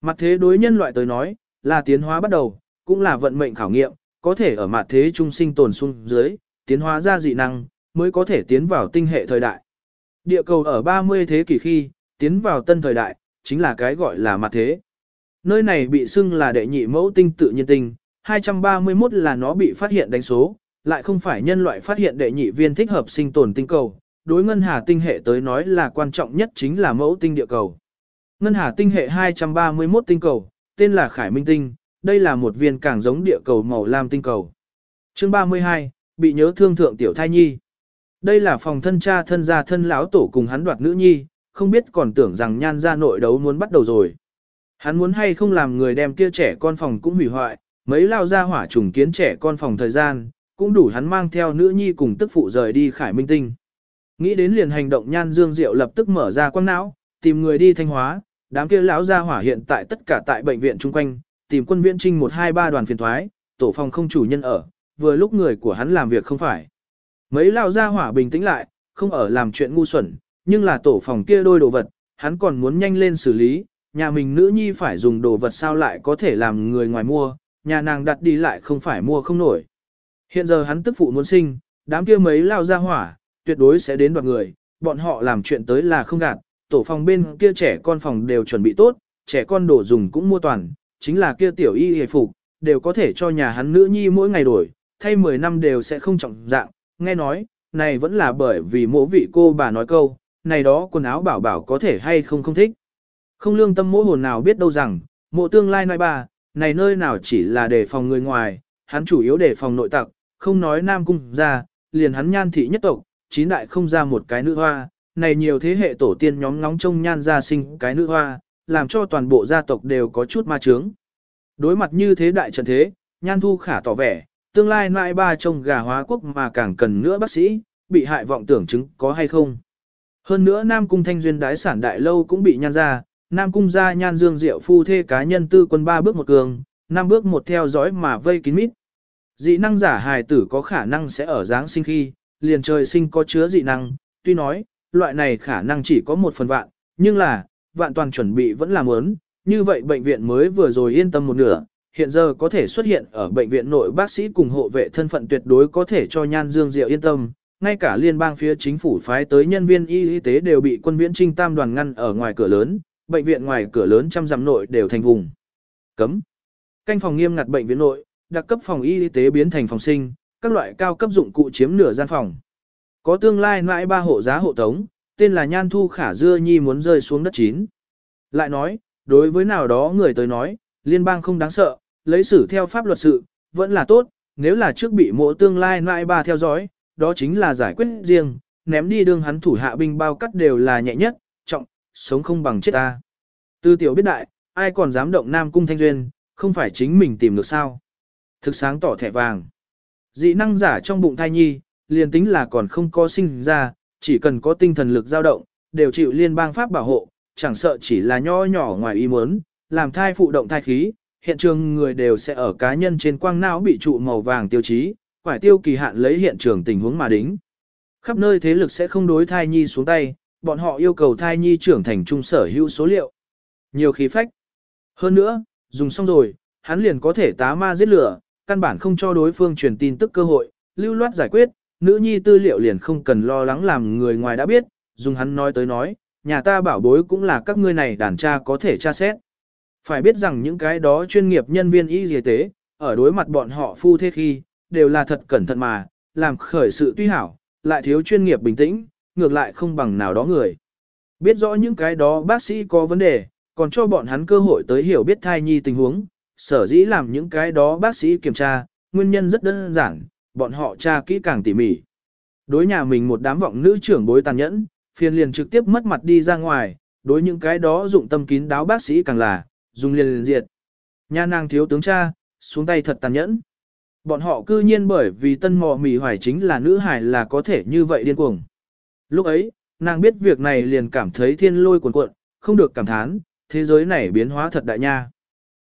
Mặt thế đối nhân loại tới nói, là tiến hóa bắt đầu, cũng là vận mệnh khảo nghiệm, có thể ở mặt thế trung sinh tồn xuống dưới, tiến hóa ra dị năng, mới có thể tiến vào tinh hệ thời đại. Địa cầu ở 30 thế kỷ khi, tiến vào tân thời đại, chính là cái gọi là mặt thế. Nơi này bị xưng là đệ nhị mẫu tinh tự nhiên tinh, 231 là nó bị phát hiện đánh số, lại không phải nhân loại phát hiện đệ nhị viên thích hợp sinh tồn tinh cầu. Đối ngân hà tinh hệ tới nói là quan trọng nhất chính là mẫu tinh địa cầu. Ngân hà tinh hệ 231 tinh cầu, tên là Khải Minh tinh, đây là một viên càng giống địa cầu màu lam tinh cầu. Chương 32, bị nhớ thương thượng tiểu thai nhi. Đây là phòng thân cha thân gia thân lão tổ cùng hắn đoạt nữ nhi, không biết còn tưởng rằng nhan gia nội đấu muốn bắt đầu rồi. Hắn muốn hay không làm người đem kia trẻ con phòng cũng hủy hoại, mấy lao ra hỏa trùng kiến trẻ con phòng thời gian, cũng đủ hắn mang theo nữ nhi cùng tức phụ rời đi khải minh tinh. Nghĩ đến liền hành động nhan dương diệu lập tức mở ra quang não, tìm người đi thanh hóa, đám kia lão gia hỏa hiện tại tất cả tại bệnh viện chung quanh, tìm quân viện trinh 123 đoàn phiền thoái, tổ phòng không chủ nhân ở, vừa lúc người của hắn làm việc không phải. Mấy lao gia hỏa bình tĩnh lại, không ở làm chuyện ngu xuẩn, nhưng là tổ phòng kia đôi đồ vật, hắn còn muốn nhanh lên xử lý, nhà mình nữ nhi phải dùng đồ vật sao lại có thể làm người ngoài mua, nhà nàng đặt đi lại không phải mua không nổi. Hiện giờ hắn tức phụ muốn sinh, đám kia mấy lao gia hỏa, tuyệt đối sẽ đến đoạt người, bọn họ làm chuyện tới là không gạt, tổ phòng bên kia trẻ con phòng đều chuẩn bị tốt, trẻ con đồ dùng cũng mua toàn, chính là kia tiểu y hề phục, đều có thể cho nhà hắn nữ nhi mỗi ngày đổi, thay 10 năm đều sẽ không trọng dạng, nghe nói, này vẫn là bởi vì mỗi vị cô bà nói câu, này đó quần áo bảo bảo có thể hay không không thích. Không lương tâm mỗi hồn nào biết đâu rằng, mộ tương lai nói bà, này nơi nào chỉ là để phòng người ngoài, hắn chủ yếu để phòng nội tặc, không nói nam cung ra, liền hắn nhan thị nhất tộc, chín đại không ra một cái nữ hoa, này nhiều thế hệ tổ tiên nhóm ngóng trông nhan ra sinh cái nữ hoa, làm cho toàn bộ gia tộc đều có chút ma trướng. Đối mặt như thế đại trận thế, nhan thu khả tỏ vẻ, tương lai nại ba trông gà hóa quốc mà càng cần nữa bác sĩ, bị hại vọng tưởng chứng có hay không. Hơn nữa Nam Cung Thanh Duyên đái sản đại lâu cũng bị nhan ra, Nam Cung gia nhan dương diệu phu thê cá nhân tư quân ba bước một cường, năm bước một theo dõi mà vây kín mít. Dị năng giả hài tử có khả năng sẽ ở dáng sinh khi, liền trời sinh có chứa dị năng, tuy nói, loại này khả năng chỉ có một phần vạn, nhưng là, vạn toàn chuẩn bị vẫn là muốn, như vậy bệnh viện mới vừa rồi yên tâm một nửa, hiện giờ có thể xuất hiện ở bệnh viện nội bác sĩ cùng hộ vệ thân phận tuyệt đối có thể cho Nhan Dương Diệu yên tâm, ngay cả liên bang phía chính phủ phái tới nhân viên y y tế đều bị quân viễn trinh tam đoàn ngăn ở ngoài cửa lớn, bệnh viện ngoài cửa lớn trăm dặm nội đều thành vùng cấm. Canh phòng nghiêm ngặt bệnh viện nội, đặc cấp phòng y y tế biến thành phòng sinh, các loại cao cấp dụng cụ chiếm nửa gian phòng. Có tương lai mãi ba hộ giá hộ tống, tên là Nhan Thu Khả Dưa Nhi muốn rơi xuống đất chín. Lại nói, đối với nào đó người tới nói, liên bang không đáng sợ, lấy xử theo pháp luật sự, vẫn là tốt, nếu là trước bị mộ tương lai nại ba theo dõi, đó chính là giải quyết riêng, ném đi đương hắn thủ hạ binh bao cắt đều là nhẹ nhất, trọng, sống không bằng chết ta. Tư tiểu biết đại, ai còn dám động Nam Cung Thanh Duyên, không phải chính mình tìm được sao. Thực sáng tỏ thẻ vàng. Dị năng giả trong bụng thai nhi, liền tính là còn không có sinh ra, chỉ cần có tinh thần lực dao động, đều chịu liên bang pháp bảo hộ, chẳng sợ chỉ là nho nhỏ ngoài ý muốn, làm thai phụ động thai khí, hiện trường người đều sẽ ở cá nhân trên quang não bị trụ màu vàng tiêu chí, phải tiêu kỳ hạn lấy hiện trường tình huống mà đính. Khắp nơi thế lực sẽ không đối thai nhi xuống tay, bọn họ yêu cầu thai nhi trưởng thành trung sở hữu số liệu. Nhiều khí phách. Hơn nữa, dùng xong rồi, hắn liền có thể tá ma giết lửa, căn bản không cho đối phương truyền tin tức cơ hội, lưu loát giải quyết, nữ nhi tư liệu liền không cần lo lắng làm người ngoài đã biết, dùng hắn nói tới nói, nhà ta bảo bối cũng là các ngươi này đàn cha có thể tra xét. Phải biết rằng những cái đó chuyên nghiệp nhân viên y y tế, ở đối mặt bọn họ phu thế khi, đều là thật cẩn thận mà, làm khởi sự tuy hảo, lại thiếu chuyên nghiệp bình tĩnh, ngược lại không bằng nào đó người. Biết rõ những cái đó bác sĩ có vấn đề, còn cho bọn hắn cơ hội tới hiểu biết thai nhi tình huống, sở dĩ làm những cái đó bác sĩ kiểm tra, nguyên nhân rất đơn giản, bọn họ tra kỹ càng tỉ mỉ. Đối nhà mình một đám vọng nữ trưởng bối tàn nhẫn, phiền liền trực tiếp mất mặt đi ra ngoài, đối những cái đó dụng tâm kín đáo bác sĩ càng là, dùng liền liền diệt. nha nàng thiếu tướng cha, xuống tay thật tàn nhẫn. Bọn họ cư nhiên bởi vì tân mò mì hoài chính là nữ hải là có thể như vậy điên cuồng. Lúc ấy, nàng biết việc này liền cảm thấy thiên lôi cuồn cuộn, không được cảm thán, thế giới này biến hóa thật đại nha.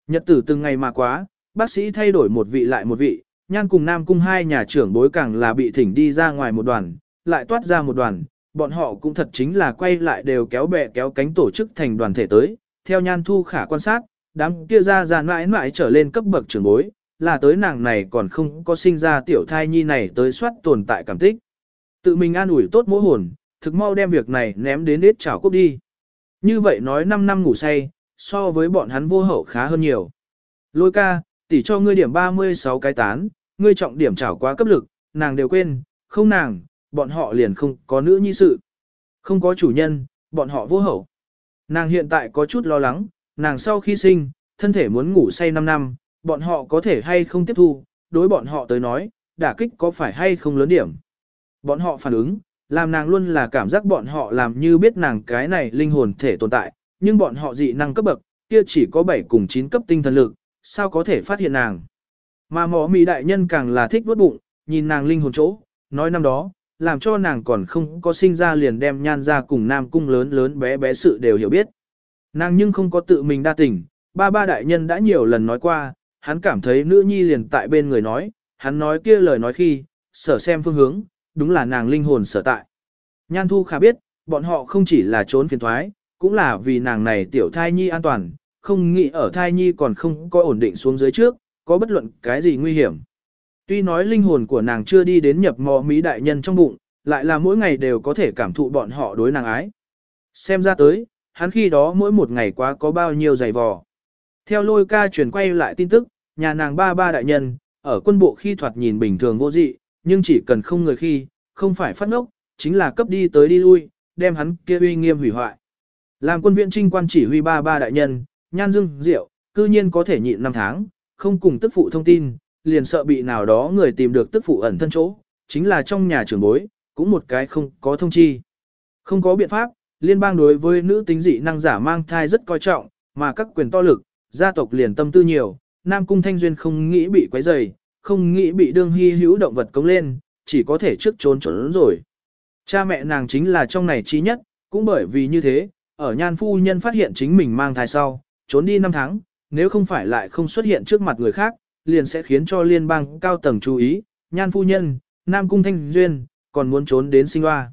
Nhật tử từng ngày mà quá, bác sĩ thay đổi một vị lại một vị, nhan cùng nam cung hai nhà trưởng bối càng là bị thỉnh đi ra ngoài một đoàn, lại toát ra một đoàn, bọn họ cũng thật chính là quay lại đều kéo bè kéo cánh tổ chức thành đoàn thể tới, theo nhan thu khả quan sát, đám kia ra ra mãi mãi trở lên cấp bậc trưởng bối, là tới nàng này còn không có sinh ra tiểu thai nhi này tới soát tồn tại cảm tích. Tự mình an ủi tốt mỗi hồn, thực mau đem việc này ném đến ít chảo cốc đi. Như vậy nói 5 năm ngủ say, so với bọn hắn vô hậu khá hơn nhiều. Lôi ca, tỷ cho ngươi điểm 36 cái tán, ngươi trọng điểm chảo quá cấp lực, nàng đều quên, không nàng, bọn họ liền không có nữ nhi sự. Không có chủ nhân, bọn họ vô hậu. Nàng hiện tại có chút lo lắng, nàng sau khi sinh, thân thể muốn ngủ say 5 năm, bọn họ có thể hay không tiếp thu, đối bọn họ tới nói, đả kích có phải hay không lớn điểm. Bọn họ phản ứng, làm nàng luôn là cảm giác bọn họ làm như biết nàng cái này linh hồn thể tồn tại, nhưng bọn họ dị năng cấp bậc, kia chỉ có 7 cùng 9 cấp tinh thần lực, sao có thể phát hiện nàng. Mà mỏ mì đại nhân càng là thích vuốt bụng, nhìn nàng linh hồn chỗ, nói năm đó, làm cho nàng còn không có sinh ra liền đem nhan ra cùng nam cung lớn lớn bé bé sự đều hiểu biết. Nàng nhưng không có tự mình đa tình, ba ba đại nhân đã nhiều lần nói qua, hắn cảm thấy nữ nhi liền tại bên người nói, hắn nói kia lời nói khi, sở xem phương hướng, đúng là nàng linh hồn sở tại. Nhan thu khả biết, bọn họ không chỉ là trốn phiền thoái, cũng là vì nàng này tiểu thai nhi an toàn, không nghĩ ở thai nhi còn không có ổn định xuống dưới trước, có bất luận cái gì nguy hiểm. Tuy nói linh hồn của nàng chưa đi đến nhập mò mỹ đại nhân trong bụng, lại là mỗi ngày đều có thể cảm thụ bọn họ đối nàng ái. Xem ra tới, hắn khi đó mỗi một ngày quá có bao nhiêu giày vò. Theo lôi ca truyền quay lại tin tức, nhà nàng ba ba đại nhân, ở quân bộ khi thoạt nhìn bình thường vô dị, nhưng chỉ cần không người khi, không phải phát ngốc, chính là cấp đi tới đi lui, đem hắn kia uy nghiêm hủy hoại. Làm quân viện trinh quan chỉ huy ba ba đại nhân, nhan dưng, diệu, cư nhiên có thể nhịn năm tháng, không cùng tức phụ thông tin, liền sợ bị nào đó người tìm được tức phụ ẩn thân chỗ, chính là trong nhà trưởng bối, cũng một cái không có thông chi. Không có biện pháp, liên bang đối với nữ tính dị năng giả mang thai rất coi trọng, mà các quyền to lực, gia tộc liền tâm tư nhiều, Nam Cung Thanh Duyên không nghĩ bị quấy rầy, không nghĩ bị đương hy hữu động vật cống lên, chỉ có thể trước trốn trốn rồi. Cha mẹ nàng chính là trong này trí nhất, cũng bởi vì như thế, ở nhan phu nhân phát hiện chính mình mang thai sau, trốn đi 5 tháng, nếu không phải lại không xuất hiện trước mặt người khác, liền sẽ khiến cho liên bang cao tầng chú ý, nhan phu nhân, Nam Cung Thanh Duyên, còn muốn trốn đến sinh hoa.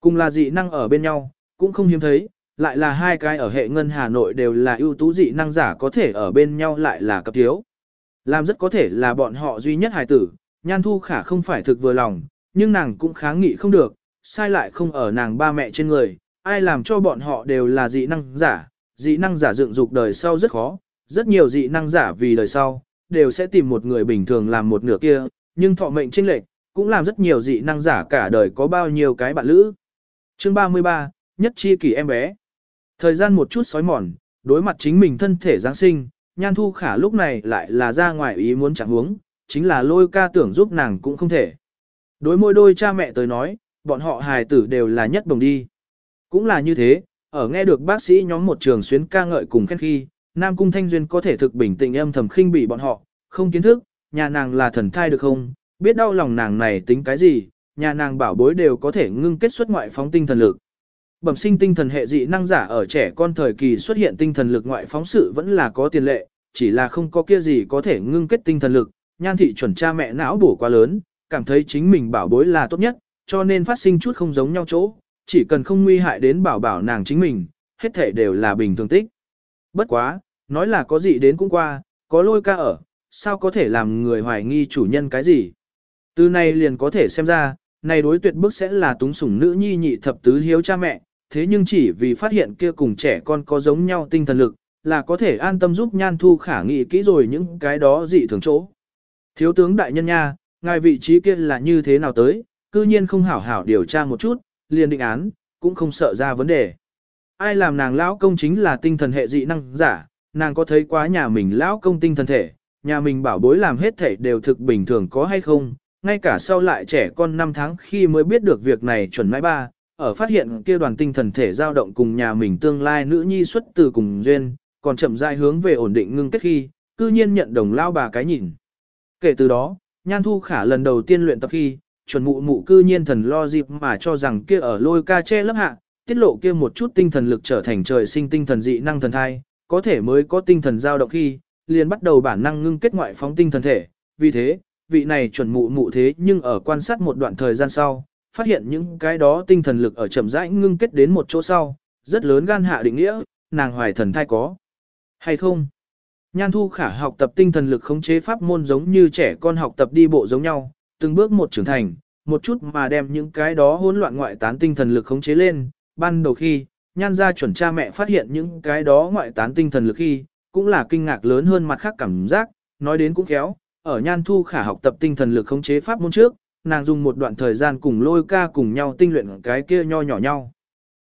Cùng là dị năng ở bên nhau, cũng không hiếm thấy, lại là hai cái ở hệ ngân Hà Nội đều là ưu tú dị năng giả có thể ở bên nhau lại là cấp thiếu. Làm rất có thể là bọn họ duy nhất hài tử, nhan thu khả không phải thực vừa lòng, nhưng nàng cũng kháng nghị không được, sai lại không ở nàng ba mẹ trên người, ai làm cho bọn họ đều là dị năng giả, dị năng giả dựng dục đời sau rất khó, rất nhiều dị năng giả vì đời sau, đều sẽ tìm một người bình thường làm một nửa kia, nhưng thọ mệnh chênh lệch, cũng làm rất nhiều dị năng giả cả đời có bao nhiêu cái bạn lữ. Chương 33, nhất chi kỷ em bé. Thời gian một chút sói mòn, đối mặt chính mình thân thể Giáng sinh, Nhan Thu Khả lúc này lại là ra ngoài ý muốn chẳng huống, chính là lôi ca tưởng giúp nàng cũng không thể. Đối môi đôi cha mẹ tới nói, bọn họ hài tử đều là nhất đồng đi. Cũng là như thế, ở nghe được bác sĩ nhóm một trường xuyến ca ngợi cùng khen khi, Nam Cung Thanh Duyên có thể thực bình tĩnh âm thầm khinh bị bọn họ, không kiến thức, nhà nàng là thần thai được không, biết đau lòng nàng này tính cái gì, nhà nàng bảo bối đều có thể ngưng kết xuất ngoại phóng tinh thần lực. Bẩm sinh tinh thần hệ dị năng giả ở trẻ con thời kỳ xuất hiện tinh thần lực ngoại phóng sự vẫn là có tiền lệ, chỉ là không có kia gì có thể ngưng kết tinh thần lực, nhan thị chuẩn cha mẹ não bổ quá lớn, cảm thấy chính mình bảo bối là tốt nhất, cho nên phát sinh chút không giống nhau chỗ, chỉ cần không nguy hại đến bảo bảo nàng chính mình, hết thể đều là bình thường tích. Bất quá, nói là có gì đến cũng qua, có lôi ca ở, sao có thể làm người hoài nghi chủ nhân cái gì. Từ này liền có thể xem ra, này đối tuyệt bức sẽ là túng sủng nữ nhi nhị thập tứ hiếu cha mẹ, thế nhưng chỉ vì phát hiện kia cùng trẻ con có giống nhau tinh thần lực, là có thể an tâm giúp nhan thu khả nghị kỹ rồi những cái đó dị thường chỗ. Thiếu tướng đại nhân nha, ngài vị trí kia là như thế nào tới, cư nhiên không hảo hảo điều tra một chút, liền định án, cũng không sợ ra vấn đề. Ai làm nàng lão công chính là tinh thần hệ dị năng giả, nàng có thấy quá nhà mình lão công tinh thần thể, nhà mình bảo bối làm hết thể đều thực bình thường có hay không, ngay cả sau lại trẻ con 5 tháng khi mới biết được việc này chuẩn mãi ba, ở phát hiện kia đoàn tinh thần thể dao động cùng nhà mình tương lai nữ nhi xuất từ cùng duyên, còn chậm rãi hướng về ổn định ngưng kết khi, cư nhiên nhận đồng lao bà cái nhìn. Kể từ đó, Nhan Thu Khả lần đầu tiên luyện tập khi, chuẩn mụ mụ cư nhiên thần lo dịp mà cho rằng kia ở lôi ca che lớp hạ, tiết lộ kia một chút tinh thần lực trở thành trời sinh tinh thần dị năng thần thai, có thể mới có tinh thần dao động khi, liền bắt đầu bản năng ngưng kết ngoại phóng tinh thần thể. Vì thế, vị này chuẩn mụ mụ thế nhưng ở quan sát một đoạn thời gian sau, phát hiện những cái đó tinh thần lực ở chậm rãi ngưng kết đến một chỗ sau, rất lớn gan hạ định nghĩa, nàng hoài thần thai có. Hay không? Nhan thu khả học tập tinh thần lực khống chế pháp môn giống như trẻ con học tập đi bộ giống nhau, từng bước một trưởng thành, một chút mà đem những cái đó hỗn loạn ngoại tán tinh thần lực khống chế lên. Ban đầu khi, nhan gia chuẩn cha mẹ phát hiện những cái đó ngoại tán tinh thần lực khi, cũng là kinh ngạc lớn hơn mặt khác cảm giác, nói đến cũng khéo, ở nhan thu khả học tập tinh thần lực khống chế pháp môn trước, nàng dùng một đoạn thời gian cùng lôi ca cùng nhau tinh luyện cái kia nho nhỏ nhau.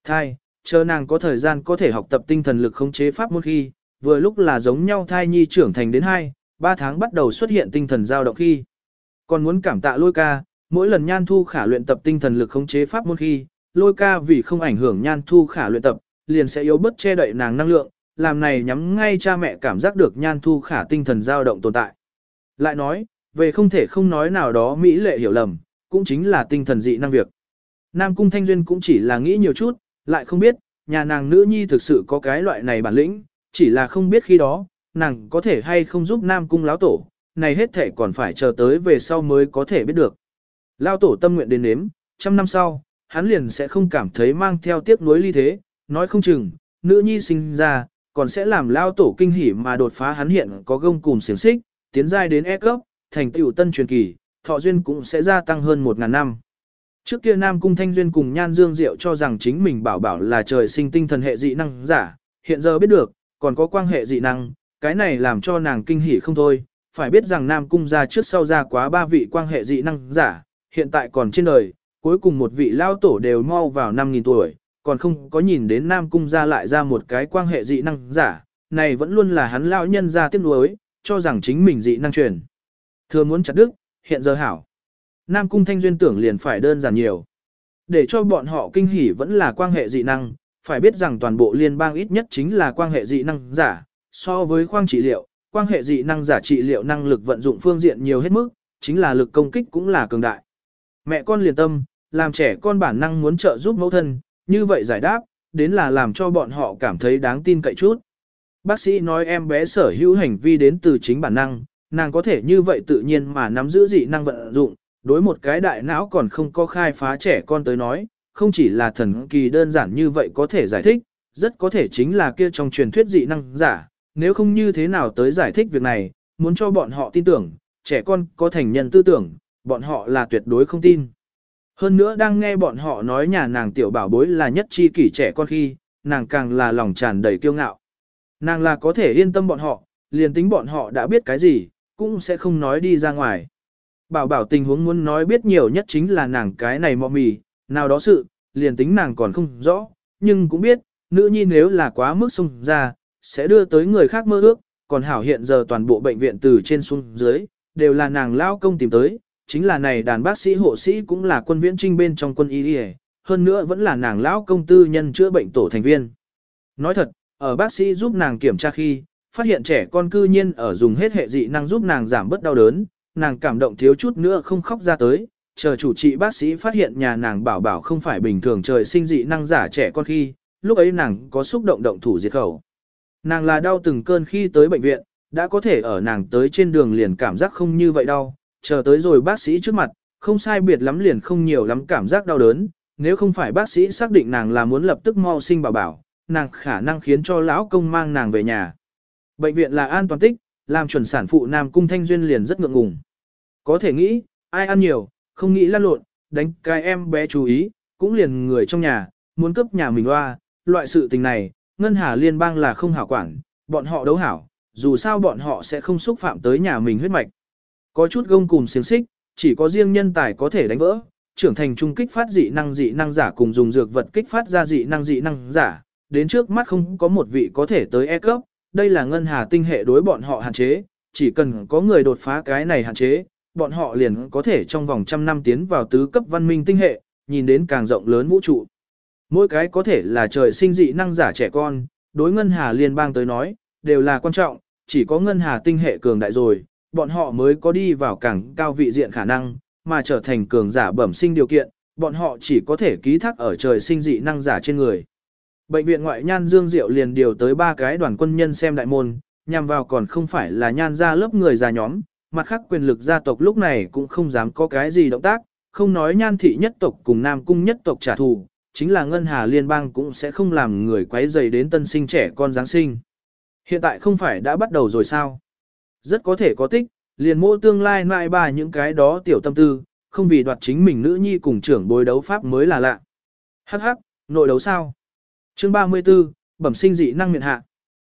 Thai, chờ nàng có thời gian có thể học tập tinh thần lực khống chế pháp môn khi, vừa lúc là giống nhau thai nhi trưởng thành đến 2, 3 tháng bắt đầu xuất hiện tinh thần dao động khi. Còn muốn cảm tạ lôi ca, mỗi lần nhan thu khả luyện tập tinh thần lực khống chế pháp môn khi, lôi ca vì không ảnh hưởng nhan thu khả luyện tập, liền sẽ yếu bớt che đậy nàng năng lượng, làm này nhắm ngay cha mẹ cảm giác được nhan thu khả tinh thần dao động tồn tại. Lại nói, về không thể không nói nào đó Mỹ lệ hiểu lầm, cũng chính là tinh thần dị năng việc. Nam Cung Thanh Duyên cũng chỉ là nghĩ nhiều chút, lại không biết, nhà nàng nữ nhi thực sự có cái loại này bản lĩnh, chỉ là không biết khi đó, nàng có thể hay không giúp Nam Cung lão tổ, này hết thể còn phải chờ tới về sau mới có thể biết được. Lão tổ tâm nguyện đến nếm, trăm năm sau, hắn liền sẽ không cảm thấy mang theo tiếc nuối ly thế, nói không chừng, nữ nhi sinh ra, còn sẽ làm lao tổ kinh hỉ mà đột phá hắn hiện có gông cùng xiềng xích, tiến giai đến E cấp, thành tựu tân truyền kỳ, thọ duyên cũng sẽ gia tăng hơn 1.000 năm. Trước kia Nam Cung Thanh Duyên cùng Nhan Dương Diệu cho rằng chính mình bảo bảo là trời sinh tinh thần hệ dị năng giả, hiện giờ biết được, còn có quan hệ dị năng, cái này làm cho nàng kinh hỉ không thôi. Phải biết rằng Nam Cung ra trước sau ra quá ba vị quan hệ dị năng giả, hiện tại còn trên đời, cuối cùng một vị lao tổ đều mau vào 5.000 tuổi, còn không có nhìn đến Nam Cung ra lại ra một cái quan hệ dị năng giả, này vẫn luôn là hắn lao nhân ra tiếc nuối, cho rằng chính mình dị năng truyền. Thừa muốn chặt đức, hiện giờ hảo. Nam Cung Thanh Duyên tưởng liền phải đơn giản nhiều. Để cho bọn họ kinh hỉ vẫn là quan hệ dị năng, phải biết rằng toàn bộ liên bang ít nhất chính là quan hệ dị năng giả, so với khoang trị liệu, quan hệ dị năng giả trị liệu năng lực vận dụng phương diện nhiều hết mức, chính là lực công kích cũng là cường đại. Mẹ con liền tâm, làm trẻ con bản năng muốn trợ giúp mẫu thân, như vậy giải đáp, đến là làm cho bọn họ cảm thấy đáng tin cậy chút. Bác sĩ nói em bé sở hữu hành vi đến từ chính bản năng, nàng có thể như vậy tự nhiên mà nắm giữ dị năng vận dụng, đối một cái đại não còn không có khai phá trẻ con tới nói, không chỉ là thần kỳ đơn giản như vậy có thể giải thích, rất có thể chính là kia trong truyền thuyết dị năng giả, nếu không như thế nào tới giải thích việc này, muốn cho bọn họ tin tưởng, trẻ con có thành nhân tư tưởng, bọn họ là tuyệt đối không tin. Hơn nữa đang nghe bọn họ nói nhà nàng tiểu bảo bối là nhất chi kỷ trẻ con khi, nàng càng là lòng tràn đầy kiêu ngạo. Nàng là có thể yên tâm bọn họ, liền tính bọn họ đã biết cái gì, cũng sẽ không nói đi ra ngoài. Bảo bảo tình huống muốn nói biết nhiều nhất chính là nàng cái này mọ mì, nào đó sự, liền tính nàng còn không rõ, nhưng cũng biết, nữ nhi nếu là quá mức xung ra, sẽ đưa tới người khác mơ ước, còn hảo hiện giờ toàn bộ bệnh viện từ trên xuống dưới, đều là nàng lao công tìm tới, chính là này đàn bác sĩ hộ sĩ cũng là quân viễn trinh bên trong quân y hơn nữa vẫn là nàng lão công tư nhân chữa bệnh tổ thành viên. Nói thật, ở bác sĩ giúp nàng kiểm tra khi, phát hiện trẻ con cư nhiên ở dùng hết hệ dị năng giúp nàng giảm bớt đau đớn, nàng cảm động thiếu chút nữa không khóc ra tới, chờ chủ trị bác sĩ phát hiện nhà nàng bảo bảo không phải bình thường trời sinh dị năng giả trẻ con khi, lúc ấy nàng có xúc động động thủ diệt khẩu. Nàng là đau từng cơn khi tới bệnh viện, đã có thể ở nàng tới trên đường liền cảm giác không như vậy đau, chờ tới rồi bác sĩ trước mặt, không sai biệt lắm liền không nhiều lắm cảm giác đau đớn, nếu không phải bác sĩ xác định nàng là muốn lập tức mau sinh bảo bảo, nàng khả năng khiến cho lão công mang nàng về nhà. Bệnh viện là an toàn tích, làm chuẩn sản phụ Nam Cung Thanh Duyên liền rất ngượng ngùng. Có thể nghĩ, ai ăn nhiều, không nghĩ lăn lộn, đánh cái em bé chú ý, cũng liền người trong nhà, muốn cấp nhà mình loa loại sự tình này, ngân hà liên bang là không hảo quản, bọn họ đấu hảo, dù sao bọn họ sẽ không xúc phạm tới nhà mình huyết mạch. Có chút gông cùng xiềng xích, chỉ có riêng nhân tài có thể đánh vỡ, trưởng thành trung kích phát dị năng dị năng giả cùng dùng dược vật kích phát ra dị năng dị năng giả, đến trước mắt không có một vị có thể tới E cấp, đây là ngân hà tinh hệ đối bọn họ hạn chế, chỉ cần có người đột phá cái này hạn chế, bọn họ liền có thể trong vòng trăm năm tiến vào tứ cấp văn minh tinh hệ, nhìn đến càng rộng lớn vũ trụ. Mỗi cái có thể là trời sinh dị năng giả trẻ con, đối ngân hà liên bang tới nói, đều là quan trọng, chỉ có ngân hà tinh hệ cường đại rồi, bọn họ mới có đi vào càng cao vị diện khả năng, mà trở thành cường giả bẩm sinh điều kiện, bọn họ chỉ có thể ký thác ở trời sinh dị năng giả trên người. Bệnh viện ngoại nhan Dương Diệu liền điều tới ba cái đoàn quân nhân xem đại môn, nhằm vào còn không phải là nhan ra lớp người già nhóm, mặt khác quyền lực gia tộc lúc này cũng không dám có cái gì động tác, không nói nhan thị nhất tộc cùng nam cung nhất tộc trả thù, chính là ngân hà liên bang cũng sẽ không làm người quấy dày đến tân sinh trẻ con Giáng sinh. Hiện tại không phải đã bắt đầu rồi sao? Rất có thể có tích, liền mô tương lai mãi bà những cái đó tiểu tâm tư, không vì đoạt chính mình nữ nhi cùng trưởng bối đấu pháp mới là lạ. Hắc hắc, nội đấu sao? Chương 34, bẩm sinh dị năng miệng hạ.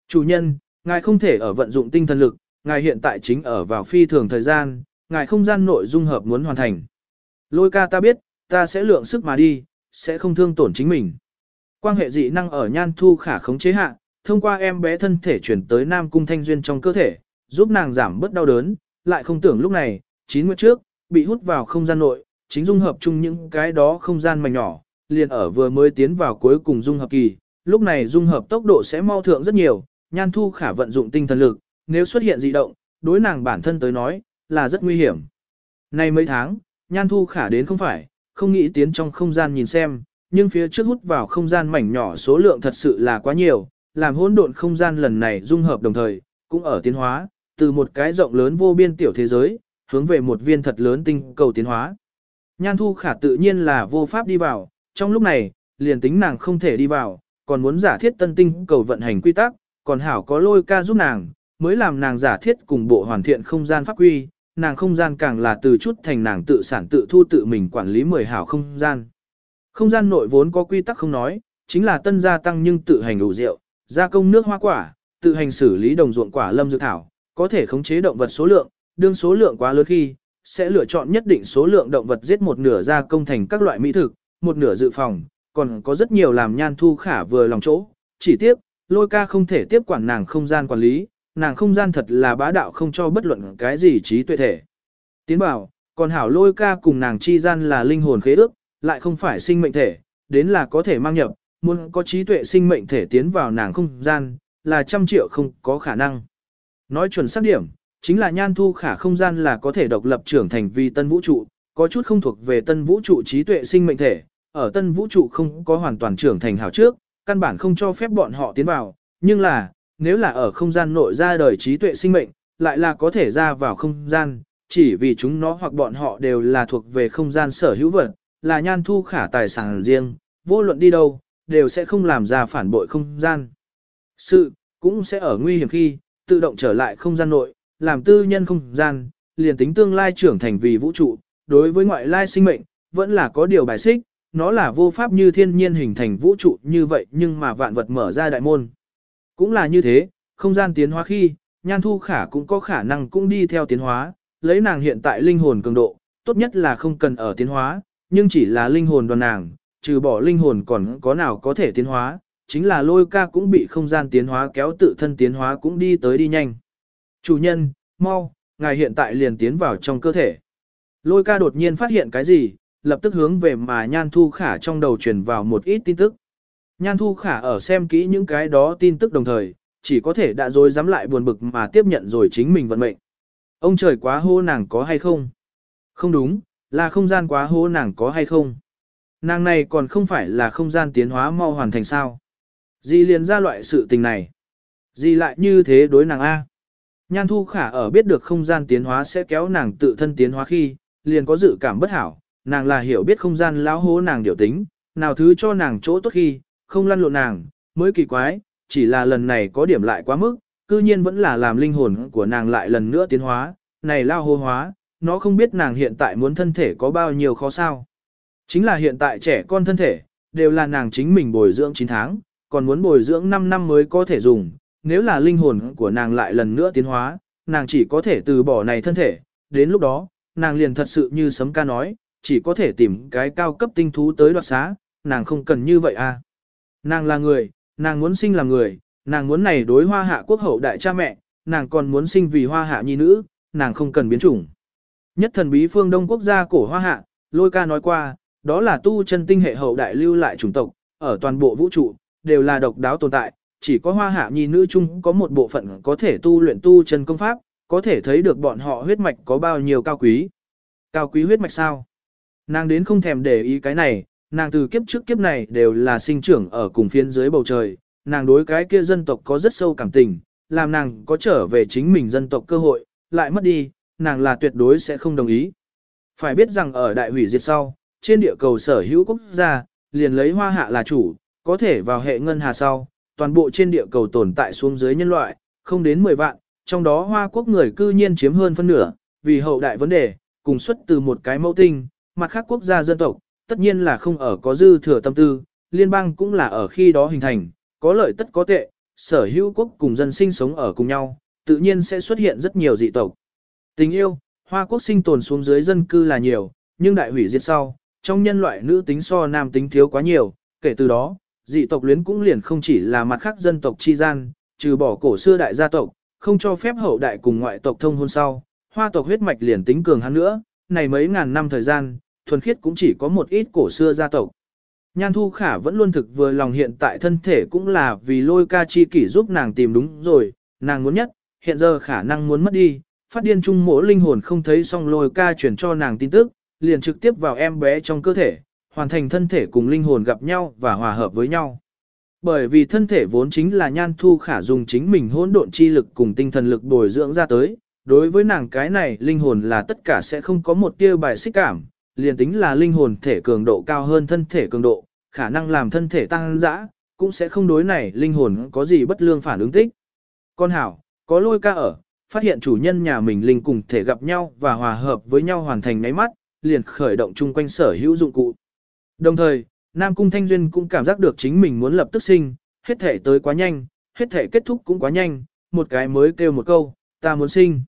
Chủ nhân, ngài không thể ở vận dụng tinh thần lực, ngài hiện tại chính ở vào phi thường thời gian, ngài không gian nội dung hợp muốn hoàn thành. Lôi ca ta biết, ta sẽ lượng sức mà đi, sẽ không thương tổn chính mình. Quan hệ dị năng ở nhan thu khả khống chế hạ, thông qua em bé thân thể chuyển tới Nam Cung Thanh Duyên trong cơ thể, giúp nàng giảm bớt đau đớn, lại không tưởng lúc này, 9 nguyệt trước, bị hút vào không gian nội, chính dung hợp chung những cái đó không gian mảnh nhỏ, liền ở vừa mới tiến vào cuối cùng dung hợp kỳ, lúc này dung hợp tốc độ sẽ mau thượng rất nhiều, nhan thu khả vận dụng tinh thần lực, nếu xuất hiện dị động, đối nàng bản thân tới nói, là rất nguy hiểm. Nay mấy tháng, nhan thu khả đến không phải, không nghĩ tiến trong không gian nhìn xem, nhưng phía trước hút vào không gian mảnh nhỏ số lượng thật sự là quá nhiều, làm hỗn độn không gian lần này dung hợp đồng thời, cũng ở tiến hóa, từ một cái rộng lớn vô biên tiểu thế giới, hướng về một viên thật lớn tinh cầu tiến hóa. Nhan thu khả tự nhiên là vô pháp đi vào, trong lúc này, liền tính nàng không thể đi vào, còn muốn giả thiết tân tinh cầu vận hành quy tắc, còn hảo có lôi ca giúp nàng, mới làm nàng giả thiết cùng bộ hoàn thiện không gian pháp quy, nàng không gian càng là từ chút thành nàng tự sản tự thu tự mình quản lý mười hảo không gian. Không gian nội vốn có quy tắc không nói, chính là tân gia tăng nhưng tự hành đủ rượu, gia công nước hoa quả, tự hành xử lý đồng ruộng quả lâm dược thảo, có thể khống chế động vật số lượng, đương số lượng quá lớn khi, sẽ lựa chọn nhất định số lượng động vật giết một nửa ra công thành các loại mỹ thực, một nửa dự phòng, còn có rất nhiều làm nhan thu khả vừa lòng chỗ. Chỉ tiếp, lôi ca không thể tiếp quản nàng không gian quản lý, nàng không gian thật là bá đạo không cho bất luận cái gì trí tuệ thể. Tiến bảo, còn hảo lôi ca cùng nàng chi gian là linh hồn khế ước, lại không phải sinh mệnh thể, đến là có thể mang nhập, muốn có trí tuệ sinh mệnh thể tiến vào nàng không gian, là trăm triệu không có khả năng. Nói chuẩn xác điểm, chính là nhan thu khả không gian là có thể độc lập trưởng thành vì tân vũ trụ, có chút không thuộc về tân vũ trụ trí tuệ sinh mệnh thể, ở tân vũ trụ không có hoàn toàn trưởng thành hảo trước, căn bản không cho phép bọn họ tiến vào, nhưng là, nếu là ở không gian nội ra đời trí tuệ sinh mệnh, lại là có thể ra vào không gian, chỉ vì chúng nó hoặc bọn họ đều là thuộc về không gian sở hữu vật, là nhan thu khả tài sản riêng, vô luận đi đâu, đều sẽ không làm ra phản bội không gian. Sự, cũng sẽ ở nguy hiểm khi, tự động trở lại không gian nội, làm tư nhân không gian, liền tính tương lai trưởng thành vì vũ trụ, đối với ngoại lai sinh mệnh, vẫn là có điều bài xích, nó là vô pháp như thiên nhiên hình thành vũ trụ như vậy nhưng mà vạn vật mở ra đại môn. Cũng là như thế, không gian tiến hóa khi, nhan thu khả cũng có khả năng cũng đi theo tiến hóa, lấy nàng hiện tại linh hồn cường độ, tốt nhất là không cần ở tiến hóa, nhưng chỉ là linh hồn đoàn nàng, trừ bỏ linh hồn còn có nào có thể tiến hóa, chính là lôi ca cũng bị không gian tiến hóa kéo tự thân tiến hóa cũng đi tới đi nhanh. Chủ nhân, mau, ngài hiện tại liền tiến vào trong cơ thể. Lôi ca đột nhiên phát hiện cái gì, lập tức hướng về mà Nhan Thu Khả trong đầu truyền vào một ít tin tức. Nhan Thu Khả ở xem kỹ những cái đó tin tức đồng thời, chỉ có thể đã rồi dám lại buồn bực mà tiếp nhận rồi chính mình vận mệnh. Ông trời quá hô nàng có hay không? Không đúng, là không gian quá hô nàng có hay không? Nàng này còn không phải là không gian tiến hóa mau hoàn thành sao? Gì liền ra loại sự tình này? Gì lại như thế đối nàng A? Nhan Thu Khả ở biết được không gian tiến hóa sẽ kéo nàng tự thân tiến hóa khi, liền có dự cảm bất hảo, nàng là hiểu biết không gian lão hố nàng điều tính, nào thứ cho nàng chỗ tốt khi, không lăn lộn nàng, mới kỳ quái, chỉ là lần này có điểm lại quá mức, cư nhiên vẫn là làm linh hồn của nàng lại lần nữa tiến hóa, này lao hô hóa, nó không biết nàng hiện tại muốn thân thể có bao nhiêu khó sao. Chính là hiện tại trẻ con thân thể, đều là nàng chính mình bồi dưỡng 9 tháng, còn muốn bồi dưỡng 5 năm mới có thể dùng, nếu là linh hồn của nàng lại lần nữa tiến hóa, nàng chỉ có thể từ bỏ này thân thể, đến lúc đó, nàng liền thật sự như sấm ca nói, chỉ có thể tìm cái cao cấp tinh thú tới đoạt xá, nàng không cần như vậy à. Nàng là người, nàng muốn sinh làm người, nàng muốn này đối hoa hạ quốc hậu đại cha mẹ, nàng còn muốn sinh vì hoa hạ nhi nữ, nàng không cần biến chủng. Nhất thần bí phương Đông quốc gia cổ hoa hạ, lôi ca nói qua, đó là tu chân tinh hệ hậu đại lưu lại chủng tộc, ở toàn bộ vũ trụ, đều là độc đáo tồn tại, chỉ có hoa hạ nhi nữ chung có một bộ phận có thể tu luyện tu chân công pháp, có thể thấy được bọn họ huyết mạch có bao nhiêu cao quý. Cao quý huyết mạch sao? Nàng đến không thèm để ý cái này, nàng từ kiếp trước kiếp này đều là sinh trưởng ở cùng phiên dưới bầu trời, nàng đối cái kia dân tộc có rất sâu cảm tình, làm nàng có trở về chính mình dân tộc cơ hội, lại mất đi, nàng là tuyệt đối sẽ không đồng ý. Phải biết rằng ở đại hủy diệt sau, trên địa cầu sở hữu quốc gia, liền lấy hoa hạ là chủ, có thể vào hệ ngân hà sau, toàn bộ trên địa cầu tồn tại xuống dưới nhân loại, không đến 10 vạn, trong đó hoa quốc người cư nhiên chiếm hơn phân nửa, vì hậu đại vấn đề, cùng xuất từ một cái mẫu tinh, mặt khác quốc gia dân tộc, tất nhiên là không ở có dư thừa tâm tư, liên bang cũng là ở khi đó hình thành, có lợi tất có tệ, sở hữu quốc cùng dân sinh sống ở cùng nhau, tự nhiên sẽ xuất hiện rất nhiều dị tộc. Tình yêu, hoa quốc sinh tồn xuống dưới dân cư là nhiều, nhưng đại hủy diệt sau, trong nhân loại nữ tính so nam tính thiếu quá nhiều, kể từ đó, dị tộc luyến cũng liền không chỉ là mặt khác dân tộc chi gian, trừ bỏ cổ xưa đại gia tộc, không cho phép hậu đại cùng ngoại tộc thông hôn sau, hoa tộc huyết mạch liền tính cường hắn nữa, này mấy ngàn năm thời gian, thuần khiết cũng chỉ có một ít cổ xưa gia tộc. Nhan Thu Khả vẫn luôn thực vừa lòng hiện tại thân thể cũng là vì lôi ca chi kỷ giúp nàng tìm đúng rồi, nàng muốn nhất, hiện giờ khả năng muốn mất đi, phát điên chung mỗi linh hồn không thấy xong lôi ca chuyển cho nàng tin tức, liền trực tiếp vào em bé trong cơ thể, hoàn thành thân thể cùng linh hồn gặp nhau và hòa hợp với nhau. Bởi vì thân thể vốn chính là nhan thu khả dùng chính mình hỗn độn chi lực cùng tinh thần lực bồi dưỡng ra tới, đối với nàng cái này linh hồn là tất cả sẽ không có một tia bài xích cảm, liền tính là linh hồn thể cường độ cao hơn thân thể cường độ, khả năng làm thân thể tăng dã, cũng sẽ không đối này linh hồn có gì bất lương phản ứng tích. Con hảo, có lôi ca ở, phát hiện chủ nhân nhà mình linh cùng thể gặp nhau và hòa hợp với nhau hoàn thành ngáy mắt, liền khởi động chung quanh sở hữu dụng cụ. Đồng thời, Nam Cung Thanh Duyên cũng cảm giác được chính mình muốn lập tức sinh, hết thể tới quá nhanh, hết thể kết thúc cũng quá nhanh, một cái mới kêu một câu, ta muốn sinh.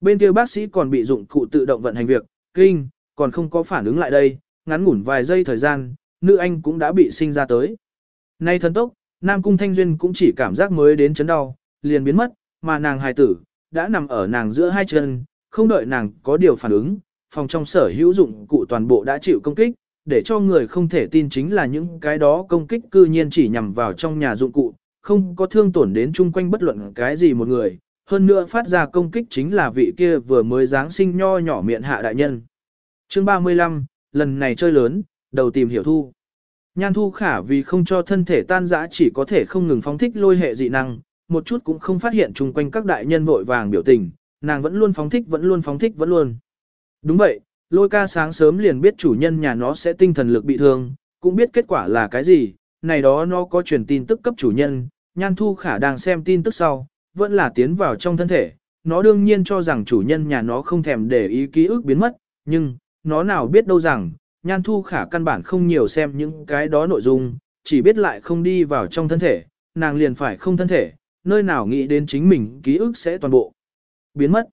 Bên kia bác sĩ còn bị dụng cụ tự động vận hành việc, kinh, còn không có phản ứng lại đây, ngắn ngủn vài giây thời gian, nữ anh cũng đã bị sinh ra tới. Nay thần tốc, Nam Cung Thanh Duyên cũng chỉ cảm giác mới đến chấn đau, liền biến mất, mà nàng hài tử, đã nằm ở nàng giữa hai chân, không đợi nàng có điều phản ứng, phòng trong sở hữu dụng cụ toàn bộ đã chịu công kích, để cho người không thể tin chính là những cái đó công kích cư nhiên chỉ nhằm vào trong nhà dụng cụ, không có thương tổn đến chung quanh bất luận cái gì một người, hơn nữa phát ra công kích chính là vị kia vừa mới giáng sinh nho nhỏ miệng hạ đại nhân. Chương 35, lần này chơi lớn, đầu tìm hiểu thu. Nhan thu khả vì không cho thân thể tan rã chỉ có thể không ngừng phóng thích lôi hệ dị năng, một chút cũng không phát hiện chung quanh các đại nhân vội vàng biểu tình, nàng vẫn luôn phóng thích vẫn luôn phóng thích vẫn luôn. Đúng vậy, lôi ca sáng sớm liền biết chủ nhân nhà nó sẽ tinh thần lực bị thương, cũng biết kết quả là cái gì, này đó nó có truyền tin tức cấp chủ nhân, nhan thu khả đang xem tin tức sau, vẫn là tiến vào trong thân thể, nó đương nhiên cho rằng chủ nhân nhà nó không thèm để ý ký ức biến mất, nhưng, nó nào biết đâu rằng, nhan thu khả căn bản không nhiều xem những cái đó nội dung, chỉ biết lại không đi vào trong thân thể, nàng liền phải không thân thể, nơi nào nghĩ đến chính mình ký ức sẽ toàn bộ biến mất.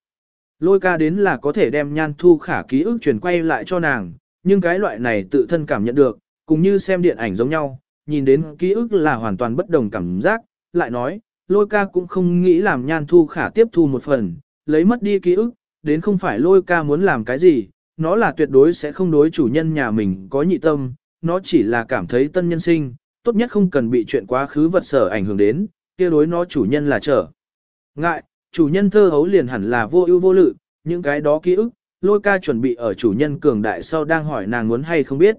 Lôi ca đến là có thể đem nhan thu khả ký ức truyền quay lại cho nàng, nhưng cái loại này tự thân cảm nhận được, cũng như xem điện ảnh giống nhau, nhìn đến ký ức là hoàn toàn bất đồng cảm giác, lại nói, lôi ca cũng không nghĩ làm nhan thu khả tiếp thu một phần, lấy mất đi ký ức, đến không phải lôi ca muốn làm cái gì, nó là tuyệt đối sẽ không đối chủ nhân nhà mình có nhị tâm, nó chỉ là cảm thấy tân nhân sinh, tốt nhất không cần bị chuyện quá khứ vật sở ảnh hưởng đến, kia đối nó chủ nhân là trở. Ngại, chủ nhân thơ hấu liền hẳn là vô ưu vô lự, những cái đó ký ức, lôi ca chuẩn bị ở chủ nhân cường đại sau đang hỏi nàng muốn hay không biết.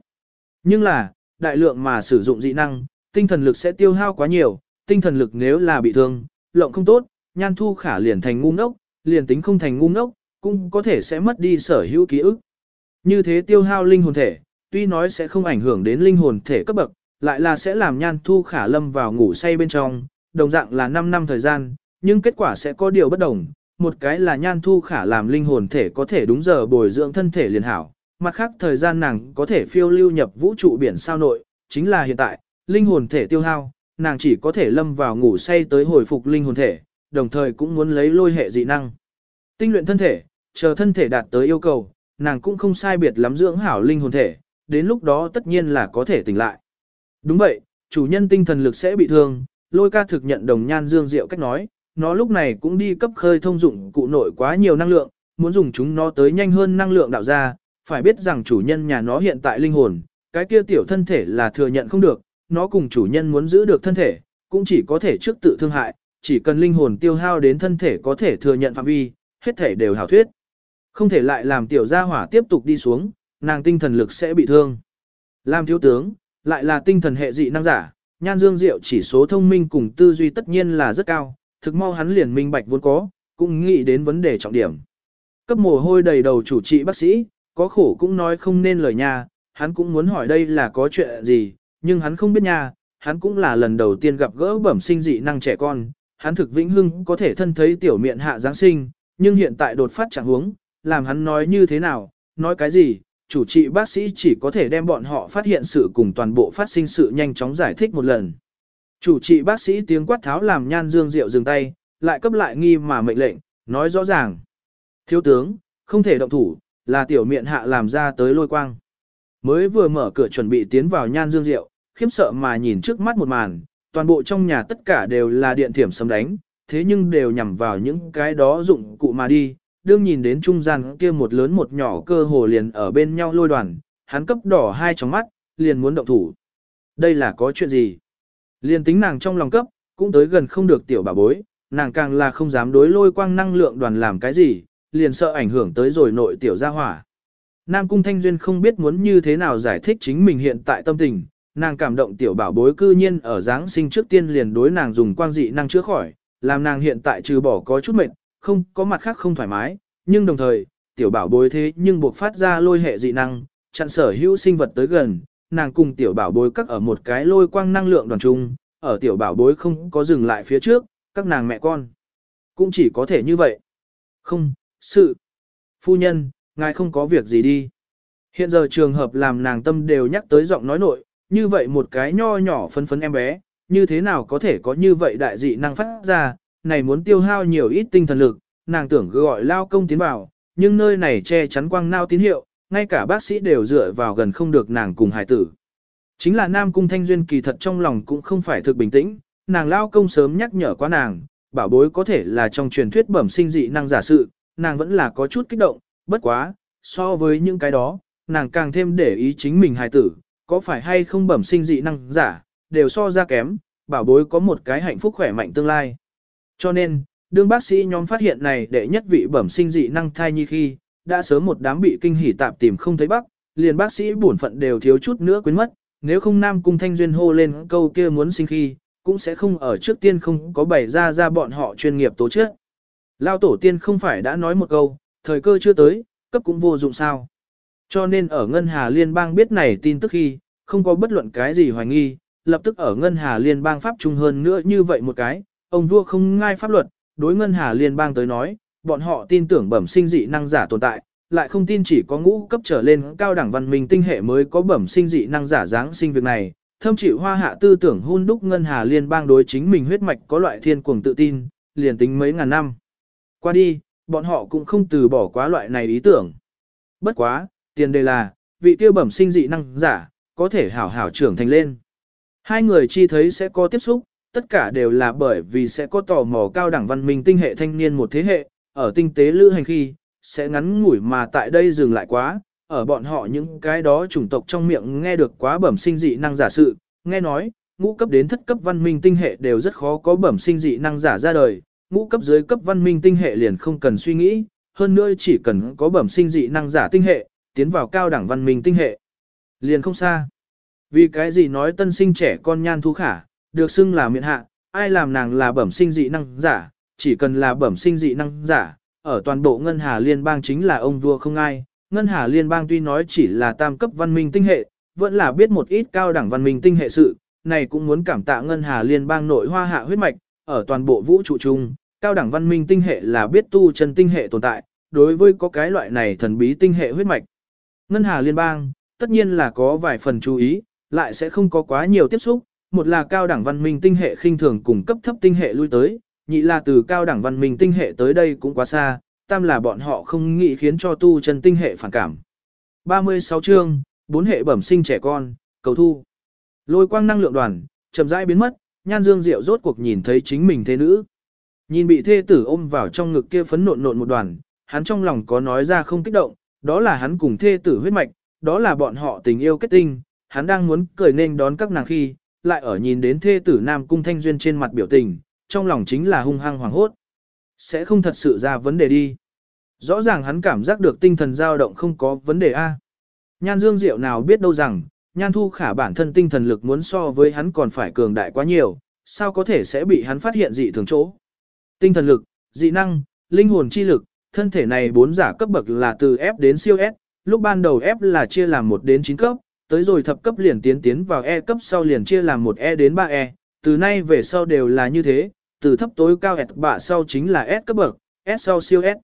Nhưng là, đại lượng mà sử dụng dị năng, tinh thần lực sẽ tiêu hao quá nhiều, tinh thần lực nếu là bị thương, lộng không tốt, nhan thu khả liền thành ngu ngốc, liền tính không thành ngu ngốc, cũng có thể sẽ mất đi sở hữu ký ức. Như thế tiêu hao linh hồn thể, tuy nói sẽ không ảnh hưởng đến linh hồn thể cấp bậc, lại là sẽ làm nhan thu khả lâm vào ngủ say bên trong, đồng dạng là 5 năm thời gian, nhưng kết quả sẽ có điều bất đồng. Một cái là nhan thu khả làm linh hồn thể có thể đúng giờ bồi dưỡng thân thể liền hảo, mặt khác thời gian nàng có thể phiêu lưu nhập vũ trụ biển sao nội, chính là hiện tại, linh hồn thể tiêu hao, nàng chỉ có thể lâm vào ngủ say tới hồi phục linh hồn thể, đồng thời cũng muốn lấy lôi hệ dị năng. Tinh luyện thân thể, chờ thân thể đạt tới yêu cầu, nàng cũng không sai biệt lắm dưỡng hảo linh hồn thể, đến lúc đó tất nhiên là có thể tỉnh lại. Đúng vậy, chủ nhân tinh thần lực sẽ bị thương, lôi ca thực nhận đồng nhan dương diệu cách nói, nó lúc này cũng đi cấp khơi thông dụng cụ nội quá nhiều năng lượng, muốn dùng chúng nó tới nhanh hơn năng lượng đạo ra, phải biết rằng chủ nhân nhà nó hiện tại linh hồn, cái kia tiểu thân thể là thừa nhận không được, nó cùng chủ nhân muốn giữ được thân thể, cũng chỉ có thể trước tự thương hại, chỉ cần linh hồn tiêu hao đến thân thể có thể thừa nhận phạm vi, hết thể đều hảo thuyết. Không thể lại làm tiểu gia hỏa tiếp tục đi xuống, nàng tinh thần lực sẽ bị thương. Làm thiếu tướng, lại là tinh thần hệ dị năng giả, nhan dương diệu chỉ số thông minh cùng tư duy tất nhiên là rất cao, thực mau hắn liền minh bạch vốn có, cũng nghĩ đến vấn đề trọng điểm. Cấp mồ hôi đầy đầu chủ trị bác sĩ, có khổ cũng nói không nên lời nha, hắn cũng muốn hỏi đây là có chuyện gì, nhưng hắn không biết nha, hắn cũng là lần đầu tiên gặp gỡ bẩm sinh dị năng trẻ con, hắn thực vĩnh hưng có thể thân thấy tiểu miệng hạ Giáng sinh, nhưng hiện tại đột phát chẳng huống, làm hắn nói như thế nào, nói cái gì, chủ trị bác sĩ chỉ có thể đem bọn họ phát hiện sự cùng toàn bộ phát sinh sự nhanh chóng giải thích một lần. Chủ trị bác sĩ tiếng quát tháo làm nhan dương rượu dừng tay, lại cấp lại nghi mà mệnh lệnh, nói rõ ràng. Thiếu tướng, không thể động thủ, là tiểu miệng hạ làm ra tới lôi quang. Mới vừa mở cửa chuẩn bị tiến vào nhan dương rượu, khiếp sợ mà nhìn trước mắt một màn, toàn bộ trong nhà tất cả đều là điện thiểm sấm đánh, thế nhưng đều nhằm vào những cái đó dụng cụ mà đi, đương nhìn đến trung gian kia một lớn một nhỏ cơ hồ liền ở bên nhau lôi đoàn, hắn cấp đỏ hai trong mắt, liền muốn động thủ. Đây là có chuyện gì? Liền tính nàng trong lòng cấp, cũng tới gần không được tiểu bà bối, nàng càng là không dám đối lôi quang năng lượng đoàn làm cái gì, liền sợ ảnh hưởng tới rồi nội tiểu gia hỏa. Nam Cung Thanh Duyên không biết muốn như thế nào giải thích chính mình hiện tại tâm tình, nàng cảm động tiểu bảo bối cư nhiên ở Giáng sinh trước tiên liền đối nàng dùng quang dị năng chữa khỏi, làm nàng hiện tại trừ bỏ có chút mệt, không có mặt khác không thoải mái, nhưng đồng thời, tiểu bảo bối thế nhưng buộc phát ra lôi hệ dị năng, chặn sở hữu sinh vật tới gần, nàng cùng tiểu bảo bối cắt ở một cái lôi quang năng lượng đoàn trung, ở tiểu bảo bối không có dừng lại phía trước, các nàng mẹ con. Cũng chỉ có thể như vậy. Không, sự. Phu nhân, ngài không có việc gì đi. Hiện giờ trường hợp làm nàng tâm đều nhắc tới giọng nói nội, như vậy một cái nho nhỏ phấn phấn em bé, như thế nào có thể có như vậy đại dị năng phát ra, này muốn tiêu hao nhiều ít tinh thần lực, nàng tưởng gọi lao công tiến vào, nhưng nơi này che chắn quang nao tín hiệu, ngay cả bác sĩ đều dựa vào gần không được nàng cùng hải tử. Chính là Nam Cung Thanh Duyên kỳ thật trong lòng cũng không phải thực bình tĩnh, nàng lao công sớm nhắc nhở quá nàng, bảo bối có thể là trong truyền thuyết bẩm sinh dị năng giả sự, nàng vẫn là có chút kích động, bất quá, so với những cái đó, nàng càng thêm để ý chính mình hài tử, có phải hay không bẩm sinh dị năng giả, đều so ra kém, bảo bối có một cái hạnh phúc khỏe mạnh tương lai. Cho nên, đương bác sĩ nhóm phát hiện này đệ nhất vị bẩm sinh dị năng thai nhi khi, đã sớm một đám bị kinh hỉ tạp tìm không thấy bác, liền bác sĩ bổn phận đều thiếu chút nữa quên mất, nếu không Nam Cung Thanh Duyên hô lên câu kia muốn sinh khi, cũng sẽ không ở trước tiên không có bày ra ra bọn họ chuyên nghiệp tố chức. Lao tổ tiên không phải đã nói một câu, thời cơ chưa tới, cấp cũng vô dụng sao. Cho nên ở Ngân Hà Liên bang biết này tin tức khi, không có bất luận cái gì hoài nghi, lập tức ở Ngân Hà Liên bang pháp trung hơn nữa như vậy một cái, ông vua không ngai pháp luật, đối Ngân Hà Liên bang tới nói, bọn họ tin tưởng bẩm sinh dị năng giả tồn tại, lại không tin chỉ có ngũ cấp trở lên cao đẳng văn minh tinh hệ mới có bẩm sinh dị năng giả dáng sinh việc này, thâm chịu hoa hạ tư tưởng hun đúc Ngân Hà Liên bang đối chính mình huyết mạch có loại thiên cuồng tự tin, liền tính mấy ngàn năm. Qua đi, bọn họ cũng không từ bỏ quá loại này ý tưởng. Bất quá, tiền đề là, vị tiêu bẩm sinh dị năng giả, có thể hảo hảo trưởng thành lên. Hai người chi thấy sẽ có tiếp xúc, tất cả đều là bởi vì sẽ có tò mò cao đẳng văn minh tinh hệ thanh niên một thế hệ, ở tinh tế lữ hành khi, sẽ ngắn ngủi mà tại đây dừng lại quá, ở bọn họ những cái đó chủng tộc trong miệng nghe được quá bẩm sinh dị năng giả sự, nghe nói, ngũ cấp đến thất cấp văn minh tinh hệ đều rất khó có bẩm sinh dị năng giả ra đời, ngũ cấp dưới cấp văn minh tinh hệ liền không cần suy nghĩ, hơn nữa chỉ cần có bẩm sinh dị năng giả tinh hệ, tiến vào cao đẳng văn minh tinh hệ. Liền không xa. Vì cái gì nói tân sinh trẻ con nhan thú khả, được xưng là miện hạ, ai làm nàng là bẩm sinh dị năng giả, chỉ cần là bẩm sinh dị năng giả, ở toàn bộ ngân hà liên bang chính là ông vua không ai. Ngân hà liên bang tuy nói chỉ là tam cấp văn minh tinh hệ, vẫn là biết một ít cao đẳng văn minh tinh hệ sự, này cũng muốn cảm tạ ngân hà liên bang nội hoa hạ huyết mạch, ở toàn bộ vũ trụ chung, cao đẳng văn minh tinh hệ là biết tu chân tinh hệ tồn tại, đối với có cái loại này thần bí tinh hệ huyết mạch. Ngân hà liên bang, tất nhiên là có vài phần chú ý, lại sẽ không có quá nhiều tiếp xúc, một là cao đẳng văn minh tinh hệ khinh thường cùng cấp thấp tinh hệ lui tới, nhị là từ cao đẳng văn minh tinh hệ tới đây cũng quá xa, tam là bọn họ không nghĩ khiến cho tu chân tinh hệ phản cảm. 36 chương, bốn hệ bẩm sinh trẻ con, cầu thu. Lôi quang năng lượng đoàn, chậm rãi biến mất, Nhan Dương Diệu rốt cuộc nhìn thấy chính mình thế nữ. Nhìn bị thê tử ôm vào trong ngực kia phấn nộn nộn một đoàn, hắn trong lòng có nói ra không kích động, đó là hắn cùng thê tử huyết mạch, đó là bọn họ tình yêu kết tinh, hắn đang muốn cười nên đón các nàng khi, lại ở nhìn đến thê tử Nam Cung Thanh Duyên trên mặt biểu tình, trong lòng chính là hung hăng hoảng hốt. Sẽ không thật sự ra vấn đề đi. Rõ ràng hắn cảm giác được tinh thần dao động không có vấn đề A. Nhan Dương Diệu nào biết đâu rằng, Nhan Thu Khả bản thân tinh thần lực muốn so với hắn còn phải cường đại quá nhiều, sao có thể sẽ bị hắn phát hiện dị thường chỗ. Tinh thần lực, dị năng, linh hồn chi lực, thân thể này bốn giả cấp bậc là từ F đến siêu S, lúc ban đầu F là chia làm 1 đến 9 cấp, tới rồi thập cấp liền tiến tiến vào E cấp sau liền chia làm 1 E đến 3 E, từ nay về sau đều là như thế, từ thấp tối cao S bạ sau chính là S cấp bậc, S sau siêu S.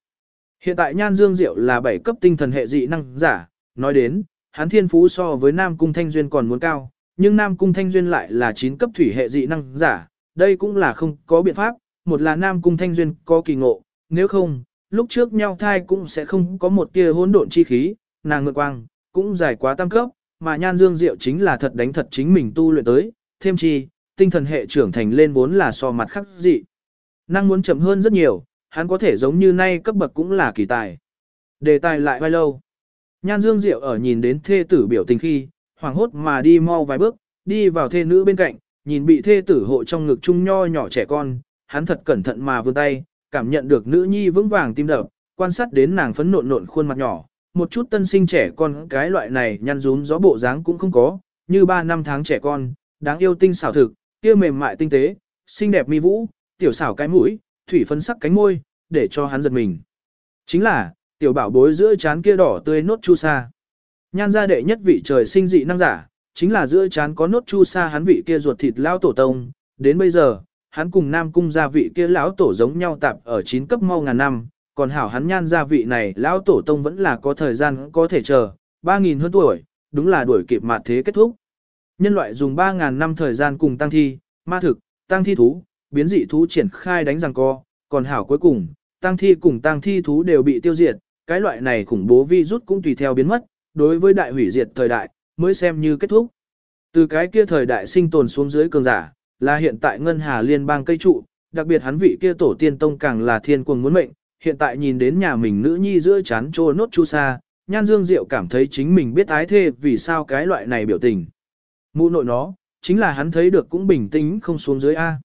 Hiện tại Nhan Dương Diệu là 7 cấp tinh thần hệ dị năng giả, nói đến, hắn thiên phú so với Nam Cung Thanh Duyên còn muốn cao, nhưng Nam Cung Thanh Duyên lại là 9 cấp thủy hệ dị năng giả, đây cũng là không có biện pháp, một là Nam Cung Thanh Duyên có kỳ ngộ, nếu không, lúc trước nhau thai cũng sẽ không có một tia hỗn độn chi khí, nàng ngược quang, cũng dài quá tam cấp, mà Nhan Dương Diệu chính là thật đánh thật chính mình tu luyện tới, thêm chi, tinh thần hệ trưởng thành lên vốn là so mặt khắc dị. Năng muốn chậm hơn rất nhiều, hắn có thể giống như nay cấp bậc cũng là kỳ tài. Đề tài lại vai lâu. Nhan Dương Diệu ở nhìn đến thê tử biểu tình khi, hoảng hốt mà đi mau vài bước, đi vào thê nữ bên cạnh, nhìn bị thê tử hộ trong ngực chung nho nhỏ trẻ con, hắn thật cẩn thận mà vươn tay, cảm nhận được nữ nhi vững vàng tim đập, quan sát đến nàng phấn nộn nộn khuôn mặt nhỏ, một chút tân sinh trẻ con cái loại này nhăn rún gió bộ dáng cũng không có, như 3 năm tháng trẻ con, đáng yêu tinh xảo thực, kia mềm mại tinh tế, xinh đẹp mi vũ, tiểu xảo cái mũi, thủy phấn sắc cánh môi, để cho hắn giật mình. Chính là, tiểu bảo bối giữa chán kia đỏ tươi nốt chu sa. Nhan gia đệ nhất vị trời sinh dị năng giả, chính là giữa chán có nốt chu sa hắn vị kia ruột thịt lao tổ tông, đến bây giờ, hắn cùng nam cung gia vị kia lão tổ giống nhau tạp ở 9 cấp mau ngàn năm, còn hảo hắn nhan gia vị này lão tổ tông vẫn là có thời gian có thể chờ, 3.000 hơn tuổi, đúng là đuổi kịp mặt thế kết thúc. Nhân loại dùng 3.000 năm thời gian cùng tăng thi, ma thực, tăng thi thú, biến dị thú triển khai đánh rằng co, còn hảo cuối cùng, tăng thi cùng tăng thi thú đều bị tiêu diệt, cái loại này khủng bố virus cũng tùy theo biến mất, đối với đại hủy diệt thời đại, mới xem như kết thúc. Từ cái kia thời đại sinh tồn xuống dưới cường giả, là hiện tại ngân hà liên bang cây trụ, đặc biệt hắn vị kia tổ tiên tông càng là thiên cuồng muốn mệnh, hiện tại nhìn đến nhà mình nữ nhi giữa chán trô nốt chu sa, nhan dương diệu cảm thấy chính mình biết ái thê vì sao cái loại này biểu tình. Mụ nội nó, chính là hắn thấy được cũng bình tĩnh không xuống dưới A.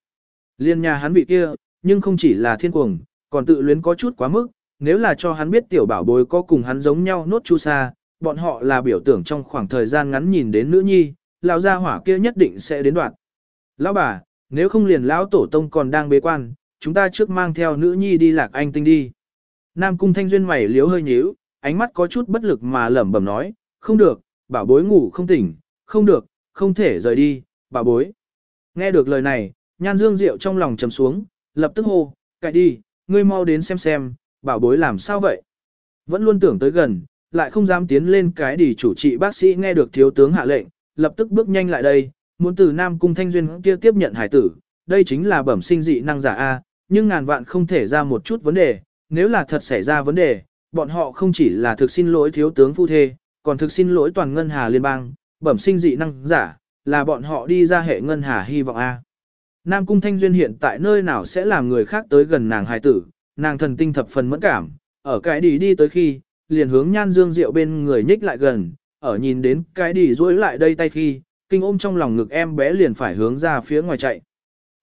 Liên nhà hắn vị kia, nhưng không chỉ là thiên cuồng, còn tự luyến có chút quá mức, nếu là cho hắn biết tiểu bảo bối có cùng hắn giống nhau nốt chu sa, bọn họ là biểu tưởng trong khoảng thời gian ngắn nhìn đến nữ nhi, lão gia hỏa kia nhất định sẽ đến đoạn. Lão bà, nếu không liền lão tổ tông còn đang bế quan, chúng ta trước mang theo nữ nhi đi lạc anh tinh đi. Nam cung thanh duyên mày liếu hơi nhíu, ánh mắt có chút bất lực mà lẩm bẩm nói, không được, bảo bối ngủ không tỉnh, không được, không thể rời đi, bà bối. Nghe được lời này, nhan dương rượu trong lòng trầm xuống, lập tức hô, cậy đi, ngươi mau đến xem xem, bảo bối làm sao vậy. Vẫn luôn tưởng tới gần, lại không dám tiến lên cái đi chủ trị bác sĩ nghe được thiếu tướng hạ lệnh, lập tức bước nhanh lại đây, muốn từ Nam Cung Thanh Duyên kia tiếp nhận hải tử, đây chính là bẩm sinh dị năng giả A, nhưng ngàn vạn không thể ra một chút vấn đề, nếu là thật xảy ra vấn đề, bọn họ không chỉ là thực xin lỗi thiếu tướng phu thê, còn thực xin lỗi toàn ngân hà liên bang, bẩm sinh dị năng giả, là bọn họ đi ra hệ ngân hà hy vọng A. Nam Cung Thanh Duyên hiện tại nơi nào sẽ làm người khác tới gần nàng hài tử, nàng thần tinh thập phần mẫn cảm, ở cái đi đi tới khi, liền hướng nhan dương rượu bên người nhích lại gần, ở nhìn đến cái đi duỗi lại đây tay khi, kinh ôm trong lòng ngực em bé liền phải hướng ra phía ngoài chạy.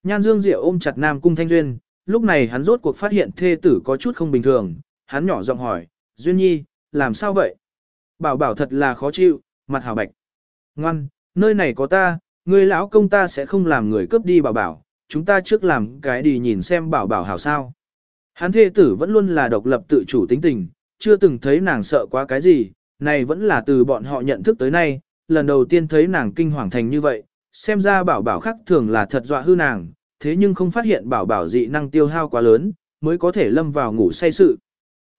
Nhan dương rượu ôm chặt Nam Cung Thanh Duyên, lúc này hắn rốt cuộc phát hiện thê tử có chút không bình thường, hắn nhỏ giọng hỏi, Duyên Nhi, làm sao vậy? Bảo bảo thật là khó chịu, mặt hào bạch. Ngoan, nơi này có ta, người lão công ta sẽ không làm người cướp đi bảo bảo, chúng ta trước làm cái đi nhìn xem bảo bảo hảo sao. Hắn thê tử vẫn luôn là độc lập tự chủ tính tình, chưa từng thấy nàng sợ quá cái gì, này vẫn là từ bọn họ nhận thức tới nay, lần đầu tiên thấy nàng kinh hoàng thành như vậy, xem ra bảo bảo khác thường là thật dọa hư nàng, thế nhưng không phát hiện bảo bảo dị năng tiêu hao quá lớn, mới có thể lâm vào ngủ say sự.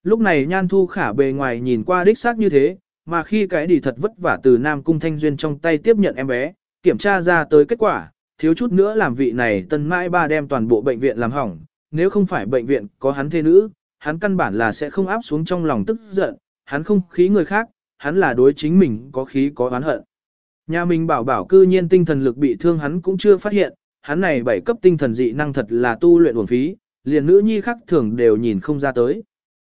Lúc này nhan thu khả bề ngoài nhìn qua đích xác như thế, mà khi cái đi thật vất vả từ Nam Cung Thanh Duyên trong tay tiếp nhận em bé, kiểm tra ra tới kết quả, thiếu chút nữa làm vị này tân mãi ba đem toàn bộ bệnh viện làm hỏng, nếu không phải bệnh viện có hắn thê nữ, hắn căn bản là sẽ không áp xuống trong lòng tức giận, hắn không khí người khác, hắn là đối chính mình có khí có oán hận. Nhà mình bảo bảo cư nhiên tinh thần lực bị thương hắn cũng chưa phát hiện, hắn này bảy cấp tinh thần dị năng thật là tu luyện uổng phí, liền nữ nhi khác thường đều nhìn không ra tới.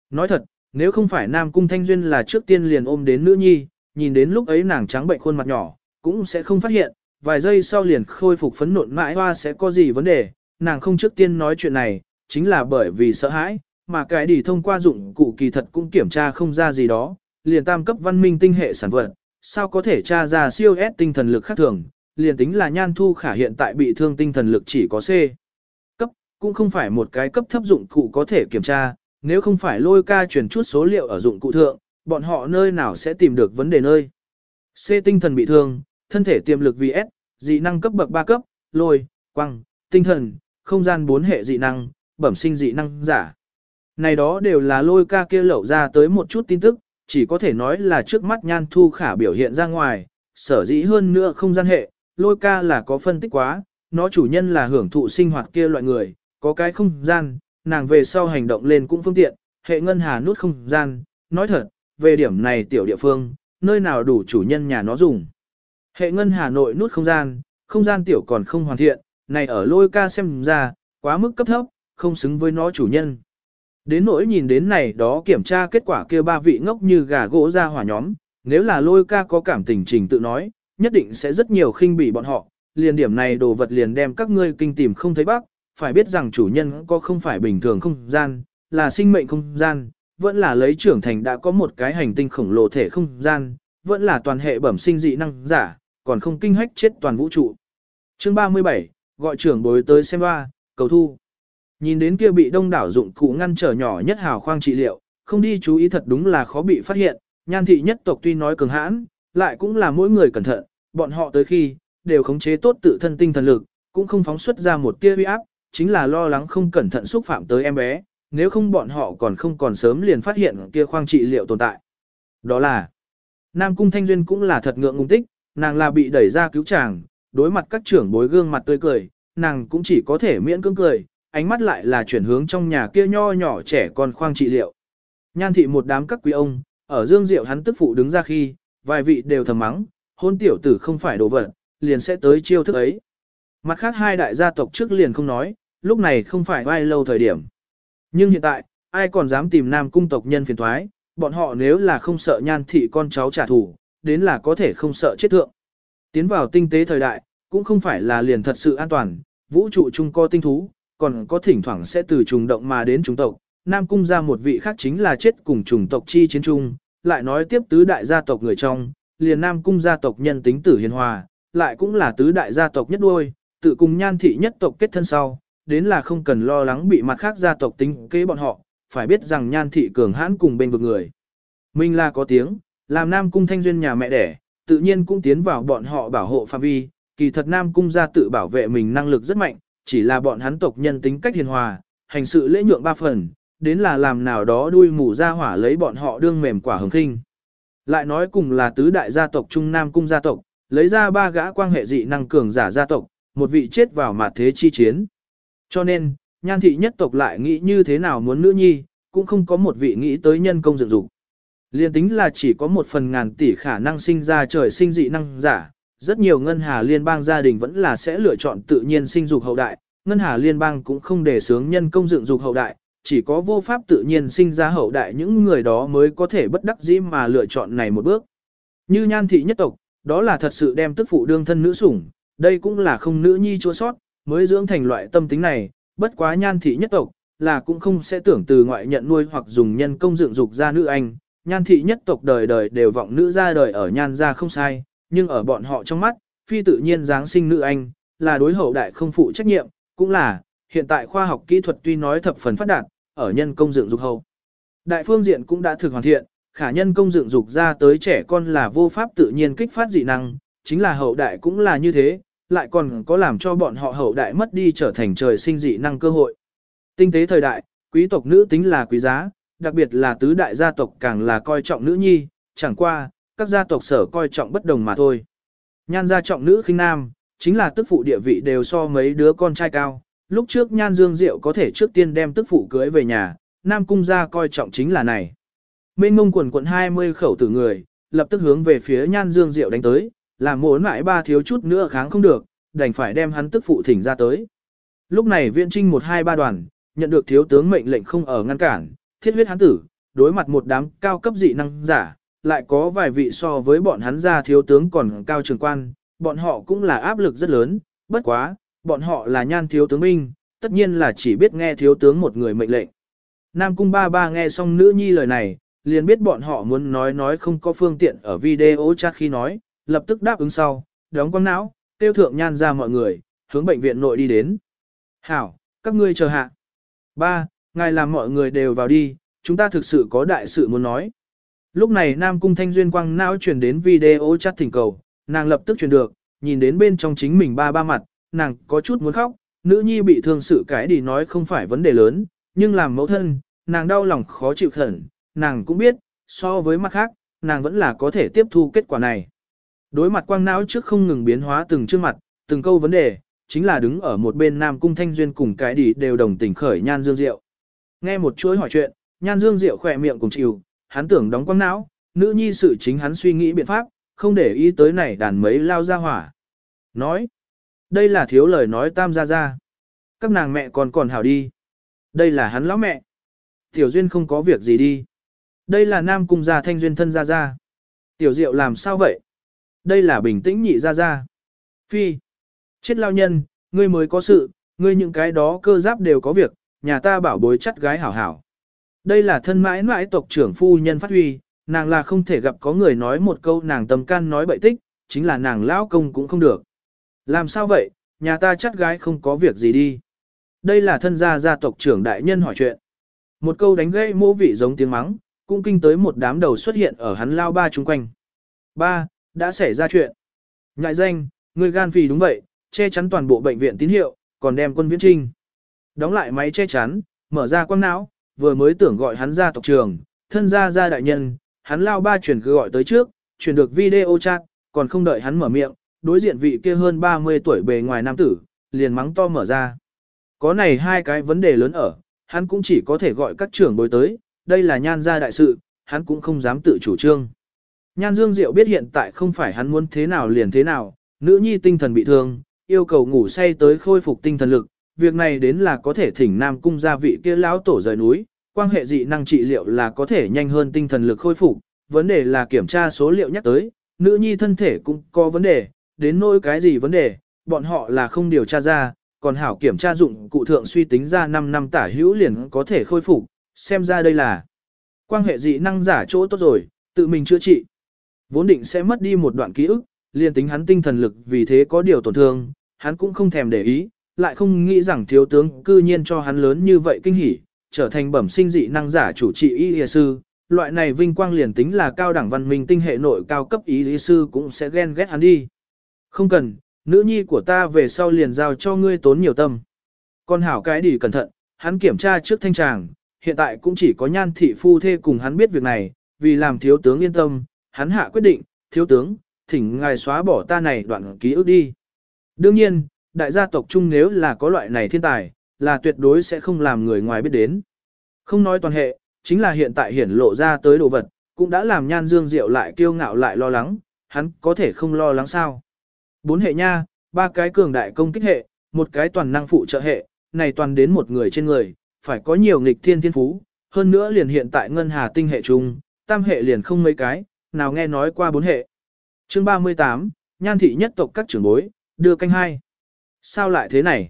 Nói thật, nếu không phải Nam Cung Thanh Duyên là trước tiên liền ôm đến nữ nhi, nhìn đến lúc ấy nàng trắng bệnh khuôn mặt nhỏ, cũng sẽ không phát hiện, vài giây sau liền khôi phục phấn nộn mãi hoa sẽ có gì vấn đề, nàng không trước tiên nói chuyện này, chính là bởi vì sợ hãi, mà cái đi thông qua dụng cụ kỳ thật cũng kiểm tra không ra gì đó, liền tam cấp văn minh tinh hệ sản vật, sao có thể tra ra siêu S tinh thần lực khác thường, liền tính là nhan thu khả hiện tại bị thương tinh thần lực chỉ có C. Cấp, cũng không phải một cái cấp thấp dụng cụ có thể kiểm tra, nếu không phải lôi ca chuyển chút số liệu ở dụng cụ thượng, bọn họ nơi nào sẽ tìm được vấn đề nơi. C tinh thần bị thương, thân thể tiềm lực VS, dị năng cấp bậc 3 cấp, lôi, quăng, tinh thần, không gian 4 hệ dị năng, bẩm sinh dị năng giả. Này đó đều là lôi ca kia lẩu ra tới một chút tin tức, chỉ có thể nói là trước mắt nhan thu khả biểu hiện ra ngoài, sở dĩ hơn nữa không gian hệ, lôi ca là có phân tích quá, nó chủ nhân là hưởng thụ sinh hoạt kia loại người, có cái không gian, nàng về sau hành động lên cũng phương tiện, hệ ngân hà nút không gian, nói thật, về điểm này tiểu địa phương, nơi nào đủ chủ nhân nhà nó dùng. Hệ ngân hà nội nút không gian, không gian tiểu còn không hoàn thiện, này ở lôi ca xem ra, quá mức cấp thấp, không xứng với nó chủ nhân. Đến nỗi nhìn đến này đó kiểm tra kết quả kia ba vị ngốc như gà gỗ ra hỏa nhóm, nếu là lôi ca có cảm tình trình tự nói, nhất định sẽ rất nhiều khinh bỉ bọn họ, liền điểm này đồ vật liền đem các ngươi kinh tìm không thấy bác, phải biết rằng chủ nhân có không phải bình thường không gian, là sinh mệnh không gian, vẫn là lấy trưởng thành đã có một cái hành tinh khổng lồ thể không gian, vẫn là toàn hệ bẩm sinh dị năng giả, còn không kinh hách chết toàn vũ trụ. Chương 37, gọi trưởng bối tới xem ba, cầu thu. Nhìn đến kia bị đông đảo dụng cụ ngăn trở nhỏ nhất hào khoang trị liệu, không đi chú ý thật đúng là khó bị phát hiện, nhan thị nhất tộc tuy nói cường hãn, lại cũng là mỗi người cẩn thận, bọn họ tới khi, đều khống chế tốt tự thân tinh thần lực, cũng không phóng xuất ra một tia uy áp, chính là lo lắng không cẩn thận xúc phạm tới em bé, nếu không bọn họ còn không còn sớm liền phát hiện kia khoang trị liệu tồn tại. Đó là, Nam Cung Thanh Duyên cũng là thật ngượng ngùng tích, nàng là bị đẩy ra cứu chàng, đối mặt các trưởng bối gương mặt tươi cười, nàng cũng chỉ có thể miễn cưỡng cười, ánh mắt lại là chuyển hướng trong nhà kia nho nhỏ trẻ con khoang trị liệu. Nhan thị một đám các quý ông, ở dương diệu hắn tức phụ đứng ra khi, vài vị đều thầm mắng, hôn tiểu tử không phải đồ vật, liền sẽ tới chiêu thức ấy. Mặt khác hai đại gia tộc trước liền không nói, lúc này không phải ai lâu thời điểm. Nhưng hiện tại, ai còn dám tìm nam cung tộc nhân phiền thoái, bọn họ nếu là không sợ nhan thị con cháu trả thù, đến là có thể không sợ chết thượng. Tiến vào tinh tế thời đại, cũng không phải là liền thật sự an toàn, vũ trụ chung co tinh thú, còn có thỉnh thoảng sẽ từ trùng động mà đến trùng tộc. Nam cung ra một vị khác chính là chết cùng trùng tộc chi chiến trung, lại nói tiếp tứ đại gia tộc người trong, liền Nam cung gia tộc nhân tính tử hiền hòa, lại cũng là tứ đại gia tộc nhất đuôi, tự cùng nhan thị nhất tộc kết thân sau, đến là không cần lo lắng bị mặt khác gia tộc tính kế bọn họ, phải biết rằng nhan thị cường hãn cùng bên vực người. mình là có tiếng, làm Nam cung thanh duyên nhà mẹ đẻ, tự nhiên cũng tiến vào bọn họ bảo hộ phạm vi, kỳ thật Nam cung gia tự bảo vệ mình năng lực rất mạnh, chỉ là bọn hắn tộc nhân tính cách hiền hòa, hành sự lễ nhượng ba phần, đến là làm nào đó đuôi mù ra hỏa lấy bọn họ đương mềm quả hứng khinh. Lại nói cùng là tứ đại gia tộc Trung Nam cung gia tộc, lấy ra ba gã quan hệ dị năng cường giả gia tộc, một vị chết vào mặt thế chi chiến. Cho nên, nhan thị nhất tộc lại nghĩ như thế nào muốn nữ nhi, cũng không có một vị nghĩ tới nhân công dựng dục. Liên tính là chỉ có một phần ngàn tỷ khả năng sinh ra trời sinh dị năng giả, rất nhiều ngân hà liên bang gia đình vẫn là sẽ lựa chọn tự nhiên sinh dục hậu đại, ngân hà liên bang cũng không để sướng nhân công dựng dục hậu đại, chỉ có vô pháp tự nhiên sinh ra hậu đại những người đó mới có thể bất đắc dĩ mà lựa chọn này một bước. Như nhan thị nhất tộc, đó là thật sự đem tức phụ đương thân nữ sủng, đây cũng là không nữ nhi chua sót, mới dưỡng thành loại tâm tính này, bất quá nhan thị nhất tộc, là cũng không sẽ tưởng từ ngoại nhận nuôi hoặc dùng nhân công dựng dục ra nữ anh, nhan thị nhất tộc đời đời đều vọng nữ ra đời ở nhan gia không sai, nhưng ở bọn họ trong mắt, phi tự nhiên giáng sinh nữ anh, là đối hậu đại không phụ trách nhiệm, cũng là, hiện tại khoa học kỹ thuật tuy nói thập phần phát đạt, ở nhân công dựng dục hậu. Đại phương diện cũng đã thực hoàn thiện, khả nhân công dựng dục ra tới trẻ con là vô pháp tự nhiên kích phát dị năng, chính là hậu đại cũng là như thế, lại còn có làm cho bọn họ hậu đại mất đi trở thành trời sinh dị năng cơ hội. Tinh tế thời đại, quý tộc nữ tính là quý giá, đặc biệt là tứ đại gia tộc càng là coi trọng nữ nhi, chẳng qua, các gia tộc sở coi trọng bất đồng mà thôi. Nhan gia trọng nữ khinh nam, chính là tức phụ địa vị đều so mấy đứa con trai cao. Lúc trước Nhan Dương Diệu có thể trước tiên đem tức phụ cưới về nhà, Nam Cung gia coi trọng chính là này. Mên mông quần quận 20 khẩu tử người, lập tức hướng về phía Nhan Dương Diệu đánh tới, làm muốn mãi ba thiếu chút nữa kháng không được, đành phải đem hắn tức phụ thỉnh ra tới. Lúc này viện trinh 123 đoàn, nhận được thiếu tướng mệnh lệnh không ở ngăn cản, thiết huyết hắn tử, đối mặt một đám cao cấp dị năng giả, lại có vài vị so với bọn hắn ra thiếu tướng còn cao trường quan, bọn họ cũng là áp lực rất lớn, bất quá, bọn họ là nhan thiếu tướng binh, tất nhiên là chỉ biết nghe thiếu tướng một người mệnh lệnh. Nam cung ba ba nghe xong nữ nhi lời này, liền biết bọn họ muốn nói nói không có phương tiện ở video chat khi nói, lập tức đáp ứng sau, đóng con não, tiêu thượng nhan ra mọi người, hướng bệnh viện nội đi đến. Hảo, các ngươi chờ hạ. Ba, ngài làm mọi người đều vào đi, chúng ta thực sự có đại sự muốn nói. Lúc này Nam Cung Thanh Duyên quang não truyền đến video chat thỉnh cầu, nàng lập tức truyền được, nhìn đến bên trong chính mình ba ba mặt, nàng có chút muốn khóc, nữ nhi bị thương sự cái đi nói không phải vấn đề lớn, nhưng làm mẫu thân, nàng đau lòng khó chịu khẩn, nàng cũng biết, so với mặt khác, nàng vẫn là có thể tiếp thu kết quả này. Đối mặt quang não trước không ngừng biến hóa từng trước mặt, từng câu vấn đề, chính là đứng ở một bên Nam Cung Thanh Duyên cùng cái đi đều đồng tình khởi nhan dương diệu. Nghe một chuỗi hỏi chuyện, nhan dương diệu khỏe miệng cùng chịu, hắn tưởng đóng quang não, nữ nhi sự chính hắn suy nghĩ biện pháp, không để ý tới này đàn mấy lao ra hỏa. Nói, đây là thiếu lời nói tam gia gia. Các nàng mẹ còn còn hảo đi. Đây là hắn lão mẹ. Tiểu Duyên không có việc gì đi. Đây là nam cung gia thanh duyên thân gia gia. Tiểu Diệu làm sao vậy? Đây là bình tĩnh nhị gia gia. Phi. Chết lao nhân, ngươi mới có sự, ngươi những cái đó cơ giáp đều có việc, nhà ta bảo bối chắt gái hảo hảo. Đây là thân mãi mãi tộc trưởng phu nhân phát huy, nàng là không thể gặp có người nói một câu nàng tầm can nói bậy tích, chính là nàng lão công cũng không được. Làm sao vậy, nhà ta chắt gái không có việc gì đi. Đây là thân gia gia tộc trưởng đại nhân hỏi chuyện. Một câu đánh gây mô vị giống tiếng mắng, cũng kinh tới một đám đầu xuất hiện ở hắn lao ba chung quanh. Ba, đã xảy ra chuyện. Ngại danh, người gan phì đúng vậy, che chắn toàn bộ bệnh viện tín hiệu, còn đem quân viễn trinh. Đóng lại máy che chắn, mở ra quang não, vừa mới tưởng gọi hắn ra tộc trường, thân gia gia đại nhân, hắn lao ba chuyển cứ gọi tới trước, chuyển được video chat, còn không đợi hắn mở miệng, đối diện vị kia hơn 30 tuổi bề ngoài nam tử, liền mắng to mở ra. Có này hai cái vấn đề lớn ở, hắn cũng chỉ có thể gọi các trưởng bối tới, đây là nhan gia đại sự, hắn cũng không dám tự chủ trương. Nhan Dương Diệu biết hiện tại không phải hắn muốn thế nào liền thế nào, nữ nhi tinh thần bị thương, yêu cầu ngủ say tới khôi phục tinh thần lực, việc này đến là có thể thỉnh Nam Cung gia vị kia lão tổ rời núi, quan hệ dị năng trị liệu là có thể nhanh hơn tinh thần lực khôi phục, vấn đề là kiểm tra số liệu nhắc tới, nữ nhi thân thể cũng có vấn đề, đến nỗi cái gì vấn đề, bọn họ là không điều tra ra, còn hảo kiểm tra dụng cụ thượng suy tính ra 5 năm tả hữu liền có thể khôi phục, xem ra đây là quan hệ dị năng giả chỗ tốt rồi, tự mình chữa trị. Vốn định sẽ mất đi một đoạn ký ức, liền tính hắn tinh thần lực vì thế có điều tổn thương, hắn cũng không thèm để ý, lại không nghĩ rằng thiếu tướng cư nhiên cho hắn lớn như vậy kinh hỉ, trở thành bẩm sinh dị năng giả chủ trị y y sư, loại này vinh quang liền tính là cao đẳng văn minh tinh hệ nội cao cấp y y sư cũng sẽ ghen ghét hắn đi. Không cần, nữ nhi của ta về sau liền giao cho ngươi tốn nhiều tâm. Con hảo cái đi cẩn thận, hắn kiểm tra trước thanh tràng, hiện tại cũng chỉ có nhan thị phu thê cùng hắn biết việc này, vì làm thiếu tướng yên tâm, hắn hạ quyết định, thiếu tướng, thỉnh ngài xóa bỏ ta này đoạn ký ức đi. Đương nhiên, đại gia tộc chung nếu là có loại này thiên tài, là tuyệt đối sẽ không làm người ngoài biết đến. Không nói toàn hệ, chính là hiện tại hiển lộ ra tới đồ vật, cũng đã làm nhan dương diệu lại kiêu ngạo lại lo lắng, hắn có thể không lo lắng sao. Bốn hệ nha, ba cái cường đại công kích hệ, một cái toàn năng phụ trợ hệ, này toàn đến một người trên người, phải có nhiều nghịch thiên thiên phú, hơn nữa liền hiện tại ngân hà tinh hệ chung, tam hệ liền không mấy cái, nào nghe nói qua bốn hệ. Chương 38, nhan thị nhất tộc các trưởng bối, đưa canh hai. Sao lại thế này?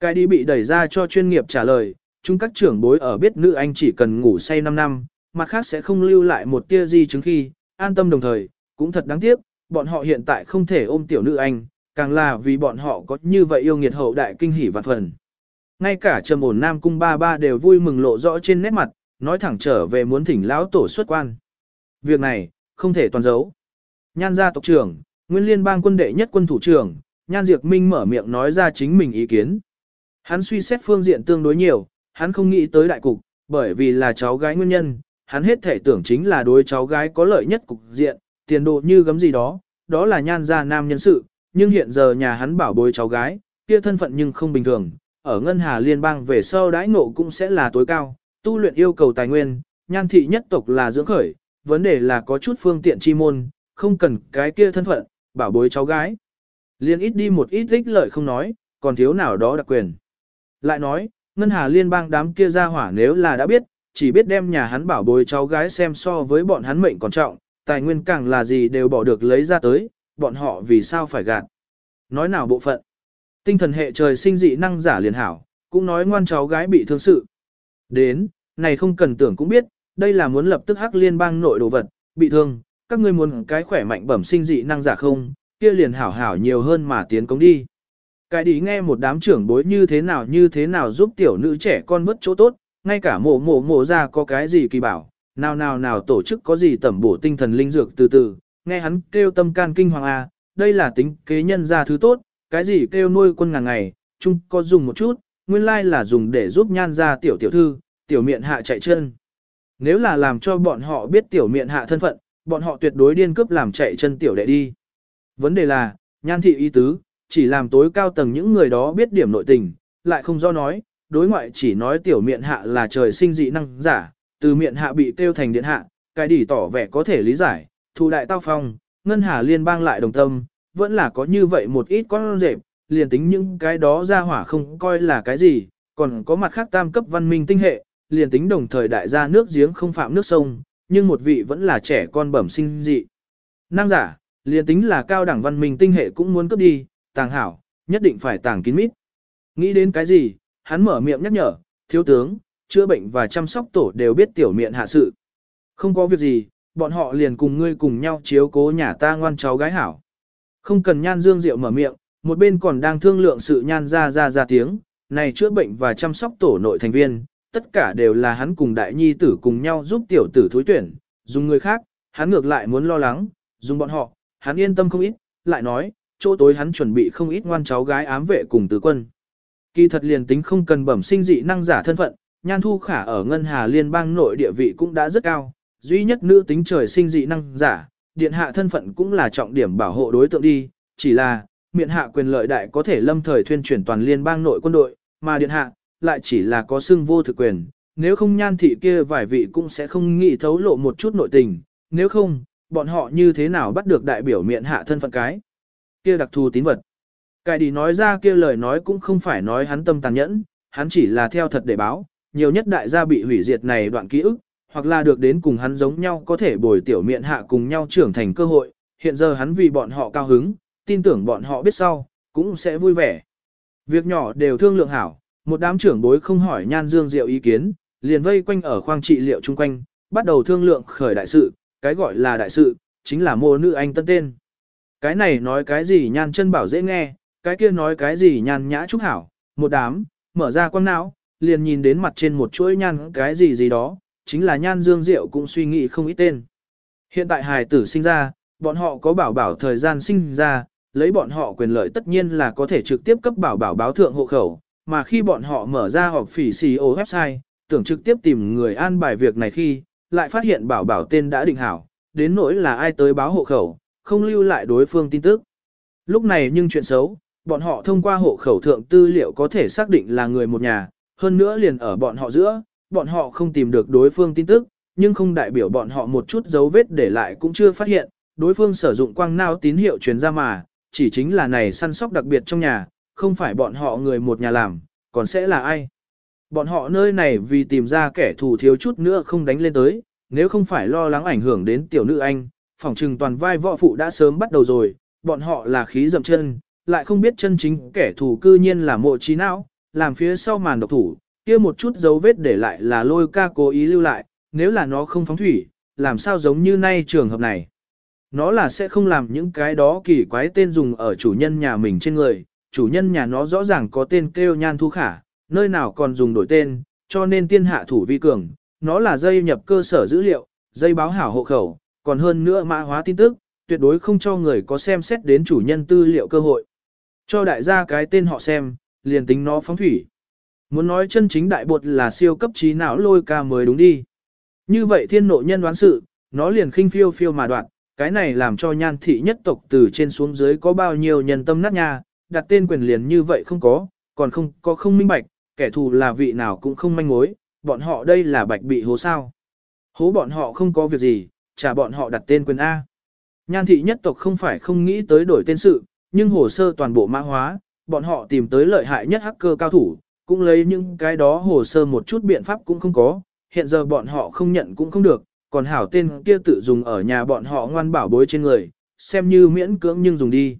Cái đi bị đẩy ra cho chuyên nghiệp trả lời, chúng các trưởng bối ở biết nữ anh chỉ cần ngủ say 5 năm, mặt khác sẽ không lưu lại một tia di chứng khi, an tâm đồng thời, cũng thật đáng tiếc, bọn họ hiện tại không thể ôm tiểu nữ anh, càng là vì bọn họ có như vậy yêu nghiệt hậu đại kinh hỉ vạn phần. Ngay cả trầm ổn nam cung ba ba đều vui mừng lộ rõ trên nét mặt, nói thẳng trở về muốn thỉnh lão tổ xuất quan. Việc này, không thể toàn giấu. Nhan gia tộc trưởng, nguyên liên bang quân đệ nhất quân thủ trưởng, Nhan Diệp Minh mở miệng nói ra chính mình ý kiến. Hắn suy xét phương diện tương đối nhiều, hắn không nghĩ tới đại cục, bởi vì là cháu gái nguyên nhân, hắn hết thể tưởng chính là đối cháu gái có lợi nhất cục diện, tiền đồ như gấm gì đó, đó là nhan gia nam nhân sự, nhưng hiện giờ nhà hắn bảo bối cháu gái, kia thân phận nhưng không bình thường, ở ngân hà liên bang về sau đãi ngộ cũng sẽ là tối cao, tu luyện yêu cầu tài nguyên, nhan thị nhất tộc là dưỡng khởi, vấn đề là có chút phương tiện chi môn, không cần cái kia thân phận, bảo bối cháu gái. Liên ít đi một ít ích lợi không nói, còn thiếu nào đó đặc quyền. Lại nói, ngân hà liên bang đám kia ra hỏa nếu là đã biết, chỉ biết đem nhà hắn bảo bối cháu gái xem so với bọn hắn mệnh còn trọng, tài nguyên càng là gì đều bỏ được lấy ra tới, bọn họ vì sao phải gạt. Nói nào bộ phận. Tinh thần hệ trời sinh dị năng giả liền hảo, cũng nói ngoan cháu gái bị thương sự. Đến, này không cần tưởng cũng biết, đây là muốn lập tức hắc liên bang nội đồ vật, bị thương, các ngươi muốn cái khỏe mạnh bẩm sinh dị năng giả không, kia liền hảo hảo nhiều hơn mà tiến công đi. Cái đi nghe một đám trưởng bối như thế nào như thế nào giúp tiểu nữ trẻ con vớt chỗ tốt, ngay cả mộ mộ mộ ra có cái gì kỳ bảo, nào nào nào tổ chức có gì tẩm bổ tinh thần linh dược từ từ, nghe hắn kêu tâm can kinh hoàng a, đây là tính kế nhân ra thứ tốt, cái gì kêu nuôi quân ngàn ngày, chung có dùng một chút, nguyên lai là dùng để giúp nhan ra tiểu tiểu thư, tiểu miệng hạ chạy chân. Nếu là làm cho bọn họ biết tiểu miệng hạ thân phận, bọn họ tuyệt đối điên cướp làm chạy chân tiểu đệ đi. Vấn đề là, nhan thị ý tứ, chỉ làm tối cao tầng những người đó biết điểm nội tình, lại không do nói, đối ngoại chỉ nói tiểu miệng hạ là trời sinh dị năng giả, từ miệng hạ bị tiêu thành điện hạ, cái đỉ tỏ vẻ có thể lý giải, thu đại tao phong, ngân hà liên bang lại đồng tâm, vẫn là có như vậy một ít con rệp, liền tính những cái đó ra hỏa không coi là cái gì, còn có mặt khác tam cấp văn minh tinh hệ, liền tính đồng thời đại gia nước giếng không phạm nước sông, nhưng một vị vẫn là trẻ con bẩm sinh dị. Năng giả, liền tính là cao đẳng văn minh tinh hệ cũng muốn cướp đi, tàng hảo, nhất định phải tàng kín mít. Nghĩ đến cái gì, hắn mở miệng nhắc nhở, thiếu tướng, chữa bệnh và chăm sóc tổ đều biết tiểu miệng hạ sự. Không có việc gì, bọn họ liền cùng ngươi cùng nhau chiếu cố nhà ta ngoan cháu gái hảo. Không cần nhan dương rượu mở miệng, một bên còn đang thương lượng sự nhan ra ra ra tiếng, này chữa bệnh và chăm sóc tổ nội thành viên, tất cả đều là hắn cùng đại nhi tử cùng nhau giúp tiểu tử thối tuyển, dùng người khác, hắn ngược lại muốn lo lắng, dùng bọn họ, hắn yên tâm không ít, lại nói, chỗ tối hắn chuẩn bị không ít ngoan cháu gái ám vệ cùng tứ quân. Kỳ thật liền tính không cần bẩm sinh dị năng giả thân phận, Nhan Thu Khả ở Ngân Hà Liên bang nội địa vị cũng đã rất cao, duy nhất nữ tính trời sinh dị năng giả, điện hạ thân phận cũng là trọng điểm bảo hộ đối tượng đi, chỉ là, miện hạ quyền lợi đại có thể lâm thời thuyên chuyển toàn liên bang nội quân đội, mà điện hạ, lại chỉ là có xưng vô thực quyền, nếu không nhan thị kia vài vị cũng sẽ không nghĩ thấu lộ một chút nội tình, nếu không, bọn họ như thế nào bắt được đại biểu miệng hạ thân phận cái. Kia đặc thù tín vật. Cái đi nói ra kia lời nói cũng không phải nói hắn tâm tàn nhẫn, hắn chỉ là theo thật để báo, nhiều nhất đại gia bị hủy diệt này đoạn ký ức, hoặc là được đến cùng hắn giống nhau có thể bồi tiểu miệng hạ cùng nhau trưởng thành cơ hội, hiện giờ hắn vì bọn họ cao hứng, tin tưởng bọn họ biết sau, cũng sẽ vui vẻ. Việc nhỏ đều thương lượng hảo, một đám trưởng bối không hỏi nhan dương diệu ý kiến, liền vây quanh ở khoang trị liệu chung quanh, bắt đầu thương lượng khởi đại sự, cái gọi là đại sự, chính là mô nữ anh tân tên. Cái này nói cái gì nhan chân bảo dễ nghe, cái kia nói cái gì nhan nhã trúc hảo, một đám, mở ra quang não, liền nhìn đến mặt trên một chuỗi nhan cái gì gì đó, chính là nhan dương diệu cũng suy nghĩ không ít tên. Hiện tại hài tử sinh ra, bọn họ có bảo bảo thời gian sinh ra, lấy bọn họ quyền lợi tất nhiên là có thể trực tiếp cấp bảo bảo báo thượng hộ khẩu, mà khi bọn họ mở ra họp phỉ CEO website, tưởng trực tiếp tìm người an bài việc này khi, lại phát hiện bảo bảo tên đã định hảo, đến nỗi là ai tới báo hộ khẩu, không lưu lại đối phương tin tức. Lúc này nhưng chuyện xấu, bọn họ thông qua hộ khẩu thượng tư liệu có thể xác định là người một nhà, hơn nữa liền ở bọn họ giữa, bọn họ không tìm được đối phương tin tức, nhưng không đại biểu bọn họ một chút dấu vết để lại cũng chưa phát hiện, đối phương sử dụng quang nao tín hiệu truyền ra mà, chỉ chính là này săn sóc đặc biệt trong nhà, không phải bọn họ người một nhà làm, còn sẽ là ai. Bọn họ nơi này vì tìm ra kẻ thù thiếu chút nữa không đánh lên tới, nếu không phải lo lắng ảnh hưởng đến tiểu nữ anh, phỏng trừng toàn vai võ phụ đã sớm bắt đầu rồi, bọn họ là khí dậm chân, lại không biết chân chính kẻ thù cư nhiên là mộ trí não, làm phía sau màn độc thủ, kia một chút dấu vết để lại là lôi ca cố ý lưu lại, nếu là nó không phóng thủy, làm sao giống như nay trường hợp này. Nó là sẽ không làm những cái đó kỳ quái tên dùng ở chủ nhân nhà mình trên người, chủ nhân nhà nó rõ ràng có tên kêu nhan thu khả, nơi nào còn dùng đổi tên, cho nên tiên hạ thủ vi cường, nó là dây nhập cơ sở dữ liệu, dây báo hảo hộ khẩu, còn hơn nữa mã hóa tin tức, tuyệt đối không cho người có xem xét đến chủ nhân tư liệu cơ hội. Cho đại gia cái tên họ xem, liền tính nó phóng thủy. Muốn nói chân chính đại bột là siêu cấp trí não lôi ca mới đúng đi. Như vậy thiên nộ nhân đoán sự, nó liền khinh phiêu phiêu mà đoạn, cái này làm cho nhan thị nhất tộc từ trên xuống dưới có bao nhiêu nhân tâm nát nha, đặt tên quyền liền như vậy không có, còn không có không minh bạch, kẻ thù là vị nào cũng không manh mối, bọn họ đây là bạch bị hố sao. Hố bọn họ không có việc gì, trả bọn họ đặt tên quyền A. Nhan thị nhất tộc không phải không nghĩ tới đổi tên sự, nhưng hồ sơ toàn bộ mã hóa, bọn họ tìm tới lợi hại nhất hacker cao thủ, cũng lấy những cái đó hồ sơ một chút biện pháp cũng không có, hiện giờ bọn họ không nhận cũng không được, còn hảo tên kia tự dùng ở nhà bọn họ ngoan bảo bối trên người, xem như miễn cưỡng nhưng dùng đi.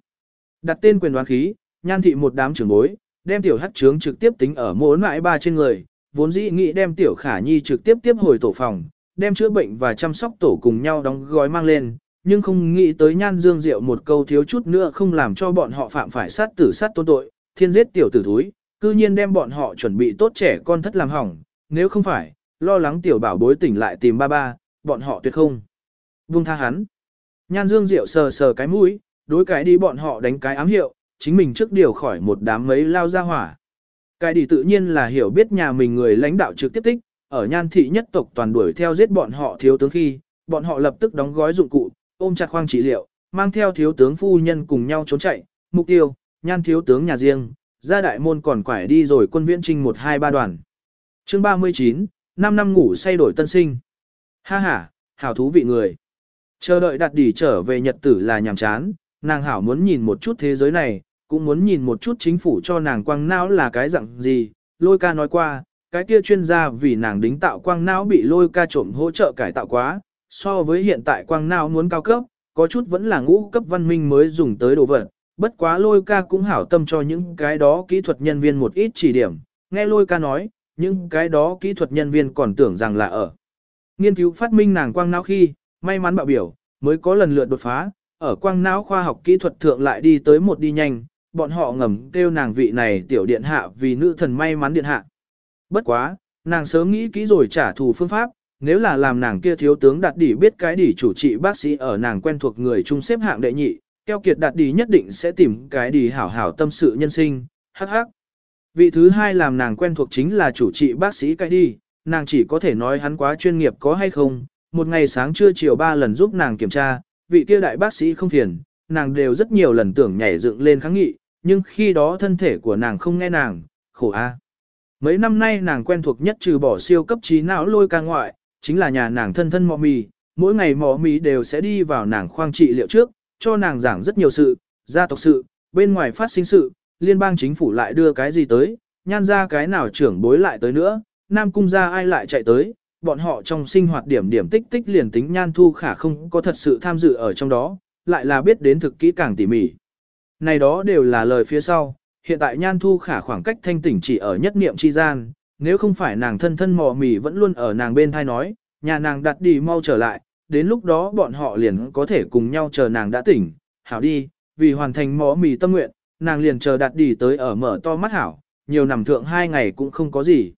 Đặt tên quyền đoán khí, nhan thị một đám trưởng bối, đem tiểu hắc trướng trực tiếp tính ở mỗi mãi ba trên người, vốn dĩ nghĩ đem tiểu khả nhi trực tiếp tiếp hồi tổ phòng, đem chữa bệnh và chăm sóc tổ cùng nhau đóng gói mang lên, nhưng không nghĩ tới nhan dương diệu một câu thiếu chút nữa không làm cho bọn họ phạm phải sát tử sát tôn tội, thiên giết tiểu tử thúi, cư nhiên đem bọn họ chuẩn bị tốt trẻ con thất làm hỏng, nếu không phải, lo lắng tiểu bảo bối tỉnh lại tìm ba ba, bọn họ tuyệt không. Vung tha hắn. Nhan dương diệu sờ sờ cái mũi, đối cái đi bọn họ đánh cái ám hiệu, chính mình trước điều khỏi một đám mấy lao ra hỏa. Cái đi tự nhiên là hiểu biết nhà mình người lãnh đạo trực tiếp tích, ở nhan thị nhất tộc toàn đuổi theo giết bọn họ thiếu tướng khi, bọn họ lập tức đóng gói dụng cụ, ôm chặt khoang trị liệu, mang theo thiếu tướng phu nhân cùng nhau trốn chạy, mục tiêu, nhan thiếu tướng nhà riêng, ra đại môn còn quải đi rồi quân viễn trinh 123 đoàn. chương 39, 5 năm ngủ say đổi tân sinh. Ha ha, hảo thú vị người. Chờ đợi đặt đỉ trở về nhật tử là nhàm chán, nàng hảo muốn nhìn một chút thế giới này, cũng muốn nhìn một chút chính phủ cho nàng quang não là cái dạng gì. Lôi ca nói qua, cái kia chuyên gia vì nàng đính tạo quang não bị lôi ca trộm hỗ trợ cải tạo quá, so với hiện tại quang não muốn cao cấp, có chút vẫn là ngũ cấp văn minh mới dùng tới đồ vật. Bất quá lôi ca cũng hảo tâm cho những cái đó kỹ thuật nhân viên một ít chỉ điểm, nghe lôi ca nói, những cái đó kỹ thuật nhân viên còn tưởng rằng là ở. Nghiên cứu phát minh nàng quang não khi, may mắn bạo biểu, mới có lần lượt đột phá, ở quang não khoa học kỹ thuật thượng lại đi tới một đi nhanh, bọn họ ngầm kêu nàng vị này tiểu điện hạ vì nữ thần may mắn điện hạ. Bất quá, nàng sớm nghĩ kỹ rồi trả thù phương pháp, nếu là làm nàng kia thiếu tướng đạt đỉ biết cái đỉ chủ trị bác sĩ ở nàng quen thuộc người trung xếp hạng đệ nhị, keo kiệt đạt đỉ nhất định sẽ tìm cái đỉ hảo hảo tâm sự nhân sinh, hắc hắc. Vị thứ hai làm nàng quen thuộc chính là chủ trị bác sĩ cái đi, nàng chỉ có thể nói hắn quá chuyên nghiệp có hay không, một ngày sáng trưa chiều ba lần giúp nàng kiểm tra, vị kia đại bác sĩ không phiền, nàng đều rất nhiều lần tưởng nhảy dựng lên kháng nghị, nhưng khi đó thân thể của nàng không nghe nàng, khổ a. Mấy năm nay nàng quen thuộc nhất trừ bỏ siêu cấp trí não lôi ca ngoại, chính là nhà nàng thân thân mọ mì, mỗi ngày mọ mì đều sẽ đi vào nàng khoang trị liệu trước, cho nàng giảng rất nhiều sự, gia tộc sự, bên ngoài phát sinh sự, liên bang chính phủ lại đưa cái gì tới, nhan ra cái nào trưởng bối lại tới nữa, nam cung ra ai lại chạy tới, bọn họ trong sinh hoạt điểm điểm tích tích liền tính nhan thu khả không có thật sự tham dự ở trong đó, lại là biết đến thực kỹ càng tỉ mỉ. Này đó đều là lời phía sau, hiện tại nhan thu khả khoảng cách thanh tỉnh chỉ ở nhất niệm chi gian, nếu không phải nàng thân thân mò mì vẫn luôn ở nàng bên thai nói, nhà nàng đặt đi mau trở lại, đến lúc đó bọn họ liền có thể cùng nhau chờ nàng đã tỉnh, hảo đi, vì hoàn thành mò mì tâm nguyện, nàng liền chờ đặt đi tới ở mở to mắt hảo, nhiều nằm thượng hai ngày cũng không có gì.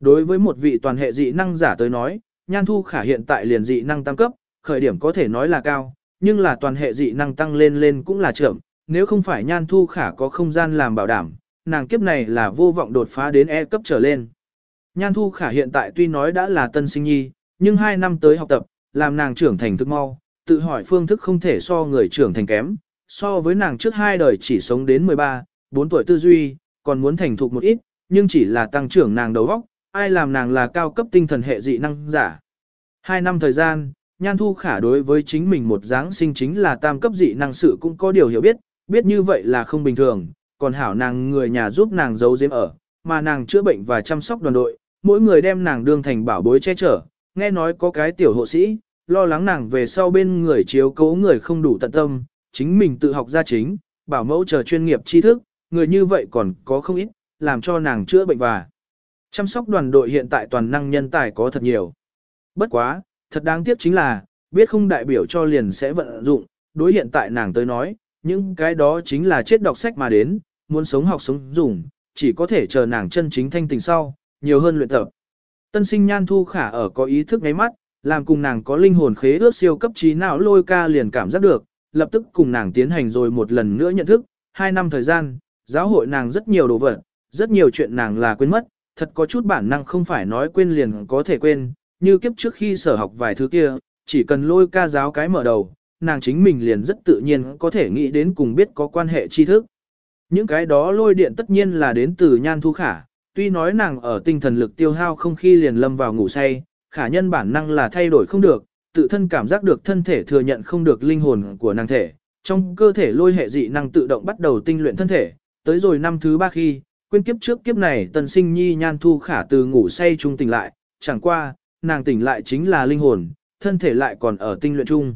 Đối với một vị toàn hệ dị năng giả tới nói, nhan thu khả hiện tại liền dị năng tăng cấp, khởi điểm có thể nói là cao, nhưng là toàn hệ dị năng tăng lên lên cũng là chậm, nếu không phải nhan thu khả có không gian làm bảo đảm, nàng kiếp này là vô vọng đột phá đến E cấp trở lên. Nhan thu khả hiện tại tuy nói đã là tân sinh nhi, nhưng 2 năm tới học tập, làm nàng trưởng thành thức mau, tự hỏi phương thức không thể so người trưởng thành kém, so với nàng trước hai đời chỉ sống đến 13, 4 tuổi tư duy, còn muốn thành thục một ít, nhưng chỉ là tăng trưởng nàng đầu óc, ai làm nàng là cao cấp tinh thần hệ dị năng giả. Hai năm thời gian, Nhan Thu Khả đối với chính mình một dáng sinh chính là tam cấp dị năng sự cũng có điều hiểu biết, biết như vậy là không bình thường, còn hảo nàng người nhà giúp nàng giấu giếm ở, mà nàng chữa bệnh và chăm sóc đoàn đội, mỗi người đem nàng đương thành bảo bối che chở, nghe nói có cái tiểu hộ sĩ, lo lắng nàng về sau bên người chiếu cố người không đủ tận tâm, chính mình tự học ra chính, bảo mẫu chờ chuyên nghiệp tri thức, người như vậy còn có không ít, làm cho nàng chữa bệnh và chăm sóc đoàn đội hiện tại toàn năng nhân tài có thật nhiều. Bất quá, thật đáng tiếc chính là, biết không đại biểu cho liền sẽ vận dụng, đối hiện tại nàng tới nói, những cái đó chính là chết đọc sách mà đến, muốn sống học sống dùng, chỉ có thể chờ nàng chân chính thanh tình sau, nhiều hơn luyện tập. Tân sinh nhan thu khả ở có ý thức ngáy mắt, làm cùng nàng có linh hồn khế ước siêu cấp trí não lôi ca liền cảm giác được, lập tức cùng nàng tiến hành rồi một lần nữa nhận thức, hai năm thời gian, giáo hội nàng rất nhiều đồ vật, rất nhiều chuyện nàng là quên mất, thật có chút bản năng không phải nói quên liền có thể quên, như kiếp trước khi sở học vài thứ kia, chỉ cần lôi ca giáo cái mở đầu, nàng chính mình liền rất tự nhiên có thể nghĩ đến cùng biết có quan hệ tri thức. Những cái đó lôi điện tất nhiên là đến từ nhan thu khả, tuy nói nàng ở tinh thần lực tiêu hao không khi liền lâm vào ngủ say, khả nhân bản năng là thay đổi không được, tự thân cảm giác được thân thể thừa nhận không được linh hồn của nàng thể, trong cơ thể lôi hệ dị năng tự động bắt đầu tinh luyện thân thể, tới rồi năm thứ ba khi, quên kiếp trước kiếp này tần sinh nhi nhan thu khả từ ngủ say trung tỉnh lại, chẳng qua, nàng tỉnh lại chính là linh hồn, thân thể lại còn ở tinh luyện chung.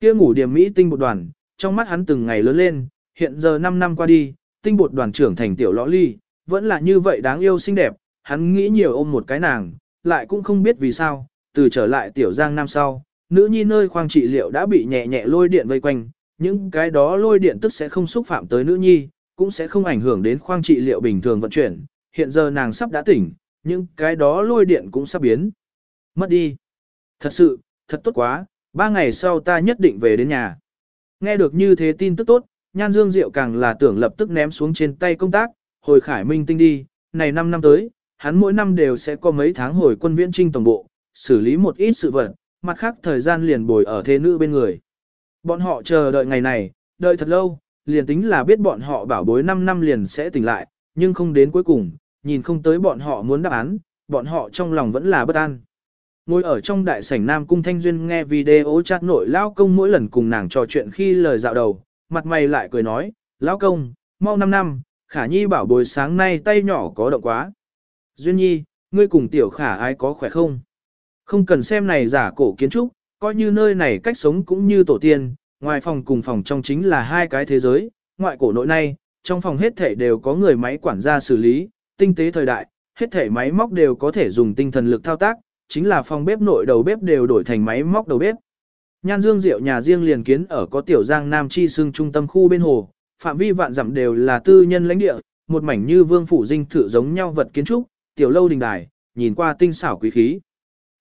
Kia ngủ điểm mỹ tinh bột đoàn, trong mắt hắn từng ngày lớn lên, hiện giờ 5 năm qua đi, tinh bột đoàn trưởng thành tiểu lõ ly, vẫn là như vậy đáng yêu xinh đẹp, hắn nghĩ nhiều ôm một cái nàng, lại cũng không biết vì sao, từ trở lại tiểu giang năm sau, nữ nhi nơi khoang trị liệu đã bị nhẹ nhẹ lôi điện vây quanh, những cái đó lôi điện tức sẽ không xúc phạm tới nữ nhi, cũng sẽ không ảnh hưởng đến khoang trị liệu bình thường vận chuyển, hiện giờ nàng sắp đã tỉnh, nhưng cái đó lôi điện cũng sắp biến. Mất đi. Thật sự, thật tốt quá, ba ngày sau ta nhất định về đến nhà. Nghe được như thế tin tức tốt, Nhan Dương Diệu càng là tưởng lập tức ném xuống trên tay công tác, hồi khải minh tinh đi, này 5 năm tới, hắn mỗi năm đều sẽ có mấy tháng hồi quân viễn trinh tổng bộ, xử lý một ít sự vật, mặt khác thời gian liền bồi ở thế nữ bên người. Bọn họ chờ đợi ngày này, đợi thật lâu, liền tính là biết bọn họ bảo bối 5 năm liền sẽ tỉnh lại, nhưng không đến cuối cùng, nhìn không tới bọn họ muốn đáp án, bọn họ trong lòng vẫn là bất an. Ngồi ở trong đại sảnh Nam Cung Thanh Duyên nghe video chat nội Lao Công mỗi lần cùng nàng trò chuyện khi lời dạo đầu, mặt mày lại cười nói, Lão Công, mau 5 năm, khả nhi bảo bồi sáng nay tay nhỏ có động quá. Duyên nhi, ngươi cùng tiểu khả ai có khỏe không? Không cần xem này giả cổ kiến trúc, coi như nơi này cách sống cũng như tổ tiên, ngoài phòng cùng phòng trong chính là hai cái thế giới, ngoại cổ nội nay trong phòng hết thể đều có người máy quản gia xử lý, tinh tế thời đại, hết thể máy móc đều có thể dùng tinh thần lực thao tác, chính là phòng bếp nội đầu bếp đều đổi thành máy móc đầu bếp. Nhan Dương Diệu nhà riêng liền kiến ở có tiểu giang Nam Chi xương trung tâm khu bên hồ, phạm vi vạn dặm đều là tư nhân lãnh địa, một mảnh như vương phủ dinh thự giống nhau vật kiến trúc, tiểu lâu đình đài, nhìn qua tinh xảo quý khí.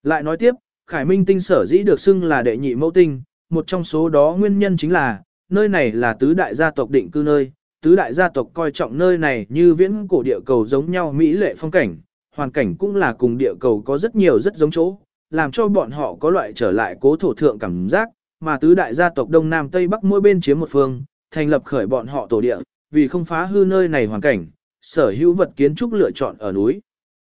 Lại nói tiếp, Khải Minh tinh sở dĩ được xưng là đệ nhị mẫu tinh, một trong số đó nguyên nhân chính là, nơi này là tứ đại gia tộc định cư nơi, tứ đại gia tộc coi trọng nơi này như viễn cổ địa cầu giống nhau mỹ lệ phong cảnh, hoàn cảnh cũng là cùng địa cầu có rất nhiều rất giống chỗ, làm cho bọn họ có loại trở lại cố thổ thượng cảm giác, mà tứ đại gia tộc Đông Nam Tây Bắc mỗi bên chiếm một phương, thành lập khởi bọn họ tổ địa, vì không phá hư nơi này hoàn cảnh, sở hữu vật kiến trúc lựa chọn ở núi.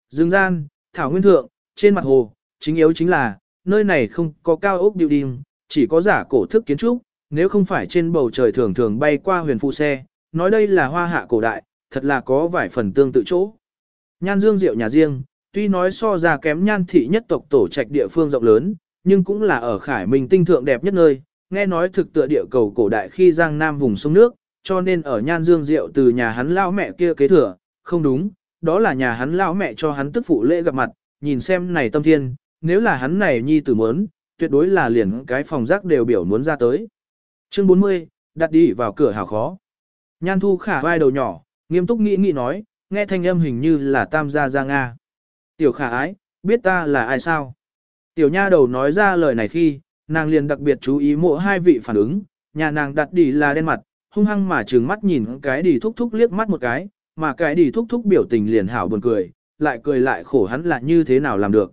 Dương gian, thảo nguyên thượng, trên mặt hồ, chính yếu chính là, nơi này không có cao ốc building, chỉ có giả cổ thức kiến trúc, nếu không phải trên bầu trời thường thường bay qua huyền phụ xe, nói đây là hoa hạ cổ đại, thật là có vài phần tương tự chỗ. Nhan dương Diệu nhà riêng, tuy nói so ra kém nhan thị nhất tộc tổ trạch địa phương rộng lớn, nhưng cũng là ở khải minh tinh thượng đẹp nhất nơi, nghe nói thực tựa địa cầu cổ đại khi giang nam vùng sông nước, cho nên ở nhan dương Diệu từ nhà hắn lao mẹ kia kế thừa, không đúng, đó là nhà hắn lao mẹ cho hắn tức phụ lễ gặp mặt, nhìn xem này tâm thiên, nếu là hắn này nhi tử muốn, tuyệt đối là liền cái phòng rác đều biểu muốn ra tới. Chương 40, đặt đi vào cửa hào khó. Nhan thu khả vai đầu nhỏ, nghiêm túc nghĩ nghĩ nói, nghe thanh âm hình như là tam gia gia Nga. Tiểu khả ái, biết ta là ai sao? Tiểu nha đầu nói ra lời này khi, nàng liền đặc biệt chú ý mộ hai vị phản ứng, nhà nàng đặt đi là đen mặt, hung hăng mà trừng mắt nhìn cái đi thúc thúc liếc mắt một cái, mà cái đi thúc thúc biểu tình liền hảo buồn cười, lại cười lại khổ hắn là như thế nào làm được.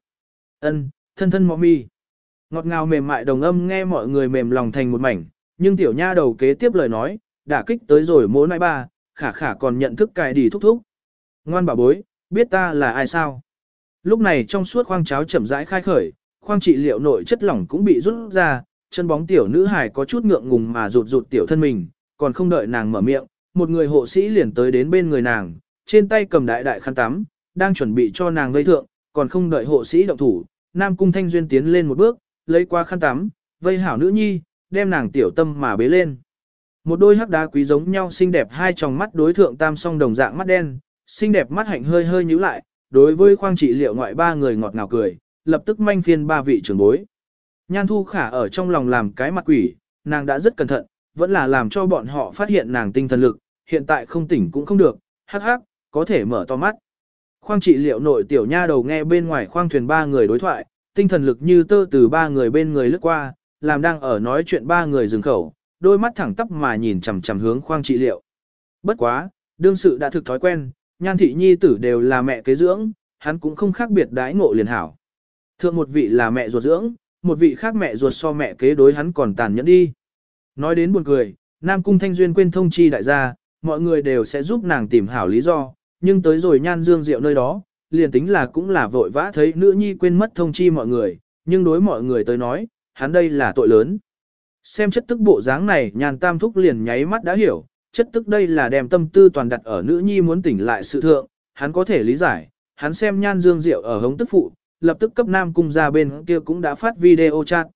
Ân, thân thân mọ mi. Ngọt ngào mềm mại đồng âm nghe mọi người mềm lòng thành một mảnh, nhưng tiểu nha đầu kế tiếp lời nói, đã kích tới rồi mỗ nãi ba, khả khả còn nhận thức cài đi thúc thúc. Ngoan bà bối, biết ta là ai sao? Lúc này trong suốt khoang cháo chậm rãi khai khởi, khoang trị liệu nội chất lỏng cũng bị rút ra, chân bóng tiểu nữ hài có chút ngượng ngùng mà rụt rụt tiểu thân mình, còn không đợi nàng mở miệng, một người hộ sĩ liền tới đến bên người nàng, trên tay cầm đại đại khăn tắm, đang chuẩn bị cho nàng gây thượng, còn không đợi hộ sĩ động thủ, Nam Cung Thanh Duyên tiến lên một bước, lấy qua khăn tắm, vây hảo nữ nhi, đem nàng tiểu tâm mà bế lên. Một đôi hắc đá quý giống nhau xinh đẹp hai tròng mắt đối thượng tam song đồng dạng mắt đen, xinh đẹp mắt hạnh hơi hơi nhíu lại, đối với khoang trị liệu ngoại ba người ngọt ngào cười, lập tức manh phiên ba vị trưởng bối. Nhan thu khả ở trong lòng làm cái mặt quỷ, nàng đã rất cẩn thận, vẫn là làm cho bọn họ phát hiện nàng tinh thần lực, hiện tại không tỉnh cũng không được, hắc hắc, có thể mở to mắt. Khoang trị liệu nội tiểu nha đầu nghe bên ngoài khoang thuyền ba người đối thoại, tinh thần lực như tơ từ ba người bên người lướt qua, làm đang ở nói chuyện ba người dừng khẩu, đôi mắt thẳng tắp mà nhìn chằm chằm hướng khoang trị liệu. Bất quá, đương sự đã thực thói quen, nhan thị nhi tử đều là mẹ kế dưỡng, hắn cũng không khác biệt đái ngộ liền hảo. Thượng một vị là mẹ ruột dưỡng, một vị khác mẹ ruột so mẹ kế đối hắn còn tàn nhẫn đi. Nói đến buồn cười, Nam Cung Thanh Duyên quên thông chi đại gia, mọi người đều sẽ giúp nàng tìm hảo lý do, nhưng tới rồi nhan dương diệu nơi đó, liền tính là cũng là vội vã thấy nữ nhi quên mất thông chi mọi người, nhưng đối mọi người tới nói, hắn đây là tội lớn. Xem chất tức bộ dáng này nhàn tam thúc liền nháy mắt đã hiểu, chất tức đây là đem tâm tư toàn đặt ở nữ nhi muốn tỉnh lại sự thượng, hắn có thể lý giải, hắn xem nhan dương diệu ở hống tức phụ, lập tức cấp nam cung ra bên kia cũng đã phát video chat.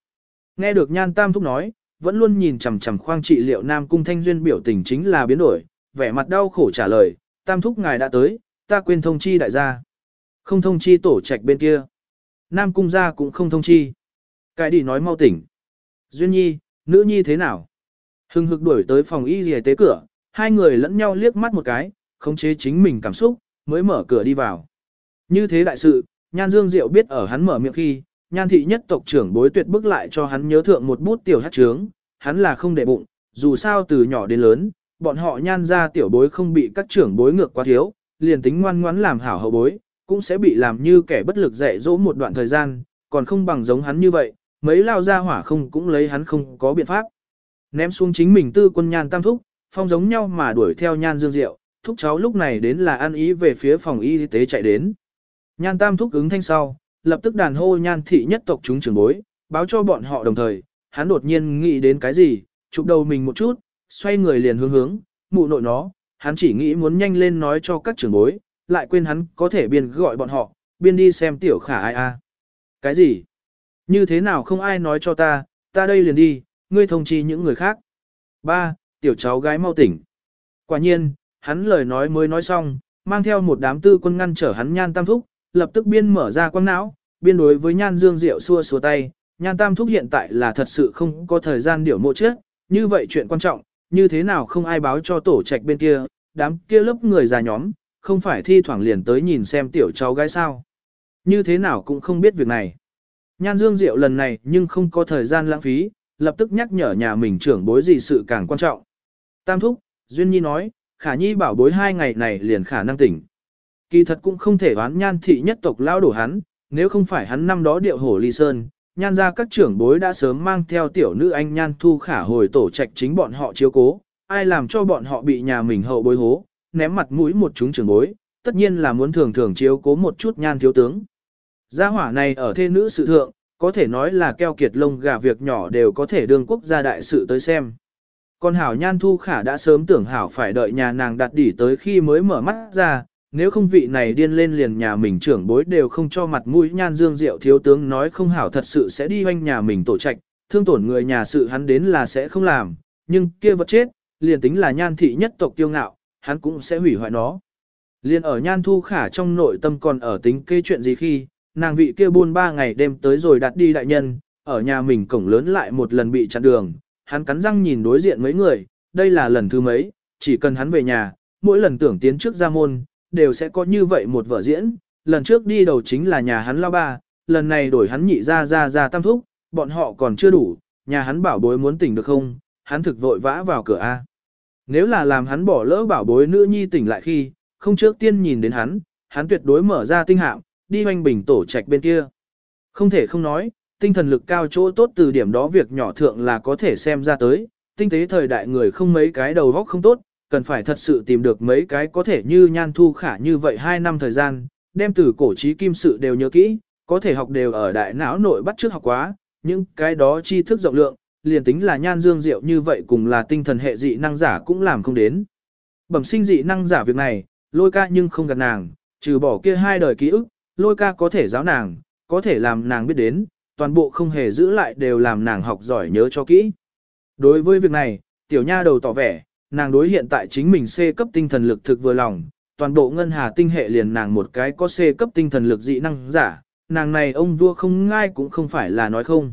Nghe được nhan tam thúc nói, vẫn luôn nhìn chằm chằm khoang trị liệu nam cung thanh duyên biểu tình chính là biến đổi, vẻ mặt đau khổ trả lời, tam thúc ngài đã tới, ta quên thông chi đại gia. Không thông chi tổ trạch bên kia. Nam cung gia cũng không thông chi. Cái đi nói mau tỉnh. Duyên nhi, nữ nhi thế nào? Hưng hực đuổi tới phòng y dì tế cửa, hai người lẫn nhau liếc mắt một cái, khống chế chính mình cảm xúc, mới mở cửa đi vào. Như thế đại sự, Nhan Dương Diệu biết ở hắn mở miệng khi, Nhan thị nhất tộc trưởng bối tuyệt bức lại cho hắn nhớ thượng một bút tiểu hát trướng, hắn là không để bụng, dù sao từ nhỏ đến lớn, bọn họ nhan ra tiểu bối không bị các trưởng bối ngược quá thiếu, liền tính ngoan ngoãn làm hảo hậu bối, cũng sẽ bị làm như kẻ bất lực dạy dỗ một đoạn thời gian, còn không bằng giống hắn như vậy, mấy lao ra hỏa không cũng lấy hắn không có biện pháp. Ném xuống chính mình tư quân nhan tam thúc, phong giống nhau mà đuổi theo nhan dương diệu, thúc cháu lúc này đến là ăn ý về phía phòng y tế chạy đến. Nhan tam thúc ứng thanh sau, lập tức đàn hô nhan thị nhất tộc chúng trưởng bối, báo cho bọn họ đồng thời, hắn đột nhiên nghĩ đến cái gì, chụp đầu mình một chút, xoay người liền hướng hướng, mụ nội nó, hắn chỉ nghĩ muốn nhanh lên nói cho các trưởng bối, lại quên hắn có thể biên gọi bọn họ, biên đi xem tiểu khả ai a. Cái gì? Như thế nào không ai nói cho ta, ta đây liền đi, ngươi thông chi những người khác. Ba, tiểu cháu gái mau tỉnh. Quả nhiên, hắn lời nói mới nói xong, mang theo một đám tư quân ngăn trở hắn nhan tam thúc, lập tức biên mở ra quang não, biên đối với nhan dương diệu xua xua tay, nhan tam thúc hiện tại là thật sự không có thời gian điểu mộ chết, như vậy chuyện quan trọng, như thế nào không ai báo cho tổ trạch bên kia, đám kia lớp người già nhóm, không phải thi thoảng liền tới nhìn xem tiểu cháu gái sao. Như thế nào cũng không biết việc này. Nhan Dương Diệu lần này nhưng không có thời gian lãng phí, lập tức nhắc nhở nhà mình trưởng bối gì sự càng quan trọng. Tam Thúc, Duyên Nhi nói, khả nhi bảo bối hai ngày này liền khả năng tỉnh. Kỳ thật cũng không thể đoán nhan thị nhất tộc lao đổ hắn, nếu không phải hắn năm đó điệu hổ ly sơn, nhan ra các trưởng bối đã sớm mang theo tiểu nữ anh nhan thu khả hồi tổ trạch chính bọn họ chiếu cố, ai làm cho bọn họ bị nhà mình hậu bối hố, ném mặt mũi một chúng trưởng bối, tất nhiên là muốn thường thường chiếu cố một chút nhan thiếu tướng. Gia hỏa này ở thê nữ sự thượng, có thể nói là keo kiệt lông gà việc nhỏ đều có thể đương quốc gia đại sự tới xem. Còn hảo nhan thu khả đã sớm tưởng hảo phải đợi nhà nàng đặt đỉ tới khi mới mở mắt ra, nếu không vị này điên lên liền nhà mình trưởng bối đều không cho mặt mũi nhan dương diệu thiếu tướng nói không hảo thật sự sẽ đi hoanh nhà mình tổ trạch, thương tổn người nhà sự hắn đến là sẽ không làm, nhưng kia vật chết, liền tính là nhan thị nhất tộc tiêu ngạo, hắn cũng sẽ hủy hoại nó. Liên ở nhan thu khả trong nội tâm còn ở tính kê chuyện gì khi, nàng vị kia buôn ba ngày đêm tới rồi đặt đi đại nhân, ở nhà mình cổng lớn lại một lần bị chặn đường, hắn cắn răng nhìn đối diện mấy người, đây là lần thứ mấy, chỉ cần hắn về nhà, mỗi lần tưởng tiến trước ra môn, đều sẽ có như vậy một vở diễn, lần trước đi đầu chính là nhà hắn lao ba, lần này đổi hắn nhị ra ra ra tam thúc, bọn họ còn chưa đủ, nhà hắn bảo bối muốn tỉnh được không, hắn thực vội vã vào cửa A. Nếu là làm hắn bỏ lỡ bảo bối nữ nhi tỉnh lại khi, không trước tiên nhìn đến hắn, hắn tuyệt đối mở ra tinh hạm, đi hoành bình tổ trạch bên kia. Không thể không nói, tinh thần lực cao chỗ tốt từ điểm đó việc nhỏ thượng là có thể xem ra tới, tinh tế thời đại người không mấy cái đầu góc không tốt, cần phải thật sự tìm được mấy cái có thể như nhan thu khả như vậy 2 năm thời gian, đem từ cổ trí kim sự đều nhớ kỹ, có thể học đều ở đại não nội bắt trước học quá, nhưng cái đó tri thức rộng lượng, liền tính là nhan dương diệu như vậy cùng là tinh thần hệ dị năng giả cũng làm không đến. Bẩm sinh dị năng giả việc này, lôi ca nhưng không gạt nàng, trừ bỏ kia hai đời ký ức, lôi ca có thể giáo nàng, có thể làm nàng biết đến, toàn bộ không hề giữ lại đều làm nàng học giỏi nhớ cho kỹ. Đối với việc này, tiểu nha đầu tỏ vẻ, nàng đối hiện tại chính mình C cấp tinh thần lực thực vừa lòng, toàn bộ ngân hà tinh hệ liền nàng một cái có C cấp tinh thần lực dị năng giả, nàng này ông vua không ngai cũng không phải là nói không.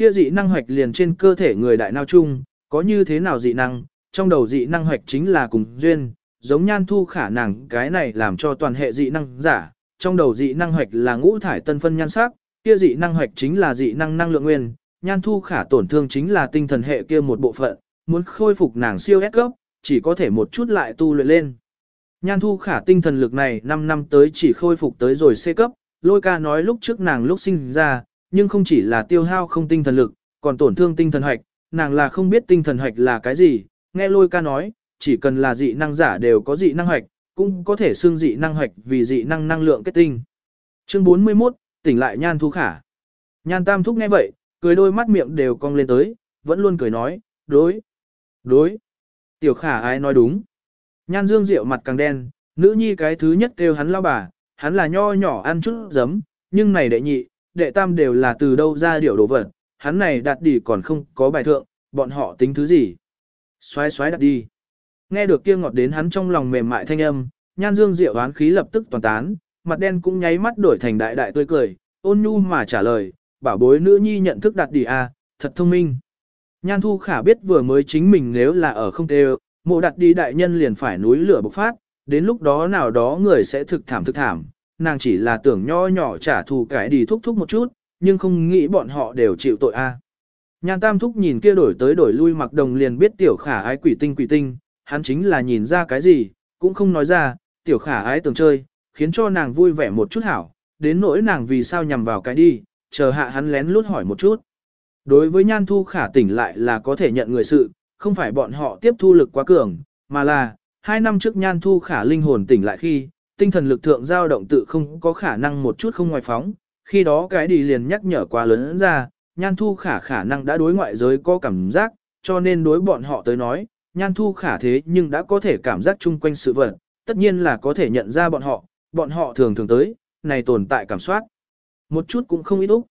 Kia dị năng hoạch liền trên cơ thể người đại nào chung, có như thế nào dị năng, trong đầu dị năng hoạch chính là cùng duyên, giống nhan thu khả năng cái này làm cho toàn hệ dị năng giả, trong đầu dị năng hoạch là ngũ thải tân phân nhan sắc, kia dị năng hoạch chính là dị năng năng lượng nguyên, nhan thu khả tổn thương chính là tinh thần hệ kia một bộ phận, muốn khôi phục nàng siêu ép cấp, chỉ có thể một chút lại tu luyện lên. Nhan thu khả tinh thần lực này 5 năm tới chỉ khôi phục tới rồi C cấp, lôi ca nói lúc trước nàng lúc sinh ra, nhưng không chỉ là tiêu hao không tinh thần lực, còn tổn thương tinh thần hoạch, nàng là không biết tinh thần hoạch là cái gì, nghe lôi ca nói, chỉ cần là dị năng giả đều có dị năng hoạch, cũng có thể xương dị năng hoạch vì dị năng năng lượng kết tinh. Chương 41, tỉnh lại nhan thu khả. Nhan tam thúc nghe vậy, cười đôi mắt miệng đều cong lên tới, vẫn luôn cười nói, đối, đối. Tiểu khả ai nói đúng. Nhan dương rượu mặt càng đen, nữ nhi cái thứ nhất kêu hắn lao bà, hắn là nho nhỏ ăn chút giấm, nhưng này đệ nhị, đệ tam đều là từ đâu ra điệu đồ vật, hắn này đặt đi còn không có bài thượng, bọn họ tính thứ gì. Xoái xoái đặt đi. Nghe được kia ngọt đến hắn trong lòng mềm mại thanh âm, nhan dương diệu oán khí lập tức toàn tán, mặt đen cũng nháy mắt đổi thành đại đại tươi cười, ôn nhu mà trả lời, bảo bối nữ nhi nhận thức đặt đi à, thật thông minh. Nhan thu khả biết vừa mới chính mình nếu là ở không tê mộ đặt đi đại nhân liền phải núi lửa bộc phát, đến lúc đó nào đó người sẽ thực thảm thực thảm, nàng chỉ là tưởng nho nhỏ trả thù cái đi thúc thúc một chút, nhưng không nghĩ bọn họ đều chịu tội a. Nhan tam thúc nhìn kia đổi tới đổi lui mặc đồng liền biết tiểu khả ái quỷ tinh quỷ tinh, hắn chính là nhìn ra cái gì, cũng không nói ra, tiểu khả ái tưởng chơi, khiến cho nàng vui vẻ một chút hảo, đến nỗi nàng vì sao nhằm vào cái đi, chờ hạ hắn lén lút hỏi một chút. Đối với nhan thu khả tỉnh lại là có thể nhận người sự, không phải bọn họ tiếp thu lực quá cường, mà là, hai năm trước nhan thu khả linh hồn tỉnh lại khi, tinh thần lực thượng dao động tự không có khả năng một chút không ngoài phóng, khi đó cái đi liền nhắc nhở quá lớn ra, nhan thu khả khả năng đã đối ngoại giới có cảm giác, cho nên đối bọn họ tới nói, nhan thu khả thế nhưng đã có thể cảm giác chung quanh sự vật, tất nhiên là có thể nhận ra bọn họ, bọn họ thường thường tới, này tồn tại cảm soát. Một chút cũng không ít úc.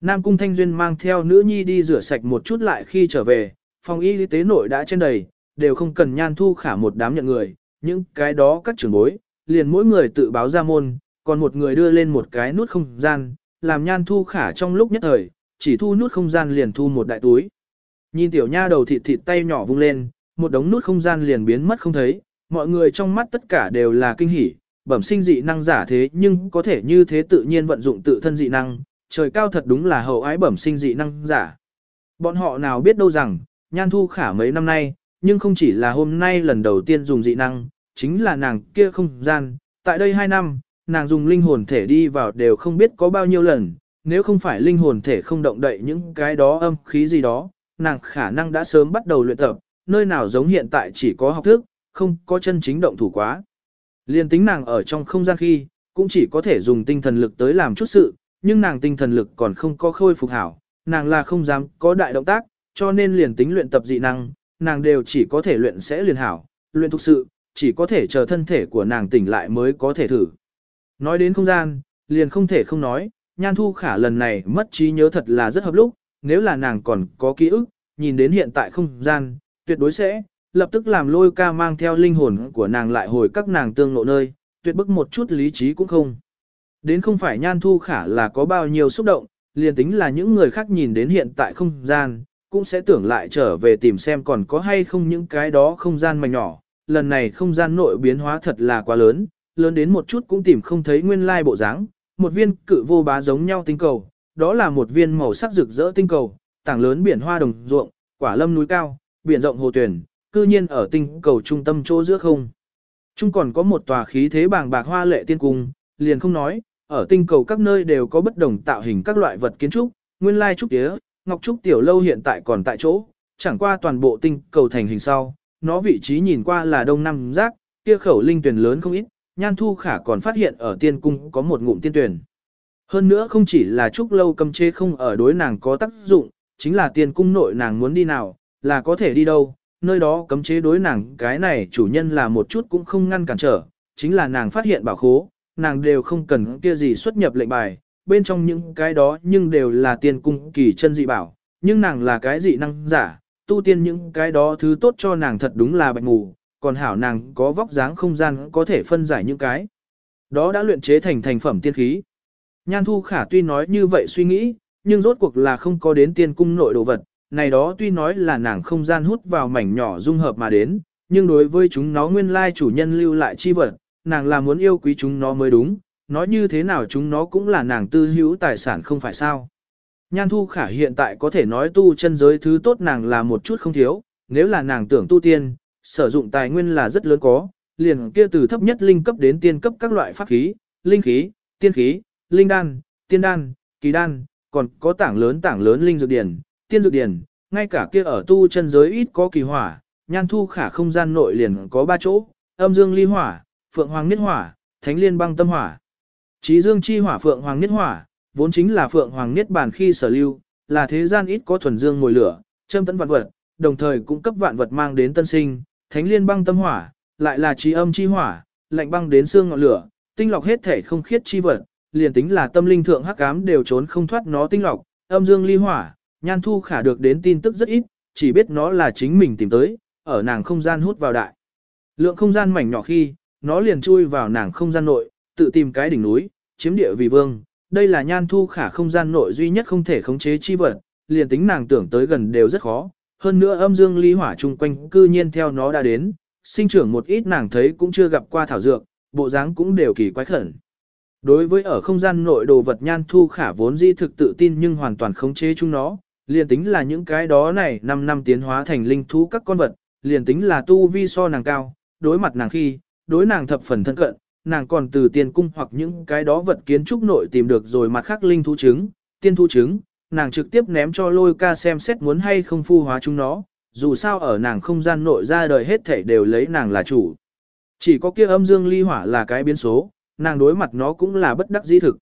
Nam Cung Thanh Duyên mang theo nữ nhi đi rửa sạch một chút lại khi trở về, phòng y tế nội đã trên đầy, đều không cần nhan thu khả một đám nhận người, những cái đó các trưởng bối, liền mỗi người tự báo ra môn, còn một người đưa lên một cái nút không gian, làm nhan thu khả trong lúc nhất thời, chỉ thu nút không gian liền thu một đại túi. Nhìn tiểu nha đầu thịt thịt tay nhỏ vung lên, một đống nút không gian liền biến mất không thấy, mọi người trong mắt tất cả đều là kinh hỉ, bẩm sinh dị năng giả thế nhưng có thể như thế tự nhiên vận dụng tự thân dị năng, trời cao thật đúng là hậu ái bẩm sinh dị năng giả. Bọn họ nào biết đâu rằng, nhan thu khả mấy năm nay, nhưng không chỉ là hôm nay lần đầu tiên dùng dị năng, chính là nàng kia không gian, tại đây 2 năm, nàng dùng linh hồn thể đi vào đều không biết có bao nhiêu lần, nếu không phải linh hồn thể không động đậy những cái đó âm khí gì đó, nàng khả năng đã sớm bắt đầu luyện tập, nơi nào giống hiện tại chỉ có học thức, không có chân chính động thủ quá. Liên tính nàng ở trong không gian khi, cũng chỉ có thể dùng tinh thần lực tới làm chút sự, nhưng nàng tinh thần lực còn không có khôi phục hảo, nàng là không dám có đại động tác, cho nên liền tính luyện tập dị năng, nàng đều chỉ có thể luyện sẽ liền hảo, luyện thực sự, chỉ có thể chờ thân thể của nàng tỉnh lại mới có thể thử. Nói đến không gian, liền không thể không nói, nhan thu khả lần này mất trí nhớ thật là rất hợp lúc, nếu là nàng còn có ký ức, nhìn đến hiện tại không gian, tuyệt đối sẽ, lập tức làm lôi ca mang theo linh hồn của nàng lại hồi các nàng tương lộ nơi, tuyệt bức một chút lý trí cũng không. Đến không phải nhan thu khả là có bao nhiêu xúc động, liền tính là những người khác nhìn đến hiện tại không gian, cũng sẽ tưởng lại trở về tìm xem còn có hay không những cái đó không gian mà nhỏ. Lần này không gian nội biến hóa thật là quá lớn, lớn đến một chút cũng tìm không thấy nguyên lai bộ dáng. Một viên cự vô bá giống nhau tinh cầu, đó là một viên màu sắc rực rỡ tinh cầu, tảng lớn biển hoa đồng ruộng, quả lâm núi cao, biển rộng hồ tuyển, cư nhiên ở tinh cầu trung tâm chỗ giữa không. Trung còn có một tòa khí thế bàng bạc hoa lệ tiên cung, liền không nói, ở tinh cầu các nơi đều có bất đồng tạo hình các loại vật kiến trúc, nguyên lai trúc tía, ngọc trúc tiểu lâu hiện tại còn tại chỗ, chẳng qua toàn bộ tinh cầu thành hình sau, nó vị trí nhìn qua là đông nam giác, kia khẩu linh tuyển lớn không ít, Nhan Thu Khả còn phát hiện ở tiên cung có một ngụm tiên tuyển. Hơn nữa không chỉ là trúc lâu cầm chế không ở đối nàng có tác dụng, chính là tiên cung nội nàng muốn đi nào, là có thể đi đâu, nơi đó cấm chế đối nàng cái này chủ nhân là một chút cũng không ngăn cản trở, chính là nàng phát hiện bảo khố, nàng đều không cần kia gì xuất nhập lệnh bài, bên trong những cái đó nhưng đều là tiên cung kỳ chân dị bảo, nhưng nàng là cái dị năng giả, tu tiên những cái đó thứ tốt cho nàng thật đúng là bạch ngủ, còn hảo nàng có vóc dáng không gian có thể phân giải những cái. Đó đã luyện chế thành thành phẩm tiên khí. Nhan Thu Khả tuy nói như vậy suy nghĩ, nhưng rốt cuộc là không có đến tiên cung nội đồ vật, này đó tuy nói là nàng không gian hút vào mảnh nhỏ dung hợp mà đến, nhưng đối với chúng nó nguyên lai chủ nhân lưu lại chi vật, nàng là muốn yêu quý chúng nó mới đúng, nói như thế nào chúng nó cũng là nàng tư hữu tài sản không phải sao. Nhan Thu Khả hiện tại có thể nói tu chân giới thứ tốt nàng là một chút không thiếu, nếu là nàng tưởng tu tiên, sử dụng tài nguyên là rất lớn có, liền kia từ thấp nhất linh cấp đến tiên cấp các loại pháp khí, linh khí, tiên khí, linh đan, tiên đan, kỳ đan, còn có tảng lớn tảng lớn linh dược điển, tiên dược điển, ngay cả kia ở tu chân giới ít có kỳ hỏa, nhan thu khả không gian nội liền có ba chỗ, âm dương ly hỏa, phượng hoàng niết hỏa, thánh liên băng tâm hỏa. Chí dương chi hỏa phượng hoàng niết hỏa, vốn chính là phượng hoàng niết bàn khi sở lưu, là thế gian ít có thuần dương ngồi lửa, châm tấn vạn vật, đồng thời cũng cấp vạn vật mang đến tân sinh, thánh liên băng tâm hỏa, lại là trí âm chi hỏa, lạnh băng đến xương ngọn lửa, tinh lọc hết thể không khiết chi vật, liền tính là tâm linh thượng hắc ám đều trốn không thoát nó tinh lọc, âm dương ly hỏa, nhan thu khả được đến tin tức rất ít, chỉ biết nó là chính mình tìm tới, ở nàng không gian hút vào đại. Lượng không gian mảnh nhỏ khi, nó liền chui vào nàng không gian nội, tự tìm cái đỉnh núi, chiếm địa vì vương. Đây là nhan thu khả không gian nội duy nhất không thể khống chế chi vật, liền tính nàng tưởng tới gần đều rất khó. Hơn nữa âm dương ly hỏa chung quanh cư nhiên theo nó đã đến, sinh trưởng một ít nàng thấy cũng chưa gặp qua thảo dược, bộ dáng cũng đều kỳ quái khẩn. Đối với ở không gian nội đồ vật nhan thu khả vốn di thực tự tin nhưng hoàn toàn khống chế chúng nó, liền tính là những cái đó này 5 năm tiến hóa thành linh thú các con vật, liền tính là tu vi so nàng cao, đối mặt nàng khi, đối nàng thập phần thân cận, nàng còn từ tiền cung hoặc những cái đó vật kiến trúc nội tìm được rồi mặt khác linh thú trứng, tiên thú trứng, nàng trực tiếp ném cho lôi ca xem xét muốn hay không phu hóa chúng nó, dù sao ở nàng không gian nội ra đời hết thể đều lấy nàng là chủ. Chỉ có kia âm dương ly hỏa là cái biến số, nàng đối mặt nó cũng là bất đắc dĩ thực.